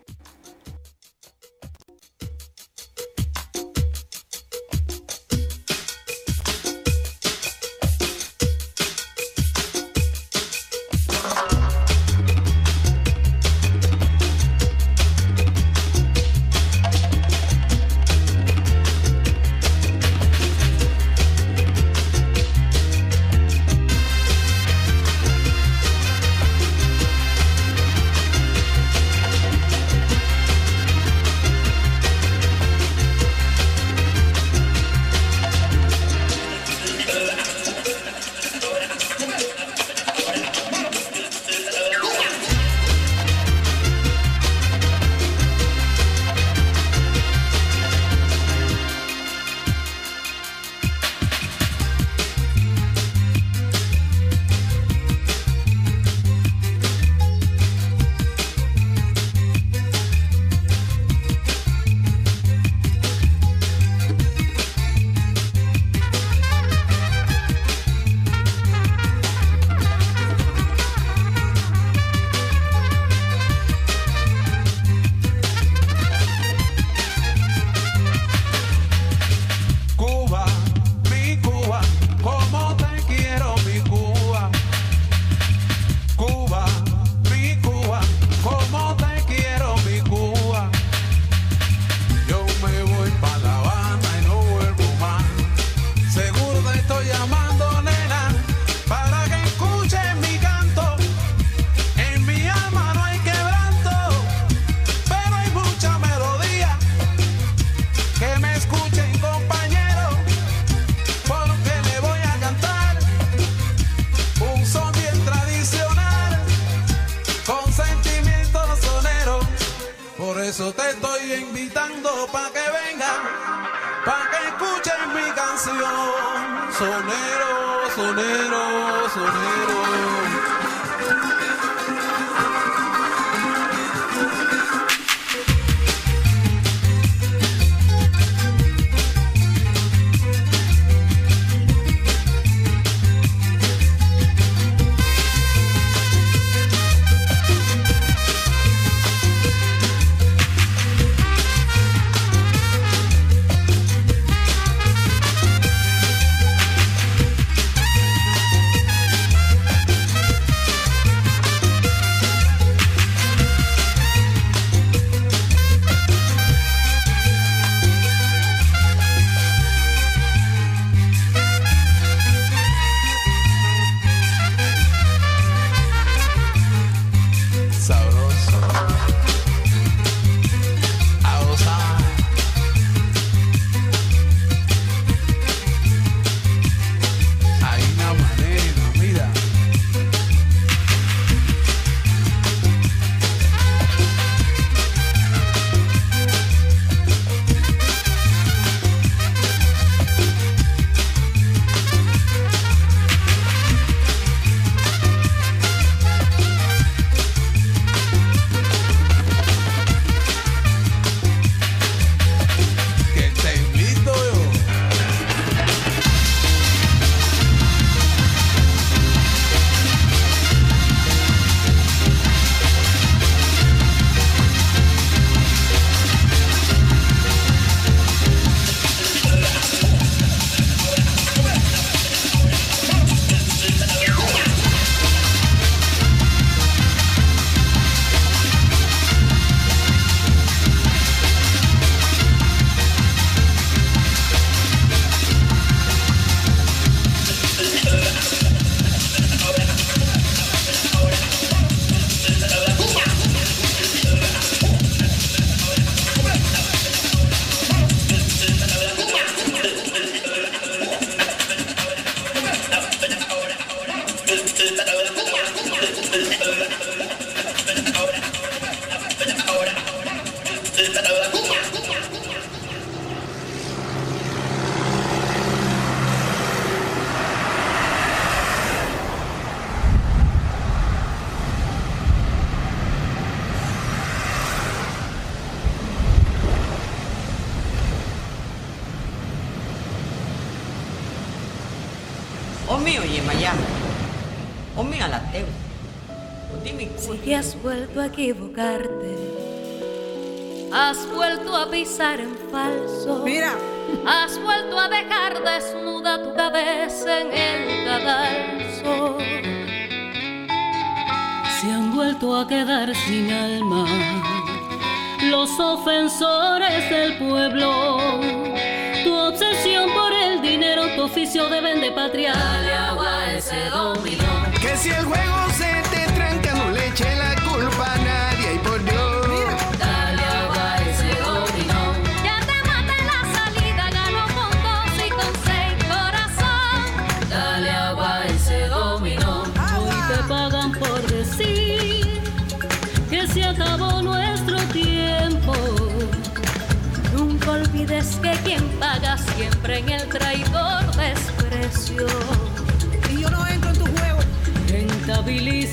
agar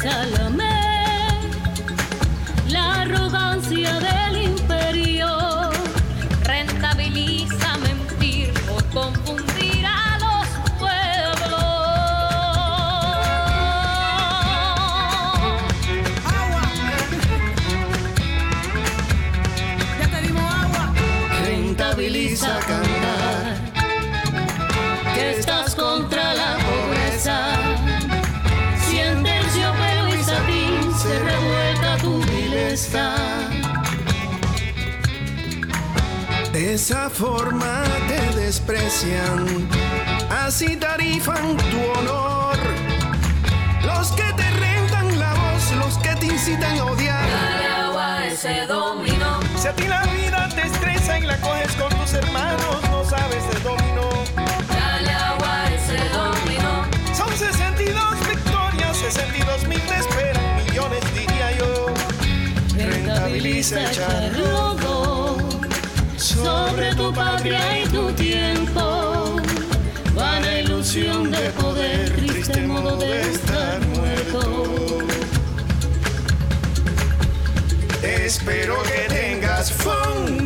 चल esa forma te desprecian, así tarifan tu honor. Los que te rentan la voz, los que te incitan a odiar. Dale agua a ese dominó. Si a ti la vida te estresa y la coges con tus hermanos, no sabes de dominó. Dale agua a ese dominó. Son 62 victorias, 62 mil te esperan, millones diría yo. Rentabiliza el charro sobre tu patria y tu tiempo. Vana ilusión de poder, triste modo de estar muerto. Espero que tengas fondo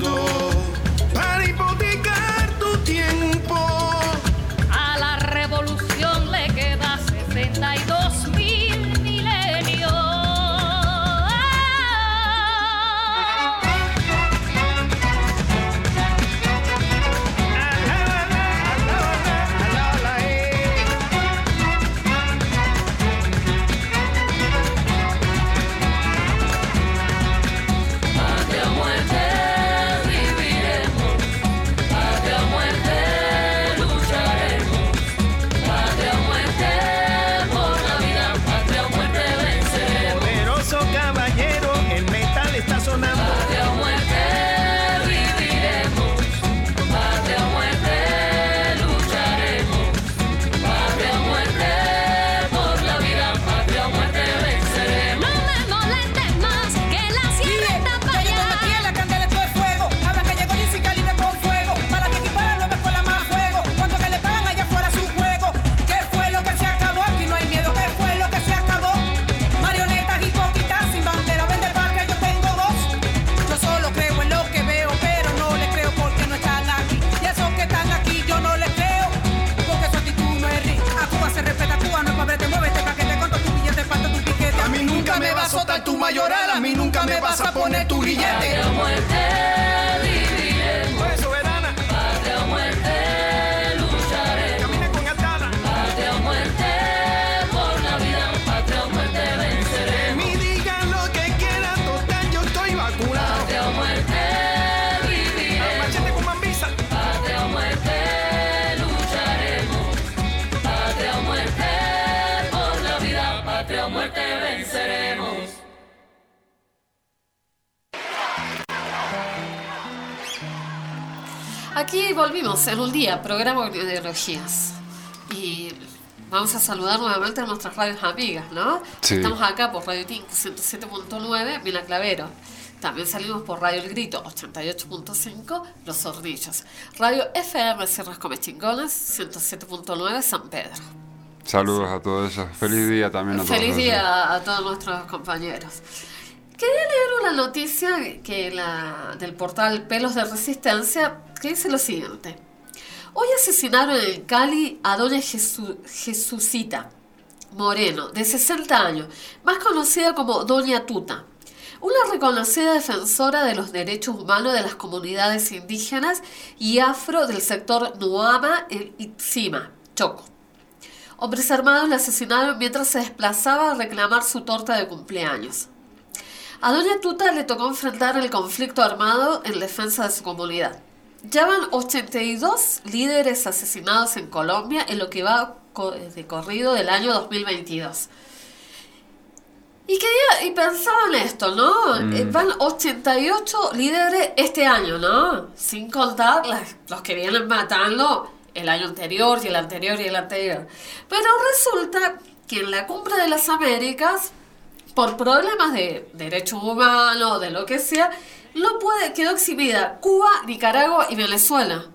día, programa de ideologías. Y vamos a saludar nuevamente a nuestras radios amigas, ¿no? Sí. Estamos acá por Radio Tink 107.9, Vila Clavero. También salimos por Radio El Grito 88.5, Los Zorrillos. Radio FM Sierras Comechingones 107.9, San Pedro. Saludos a todos ellos. Feliz día también a todos Feliz ellos. día a todos nuestros compañeros. Quería leer una noticia que la, del portal Pelos de Resistencia que dice lo siguiente. Hoy asesinaron en Cali a doña Jesu- Jesucita Moreno, de 60 años, más conocida como Doña Tuta, una reconocida defensora de los derechos humanos de las comunidades indígenas y afro del sector Nuama en Itzima, Choco. Hombres armados la asesinaron mientras se desplazaba a reclamar su torta de cumpleaños. A Doña Tuta le tocó enfrentar el conflicto armado en defensa de su comunidad. Ya van 82 líderes asesinados en Colombia en lo que va de corrido del año 2022. Y, quería, y pensaba en esto, ¿no? Mm. Eh, Van 88 líderes este año, ¿no? Sin contar las- los que vienen matando el año anterior y el anterior y el anterior. Pero resulta que en la Cumbre de las Américas, por problemas de derechos humanos, de lo que sea, no puede, quedó exhibida Cuba, Nicaragua y Venezuela.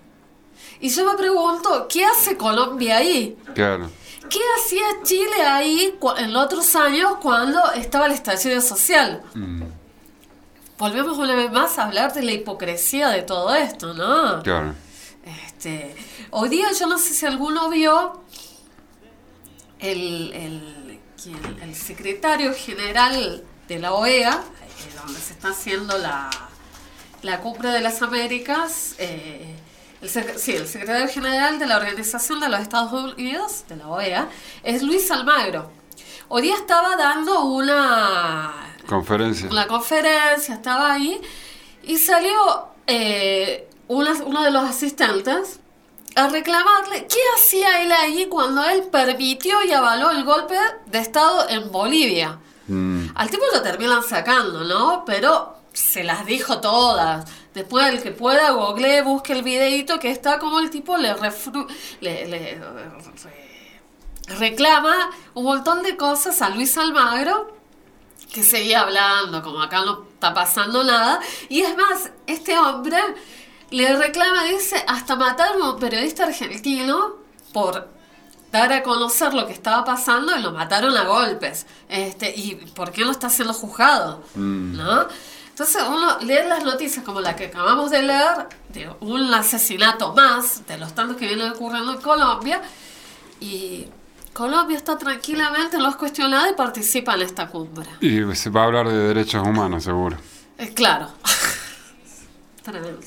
Y yo me pregunto, ¿qué hace Colombia ahí? Claro. ¿Qué hacía Chile ahí en los otros años cuando estaba el estallido social? Mm, Volvemos una vez más a hablar de la hipocresía de todo esto, ¿no? claro. Este, hoy día yo no sé si alguno vio el, el, el secretario general de la OEA, donde se está haciendo la, la cumbre de las Américas, eh, el, sí, el secretario general de la Organización de los Estados Unidos, de la OEA, es Luis Almagro. Hoy día estaba dando una, Conferencia. la conferencia, estaba ahí, y salió eh, una- uno de los asistentes a reclamarle qué hacía él ahí cuando él permitió y avaló el golpe de Estado en Bolivia. Mm, Al tipo lo terminan sacando, ¿no? Pero se las dijo todas. Después, el que pueda, google, busque el videito que está como el tipo le, refru- reclama un montón de cosas a Luis Almagro que seguía hablando, como acá no está pasando nada. Y es más, este hombre le reclama, dice, hasta mataron a un periodista argentino por dar a conocer lo que estaba pasando y lo mataron a golpes. Este, ¿Y por qué no está siendo juzgado? ¿No? Entonces uno lee las noticias como la que acabamos de leer, de un asesinato más, de los tantos que vienen ocurriendo en Colombia, y Colombia está tranquilamente, no es cuestionada y participa en esta cumbre. Y se va a hablar de derechos humanos, seguro. Es claro. Tremendo.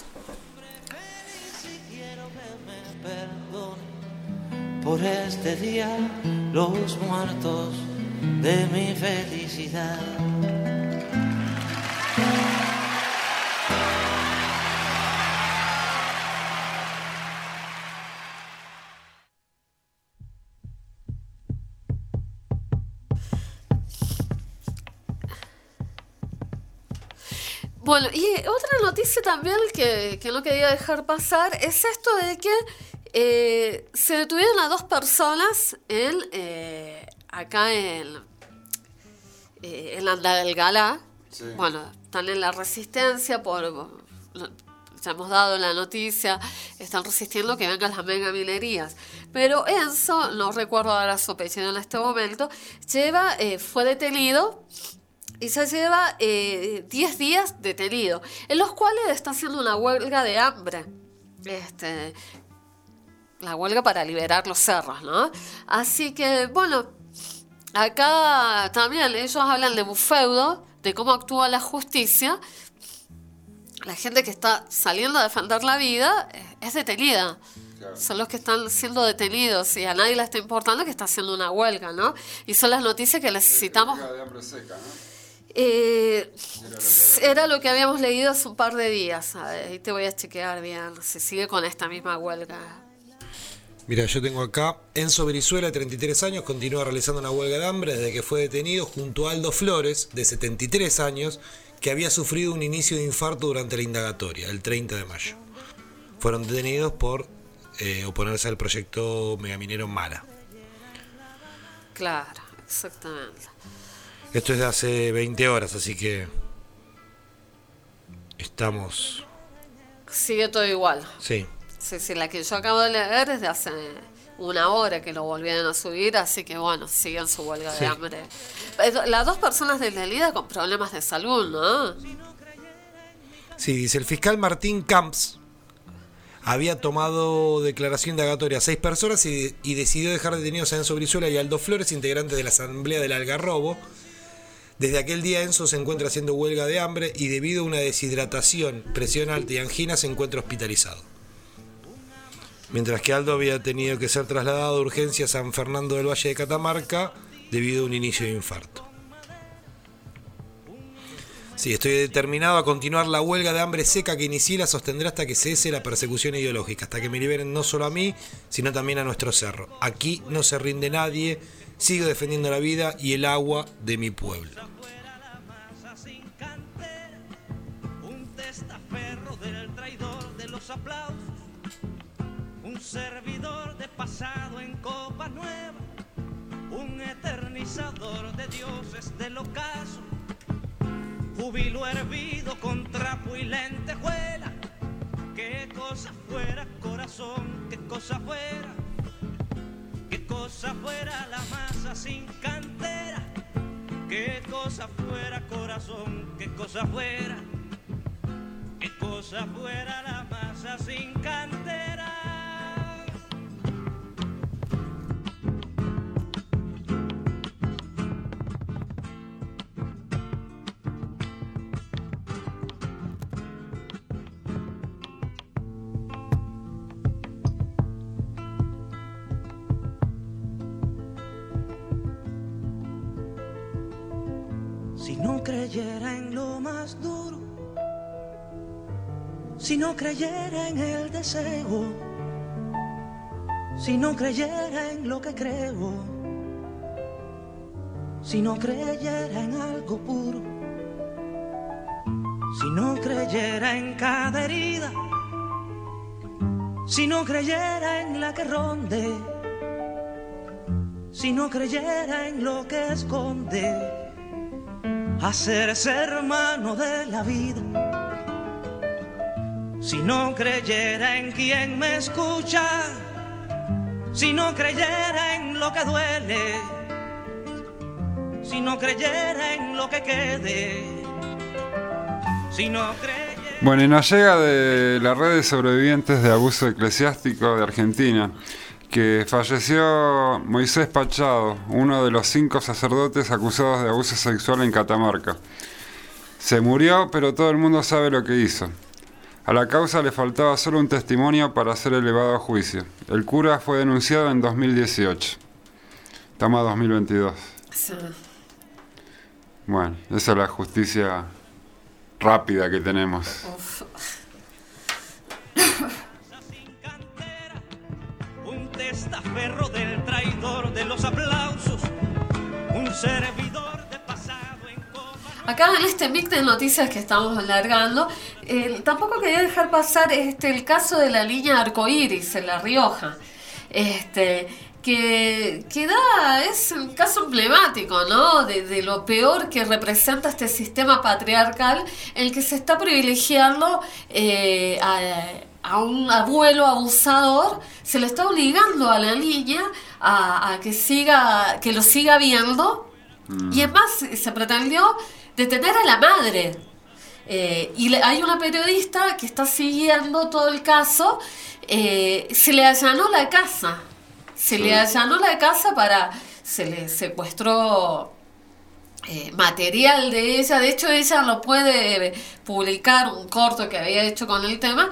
Por este día los muertos de mi felicidad. Bueno, y otra noticia también que, que no quería dejar pasar es esto de que eh, se detuvieron a dos personas en, eh, acá en, eh, en Andalgalá. Sí. Bueno, están en la resistencia por... Ya hemos dado la noticia, están resistiendo que vengan las mega minerías. Pero Enzo, no recuerdo ahora su apellido en este momento, lleva, eh, fue detenido y se lleva eh, 10 días detenido, en los cuales está haciendo una huelga de hambre. Este, la huelga para liberar los cerros, ¿no? Así que, bueno, acá también ellos hablan de bufeudo, de cómo actúa la justicia. La gente que está saliendo a defender la vida eh, es detenida. Son los que están siendo detenidos y a nadie le está importando que está haciendo una huelga, ¿no? Y son las noticias que necesitamos. de hambre seca, ¿no? Eh, era lo que habíamos leído hace un par de días. Ver, ahí te voy a chequear bien. Se sigue con esta misma huelga. Mira, yo tengo acá Enzo Brizuela, de 33 años, continúa realizando una huelga de hambre desde que fue detenido junto a Aldo Flores, de 73 años, que había sufrido un inicio de infarto durante la indagatoria, el 30 de mayo. Fueron detenidos por eh, oponerse al proyecto megaminero Mara. Claro, exactamente. Esto es de hace 20 horas, así que estamos... Sigue todo igual. Sí, Sí, sí, la que yo acabo de leer es de hace una hora que lo volvieron a subir, así que bueno, siguen su huelga Sí. de hambre. Las dos personas detenidas con problemas de salud, ¿no? Sí, dice el fiscal Martín Camps había tomado declaración indagatoria a seis personas y, y decidió dejar detenidos a Enzo Brizuela y Aldo Flores, integrantes de la Asamblea del Algarrobo. Desde aquel día Enzo se encuentra haciendo huelga de hambre y debido a una deshidratación, presión alta y angina se encuentra hospitalizado. Mientras que Aldo había tenido que ser trasladado de urgencia a San Fernando del Valle de Catamarca debido a un inicio de infarto. Sí, estoy determinado a continuar la huelga de hambre seca que inicié la sostendré hasta que cese la persecución ideológica, hasta que me liberen no solo a mí, sino también a nuestro cerro. Aquí no se rinde nadie, sigo defendiendo la vida y el agua de mi pueblo. Un testaferro del traidor de los aplausos. Un servidor de pasado en copa nueva. Un eternizador de dioses del ocaso. Júbilo hervido con trapo y lentejuela. Qué cosa fuera corazón, qué cosa fuera. Qué cosa fuera la masa sin cantera. Qué cosa fuera corazón, qué cosa fuera. Qué cosa fuera la masa sin cantera. Creyera en lo más duro, si no creyera en el deseo, si no creyera en lo que creo, si no creyera en algo puro, si no creyera en cada herida, si no creyera en la que ronde, si no creyera en lo que esconde hacerse hermano de la vida. Si no creyera en quien me escucha, si no creyera en lo que duele, si no creyera en lo que quede, si no creyera... Bueno, y nos llega de la red de sobrevivientes de abuso eclesiástico de Argentina que falleció Moisés Pachado, uno de los cinco sacerdotes acusados de abuso sexual en Catamarca. Se murió, pero todo el mundo sabe lo que hizo. A la causa le faltaba solo un testimonio para ser elevado a juicio. El cura fue denunciado en 2018. Estamos a 2022. Sí. Bueno, esa es la justicia rápida que tenemos. Testaferro del traidor de los aplausos, un servidor de pasado en Acá en este mix de noticias que estamos alargando, tampoco quería dejar pasar este, el caso de la línea arcoíris en La Rioja. Este, que, que es un caso emblemático, ¿no? De, de lo peor que representa este sistema patriarcal en el que se está privilegiando eh, a, a un abuelo abusador, se le está obligando a la niña a, a que siga, que lo siga viendo y además se pretendió detener a la madre. Eh, y le- hay una periodista que está siguiendo todo el caso. eh, se le allanó la casa. Se le allanó la casa para. Se le secuestró eh, material de ella. De hecho, ella lo puede publicar, un corto que había hecho con el tema.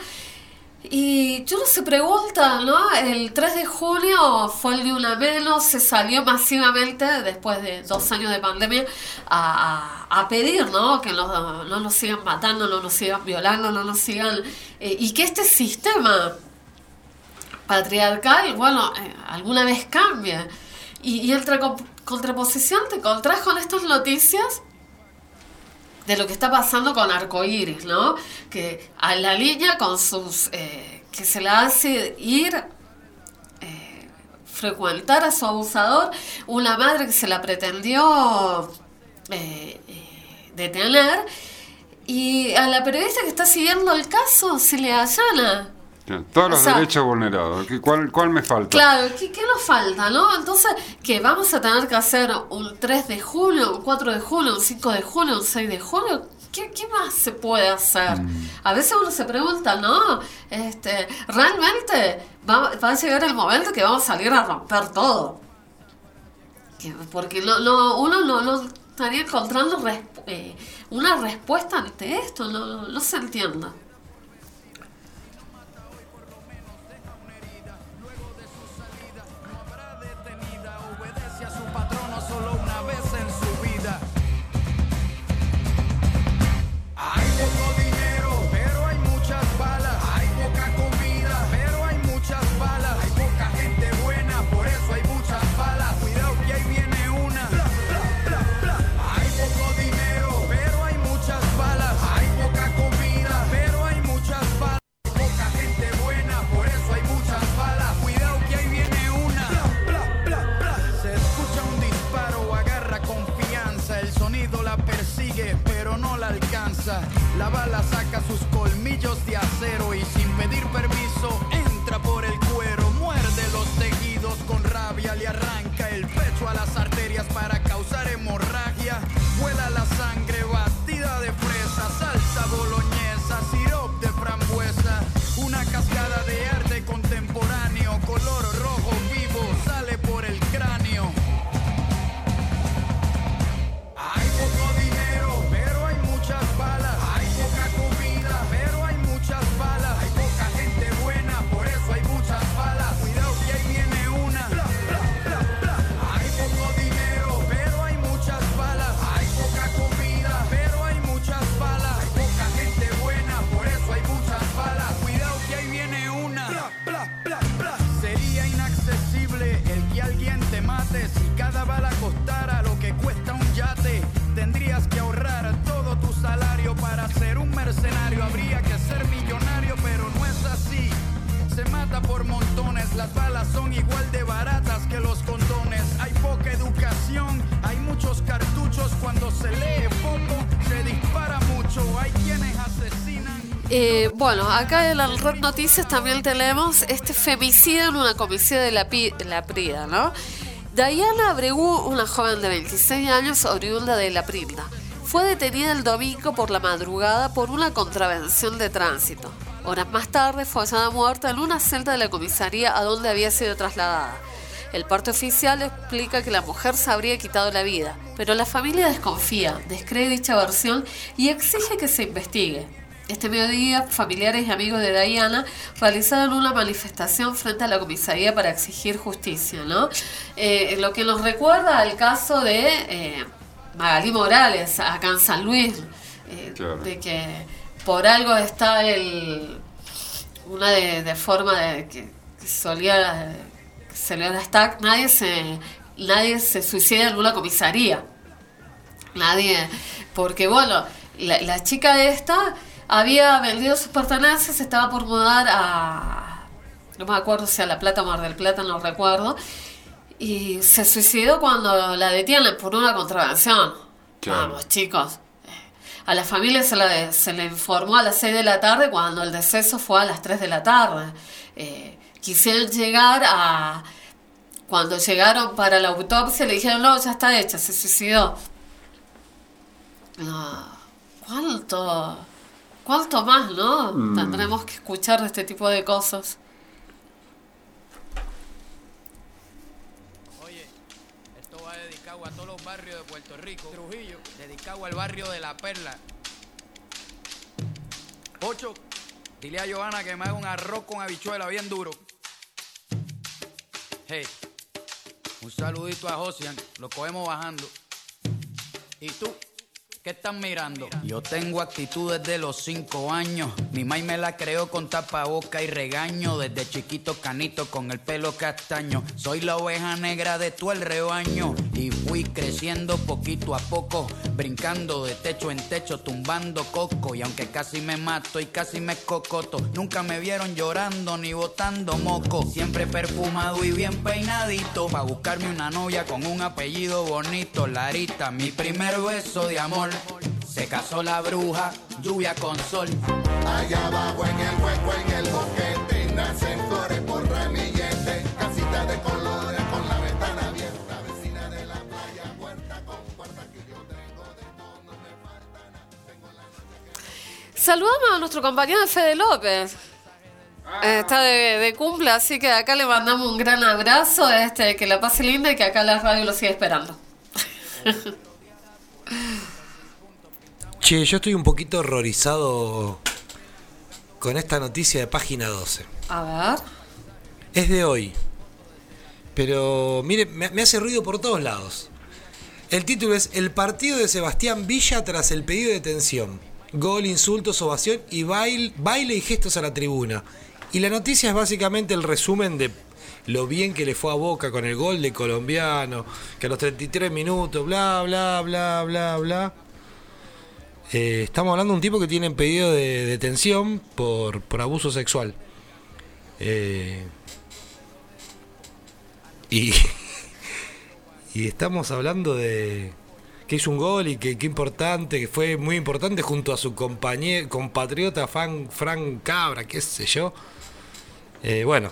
Y yo no se pregunta, ¿no? El 3 de junio fue el de una menos, se salió masivamente después de dos años de pandemia a, a- pedir, ¿no? Que no, no nos sigan matando, no nos sigan violando, no nos sigan... eh, y que este sistema patriarcal, bueno, eh, alguna vez cambie. Y, y entre co- contraposición te encontrás con estas noticias de lo que está pasando con Arcoíris, ¿no? Que a la niña con sus... eh, que se la hace ir, eh, frecuentar a su abusador, una madre que se la pretendió eh, eh, detener, y a la periodista que está siguiendo el caso se le allana. Todos los O sea- derechos vulnerados. ¿Qué- ¿Cuál, ¿Cuál me falta? Claro, ¿qué, qué nos falta, no? Entonces, que vamos a tener que hacer un 3 de julio, un 4 de julio, un 5 de julio, un 6 de julio. ¿Qué, qué más se puede hacer? A veces uno se pregunta, ¿no? Este, realmente va, va a llegar el momento que vamos a salir a romper todo. Que- porque no, no, uno no, no estaría encontrando resp- eh, una respuesta ante esto, no, no, no se entiende. La bala saca sus colmillos de acero y sin pedir permiso entra por el mata por montones. Las balas son igual de baratas que los condones. Hay poca educación, hay muchos cartuchos. Cuando se lee poco, se dispara mucho. Hay quienes asesinan. Eh, bueno, acá en la Red Noticias también tenemos este femicidio en una comisaría de la, Pi- la Prida, ¿no? Diana Abregu, una joven de 26 años oriunda de La Prida, fue detenida el domingo por la madrugada por una contravención de tránsito. Horas más tarde fue hallada muerta en una celda de la comisaría a donde había sido trasladada. El parte oficial explica que la mujer se habría quitado la vida, pero la familia desconfía, descree dicha versión y exige que se investigue. Este mediodía, familiares y amigos de Diana realizaron una manifestación frente a la comisaría para exigir justicia, ¿no? Eh, lo que nos recuerda al caso de eh, Magalí Morales, acá en San Luis, eh, Claro. de que por algo está el una de, de forma de que, que solía se le da stack, nadie se nadie se suicida en una comisaría. Nadie, porque bueno, la, la chica esta había vendido sus pertenencias, estaba por mudar a no me acuerdo si a La Plata o Mar del Plata, no recuerdo, y se suicidó cuando la detienen por una contravención. Claro. Vamos, chicos. A la familia se, la- se le informó a las 6 de la tarde cuando el deceso fue a las 3 de la tarde. Eh, quisieron llegar a... Cuando llegaron para la autopsia le dijeron, no, ya está hecha, se suicidó. No, ¿Cuánto? ¿Cuánto más, no? Mm. Tendremos que escuchar de este tipo de cosas. Esto va dedicado a todos los barrios de Puerto Rico. Trujillo, dedicado al barrio de La Perla. Ocho, dile a Johanna que me haga un arroz con habichuela bien duro. Hey, un saludito a Josian, lo cogemos bajando. ¿Y tú? ¿Qué estás mirando? Yo tengo actitudes de los cinco años. Mi mai me la creó con tapaboca y regaño. Desde chiquito canito con el pelo castaño. Soy la oveja negra de todo el rebaño. Y fui creciendo poquito a poco. Brincando de techo en techo, tumbando coco. Y aunque casi me mato y casi me cocoto. Nunca me vieron llorando ni botando moco. Siempre perfumado y bien peinadito. Pa' buscarme una novia con un apellido bonito. Larita, mi primer beso de amor. Se casó la bruja, lluvia con sol. Allá abajo en el hueco, en el boquete, nacen flores por ramillete, casita de colores con la ventana abierta, vecina de la playa, puerta con puerta que yo tengo de todo, no me falta nada, tengo la Saludamos a nuestro compañero Fede López. Eh, Está de, de cumple, así que acá le mandamos un gran abrazo, este, que la pase linda y que acá la radio lo sigue esperando. Che, yo estoy un poquito horrorizado con esta noticia de página 12. A ver. Es de hoy. Pero mire, me, me hace ruido por todos lados. El título es El partido de Sebastián Villa tras el pedido de detención. Gol, insultos, ovación y baile, baile y gestos a la tribuna. Y la noticia es básicamente el resumen de lo bien que le fue a Boca con el gol de colombiano, que a los 33 minutos, bla, bla, bla, bla, bla. Eh, estamos hablando de un tipo que tiene pedido de detención por, por abuso sexual. Eh, y, y estamos hablando de que hizo un gol y que, importante, que fue muy importante junto a su compañero, compatriota Frank Cabra, qué sé yo. Eh, bueno,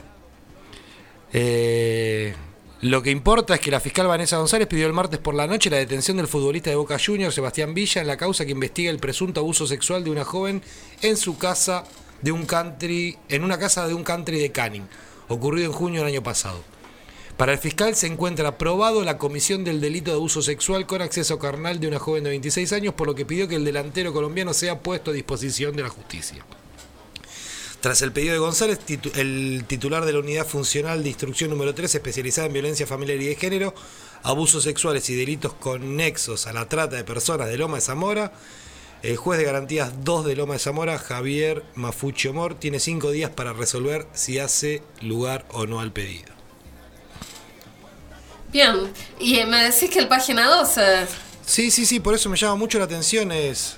lo que importa es que la fiscal Vanessa González pidió el martes por la noche la detención del futbolista de Boca Juniors, Sebastián Villa, en la causa que investiga el presunto abuso sexual de una joven en su casa de un country, en una casa de un country de Canning, ocurrido en junio del año pasado. Para el fiscal se encuentra aprobado la comisión del delito de abuso sexual con acceso carnal de una joven de 26 años, por lo que pidió que el delantero colombiano sea puesto a disposición de la justicia. Tras el pedido de González, titu- el titular de la Unidad Funcional de Instrucción número 3, especializada en violencia familiar y de género, abusos sexuales y delitos conexos a la trata de personas de Loma de Zamora, el juez de garantías 2 de Loma de Zamora, Javier Mafucci Omor, tiene cinco días para resolver si hace lugar o no al pedido. Bien, y eh, me decís que el página 12. Sí, sí, sí, por eso me llama mucho la atención es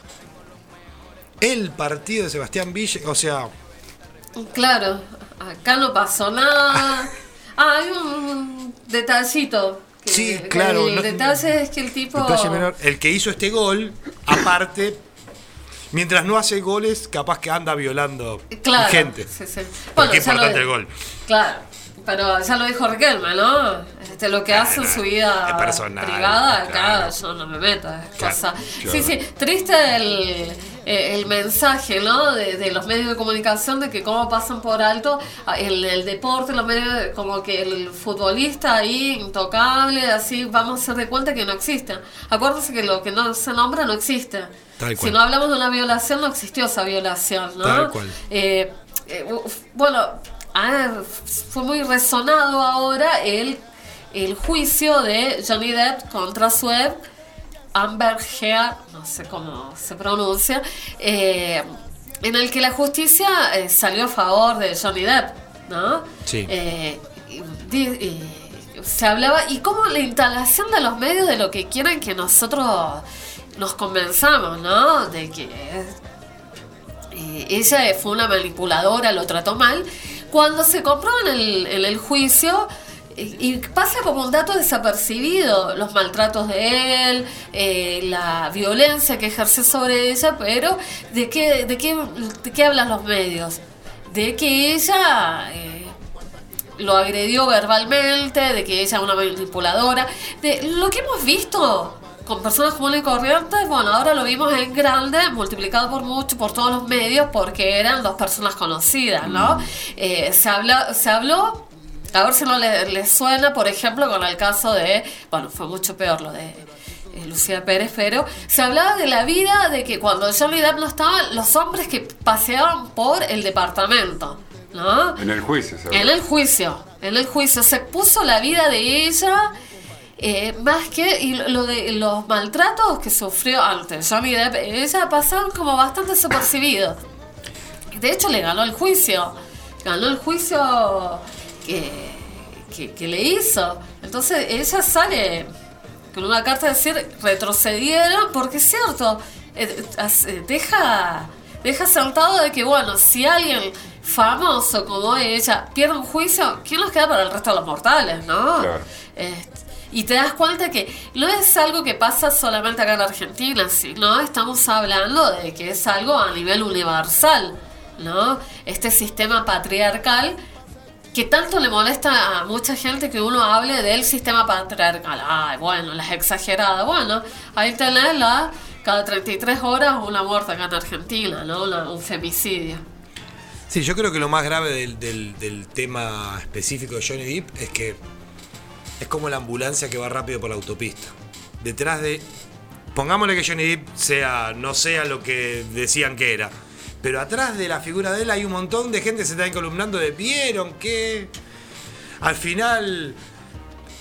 el partido de Sebastián Villa, o sea, Claro, acá no pasó nada. Ah, hay un detallito. que- Sí, claro, El no- detalle es que el tipo. Menor, el que hizo este gol, aparte, mientras no hace goles, capaz que anda violando Claro, gente. sí, sí. Porque es lo- importante el gol. Claro, pero ya lo dijo Riquelme, ¿no? Este, lo que hace en su vida personal, privada, acá claro. yo no me meto. es Claro, cosa-. Sí, sí, triste el, eh, el mensaje, ¿no? De, de los medios de comunicación de que cómo pasan por alto ah, el, el deporte, los medios, como que el futbolista ahí intocable, así vamos a hacer de cuenta que no existe. Acuérdense que lo que no se nombra no existe. Tal Si no hablamos de una violación, no existió esa violación, ¿no? Tal cual. Eh, eh, bueno, ah, fue muy resonado ahora el, el juicio de Johnny Depp contra su ex, Amber Heard, no sé cómo se pronuncia, eh, en el que la justicia eh, salió a favor de Johnny Depp, ¿no? Sí. Eh, y se hablaba, y como la instalación de los medios de lo que quieren que nosotros nos convenzamos, ¿no? De que ella fue una manipuladora, lo trató mal. Cuando se compró en el, en el juicio, y pasa como un dato desapercibido, los maltratos de él, eh, la violencia que ejerció sobre ella, pero ¿de qué, de qué, de qué hablan los medios? De que ella... eh, lo agredió verbalmente, de que ella es una manipuladora, de lo que hemos visto con personas comunes y corrientes, bueno, ahora lo vimos en grande, multiplicado por mucho, por todos los medios, porque eran dos personas conocidas, ¿no? Eh, se, habla, se habló, a ver si no le, le suena, por ejemplo, con el caso de, bueno, fue mucho peor lo de eh, Lucía Pérez, pero se hablaba de la vida de que cuando Johnny Depp no estaba, los hombres que paseaban por el departamento, ¿no? En el juicio, ¿sabes? En el juicio, en el juicio se puso la vida de ella eh, más que y lo de los maltratos que sufrió antes Johnny Depp, ella pasaron como bastante desapercibidos. De hecho le ganó el juicio, ganó el juicio que, que, que le hizo. Entonces ella sale con una carta de decir retrocedieron porque es cierto, eh, eh, deja, deja sentado de que bueno, si alguien famoso como ella pierde un juicio, ¿quién nos queda para el resto de los mortales, no? Este, y te das cuenta que no es algo que pasa solamente acá en Argentina, sino estamos hablando de que es algo a nivel universal, ¿no? Este sistema patriarcal que tanto le molesta a mucha gente que uno hable del sistema patriarcal. Ay, bueno, las exageradas. Bueno, ahí tenés la, cada 33 horas una muerte acá en Argentina, ¿no? Un femicidio. Sí, yo creo que lo más grave del, del- del tema específico de Johnny Depp es que es como la ambulancia que va rápido por la autopista. Detrás de. Pongámosle que Johnny Depp sea, no sea lo que decían que era. Pero atrás de la figura de él hay un montón de gente que se está encolumnando de vieron que. Al final.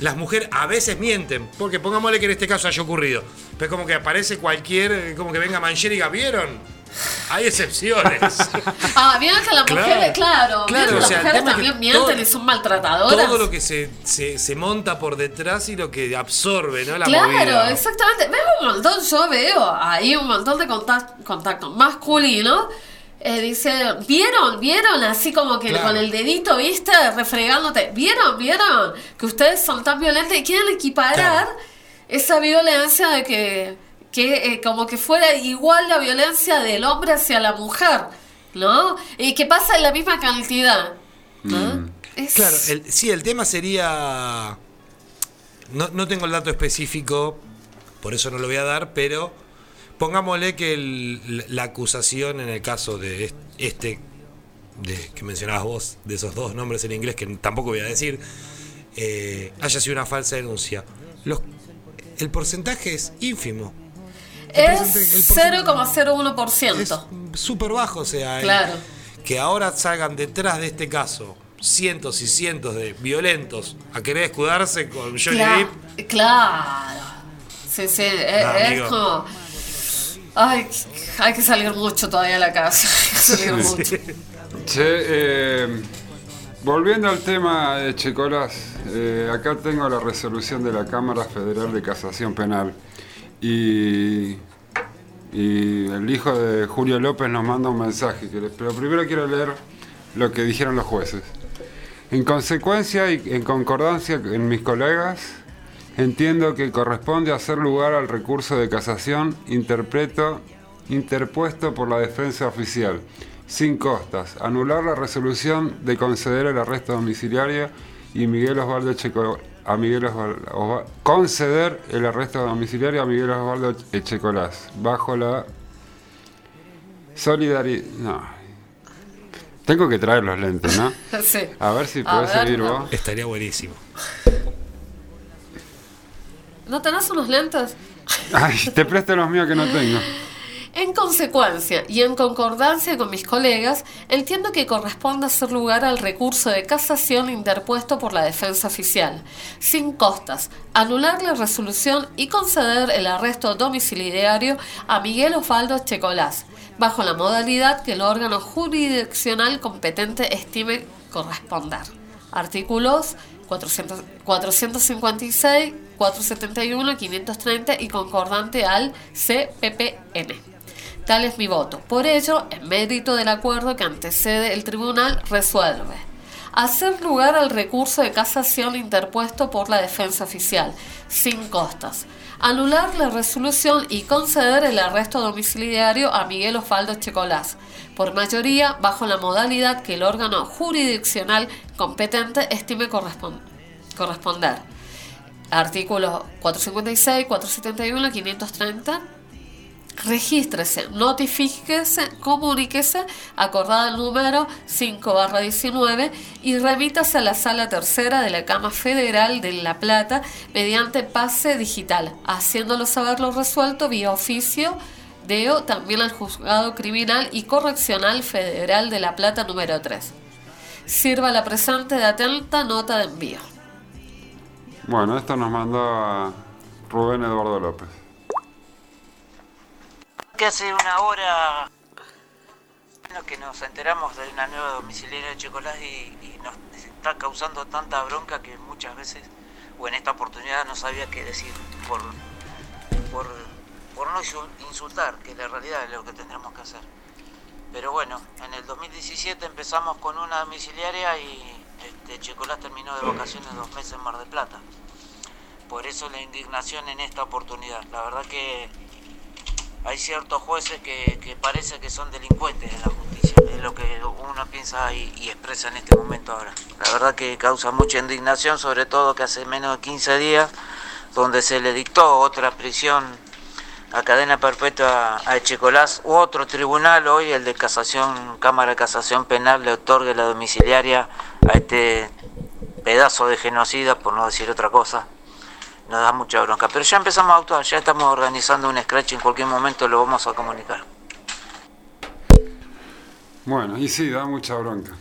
Las mujeres a veces mienten, porque pongámosle que en este caso haya ocurrido. Pero como que aparece cualquier, como que venga Mancher y diga, ¿vieron? Hay excepciones. Ah, vieron que las Claro, mujeres, claro, claro, que o las sea, mujeres también mienten y son maltratadoras. todo lo que se, se, se monta por detrás y lo que absorbe, ¿no? La claro, movida. exactamente. Veo un montón, yo veo ahí un montón de contact- contactos masculinos. Eh, dice, ¿vieron? ¿Vieron? Así como que Claro. con el dedito, ¿viste? Refregándote. ¿Vieron? ¿Vieron? Que ustedes son tan violentos y quieren equiparar esa violencia de que, que eh, como que fuera igual la violencia del hombre hacia la mujer, ¿no? Y que pasa en la misma cantidad. ¿no? Es- Claro, el- sí, el tema sería. No, no tengo el dato específico, por eso no lo voy a dar, pero pongámosle que el- la acusación en el caso de est- este de, que mencionabas vos, de esos dos nombres en inglés que tampoco voy a decir, eh, haya sido una falsa denuncia. Los, el porcentaje es ínfimo, es 0,01%. súper bajo, o sea, el- Claro. que ahora salgan detrás de este caso cientos y cientos de violentos a querer escudarse con Johnny Claro, Depp. claro. Sí, sí, es, No, es amigo. como... Ay, hay que salir mucho todavía a la casa. Hay que salir mucho. Che, eh, volviendo al tema de Checolás, eh, acá tengo la resolución de la Cámara Federal de Casación Penal. Y, el hijo de Julio López nos manda un mensaje, pero primero quiero leer lo que dijeron los jueces. En consecuencia y en concordancia en mis colegas, entiendo que corresponde hacer lugar al recurso de casación interpuesto por la defensa oficial, sin costas, anular la resolución de conceder el arresto domiciliario y Miguel Osvaldo Checo, a Miguel Osval- Osva- conceder el arresto domiciliario a Miguel Osvaldo Echecolás, bajo la solidaridad. No. Tengo que traer los lentes, ¿no? Sí. A ver si podés ver, seguir no. vos. Estaría buenísimo. ¿No tenés unos lentes? Ay, te presto los míos que no tengo. En consecuencia y en concordancia con mis colegas, entiendo que corresponde hacer lugar al recurso de casación interpuesto por la defensa oficial, sin costas, anular la resolución y conceder el arresto domiciliario a Miguel Osvaldo Checolás, bajo la modalidad que el órgano jurisdiccional competente estime corresponder. Artículos 400 456, 471, 530 y concordante al CPPN. Tal es mi voto. Por ello, en mérito del acuerdo que antecede el tribunal, resuelve hacer lugar al recurso de casación interpuesto por la defensa oficial, sin costas, anular la resolución y conceder el arresto domiciliario a Miguel Osvaldo Checolás, por mayoría bajo la modalidad que el órgano jurisdiccional competente estime correspon- corresponder. Artículos 456, 471, 530 regístrese, notifíquese, comuníquese, acordada el número 5 barra 19 y remítase a la sala tercera de la Cama Federal de La Plata mediante pase digital, haciéndolo saber lo resuelto vía oficio DEO también al Juzgado Criminal y Correccional Federal de La Plata número 3. Sirva la presente de atenta nota de envío. Bueno, esto nos mandó a Rubén Eduardo López. Que hace una hora bueno, que nos enteramos de una nueva domiciliaria de Checolás y, nos está causando tanta bronca que muchas veces, o en esta oportunidad, no sabía qué decir por, por, por no insul- insultar, que la realidad es lo que tendremos que hacer. Pero bueno, en el 2017 empezamos con una domiciliaria y este, terminó de vacaciones dos meses en Mar del Plata. Por eso la indignación en esta oportunidad. La verdad que hay ciertos jueces que, que parece que son delincuentes en la justicia, es lo que uno piensa y, y expresa en este momento ahora. La verdad que causa mucha indignación, sobre todo que hace menos de 15 días, donde se le dictó otra prisión a cadena perpetua a Echecolás u otro tribunal, hoy el de casación, Cámara de Casación Penal, le otorgue la domiciliaria a este pedazo de genocida, por no decir otra cosa nos da mucha bronca. Pero ya empezamos a actuar, ya estamos organizando un scratch, en cualquier momento lo vamos a comunicar. Bueno, y sí, da mucha bronca.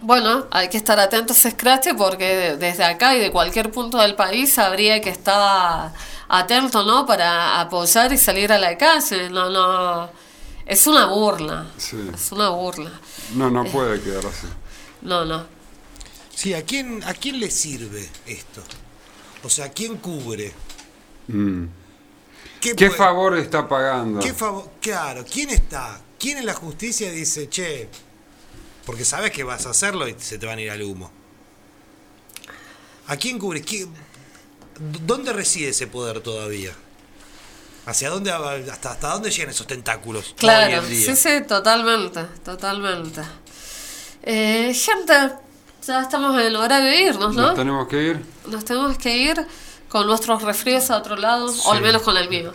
Bueno, hay que estar atentos a Scratch porque desde acá y de cualquier punto del país habría que estar atento, ¿no? Para apoyar y salir a la calle. No, no. Es una burla. Sí. Es una burla. No, no puede quedar así. No, no. Sí, ¿a quién, ¿a quién le sirve esto? O sea, ¿quién cubre? Mm. ¿Qué ¿Qué puede- favor está pagando? ¿Qué favor? Claro, ¿quién está? ¿Quién en la justicia dice, che, porque sabes que vas a hacerlo y se te van a ir al humo? ¿A quién cubre? ¿Quién- ¿Dónde reside ese poder todavía? ¿Hacia dónde, va- hasta, hasta dónde llegan esos tentáculos? Claro, sí, sí, totalmente, totalmente. Eh, gente, ya estamos en el horario de irnos, ¿no? Nos tenemos que ir. Nos tenemos que ir con nuestros resfríos a otro lado, o al menos con el mío.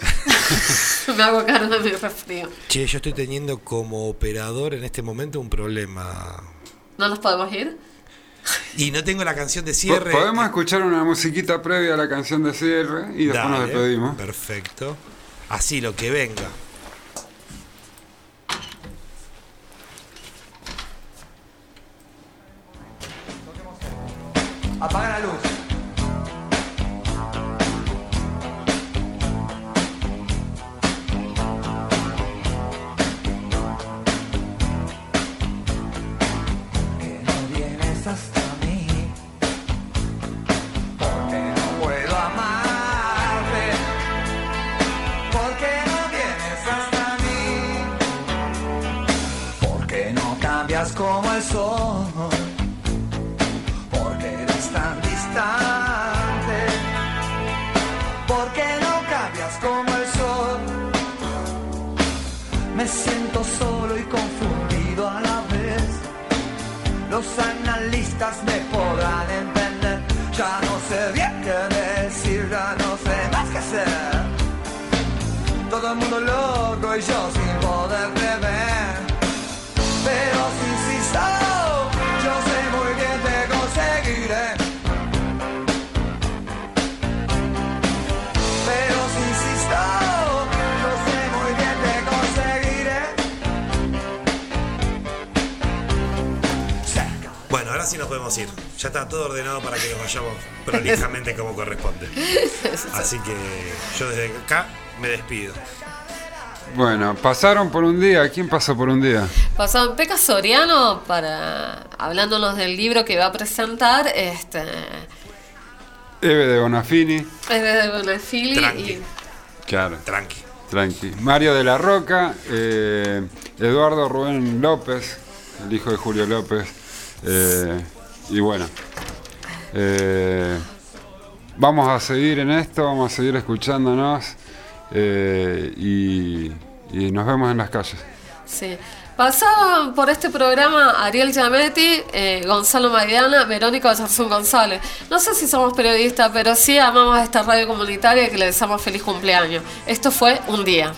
Me hago cargo de mi resfrío. Che, yo estoy teniendo como operador en este momento un problema. ¿No nos podemos ir? Y no tengo la canción de cierre. Podemos escuchar una musiquita previa a la canción de cierre y después nos despedimos. Perfecto. Así lo que venga. Vayamos prolijamente como corresponde. Así que yo desde acá me despido. Bueno, pasaron por un día. ¿Quién pasó por un día? Pasó Peca Soriano para hablándonos del libro que va a presentar, este Eve de Bonafini. es de Bonafili Tranqui. y Claro. Tranqui. Tranqui. Mario de la Roca, eh, Eduardo Rubén López, el hijo de Julio López. eh, y bueno, eh, vamos a seguir en esto, vamos a seguir escuchándonos eh, y, nos vemos en las calles. Sí. Pasaban por este programa Ariel Giametti, eh, Gonzalo Maidana, Verónica Oyarzún González. No sé si somos periodistas, pero sí amamos esta radio comunitaria y que le deseamos feliz cumpleaños. Esto fue un día.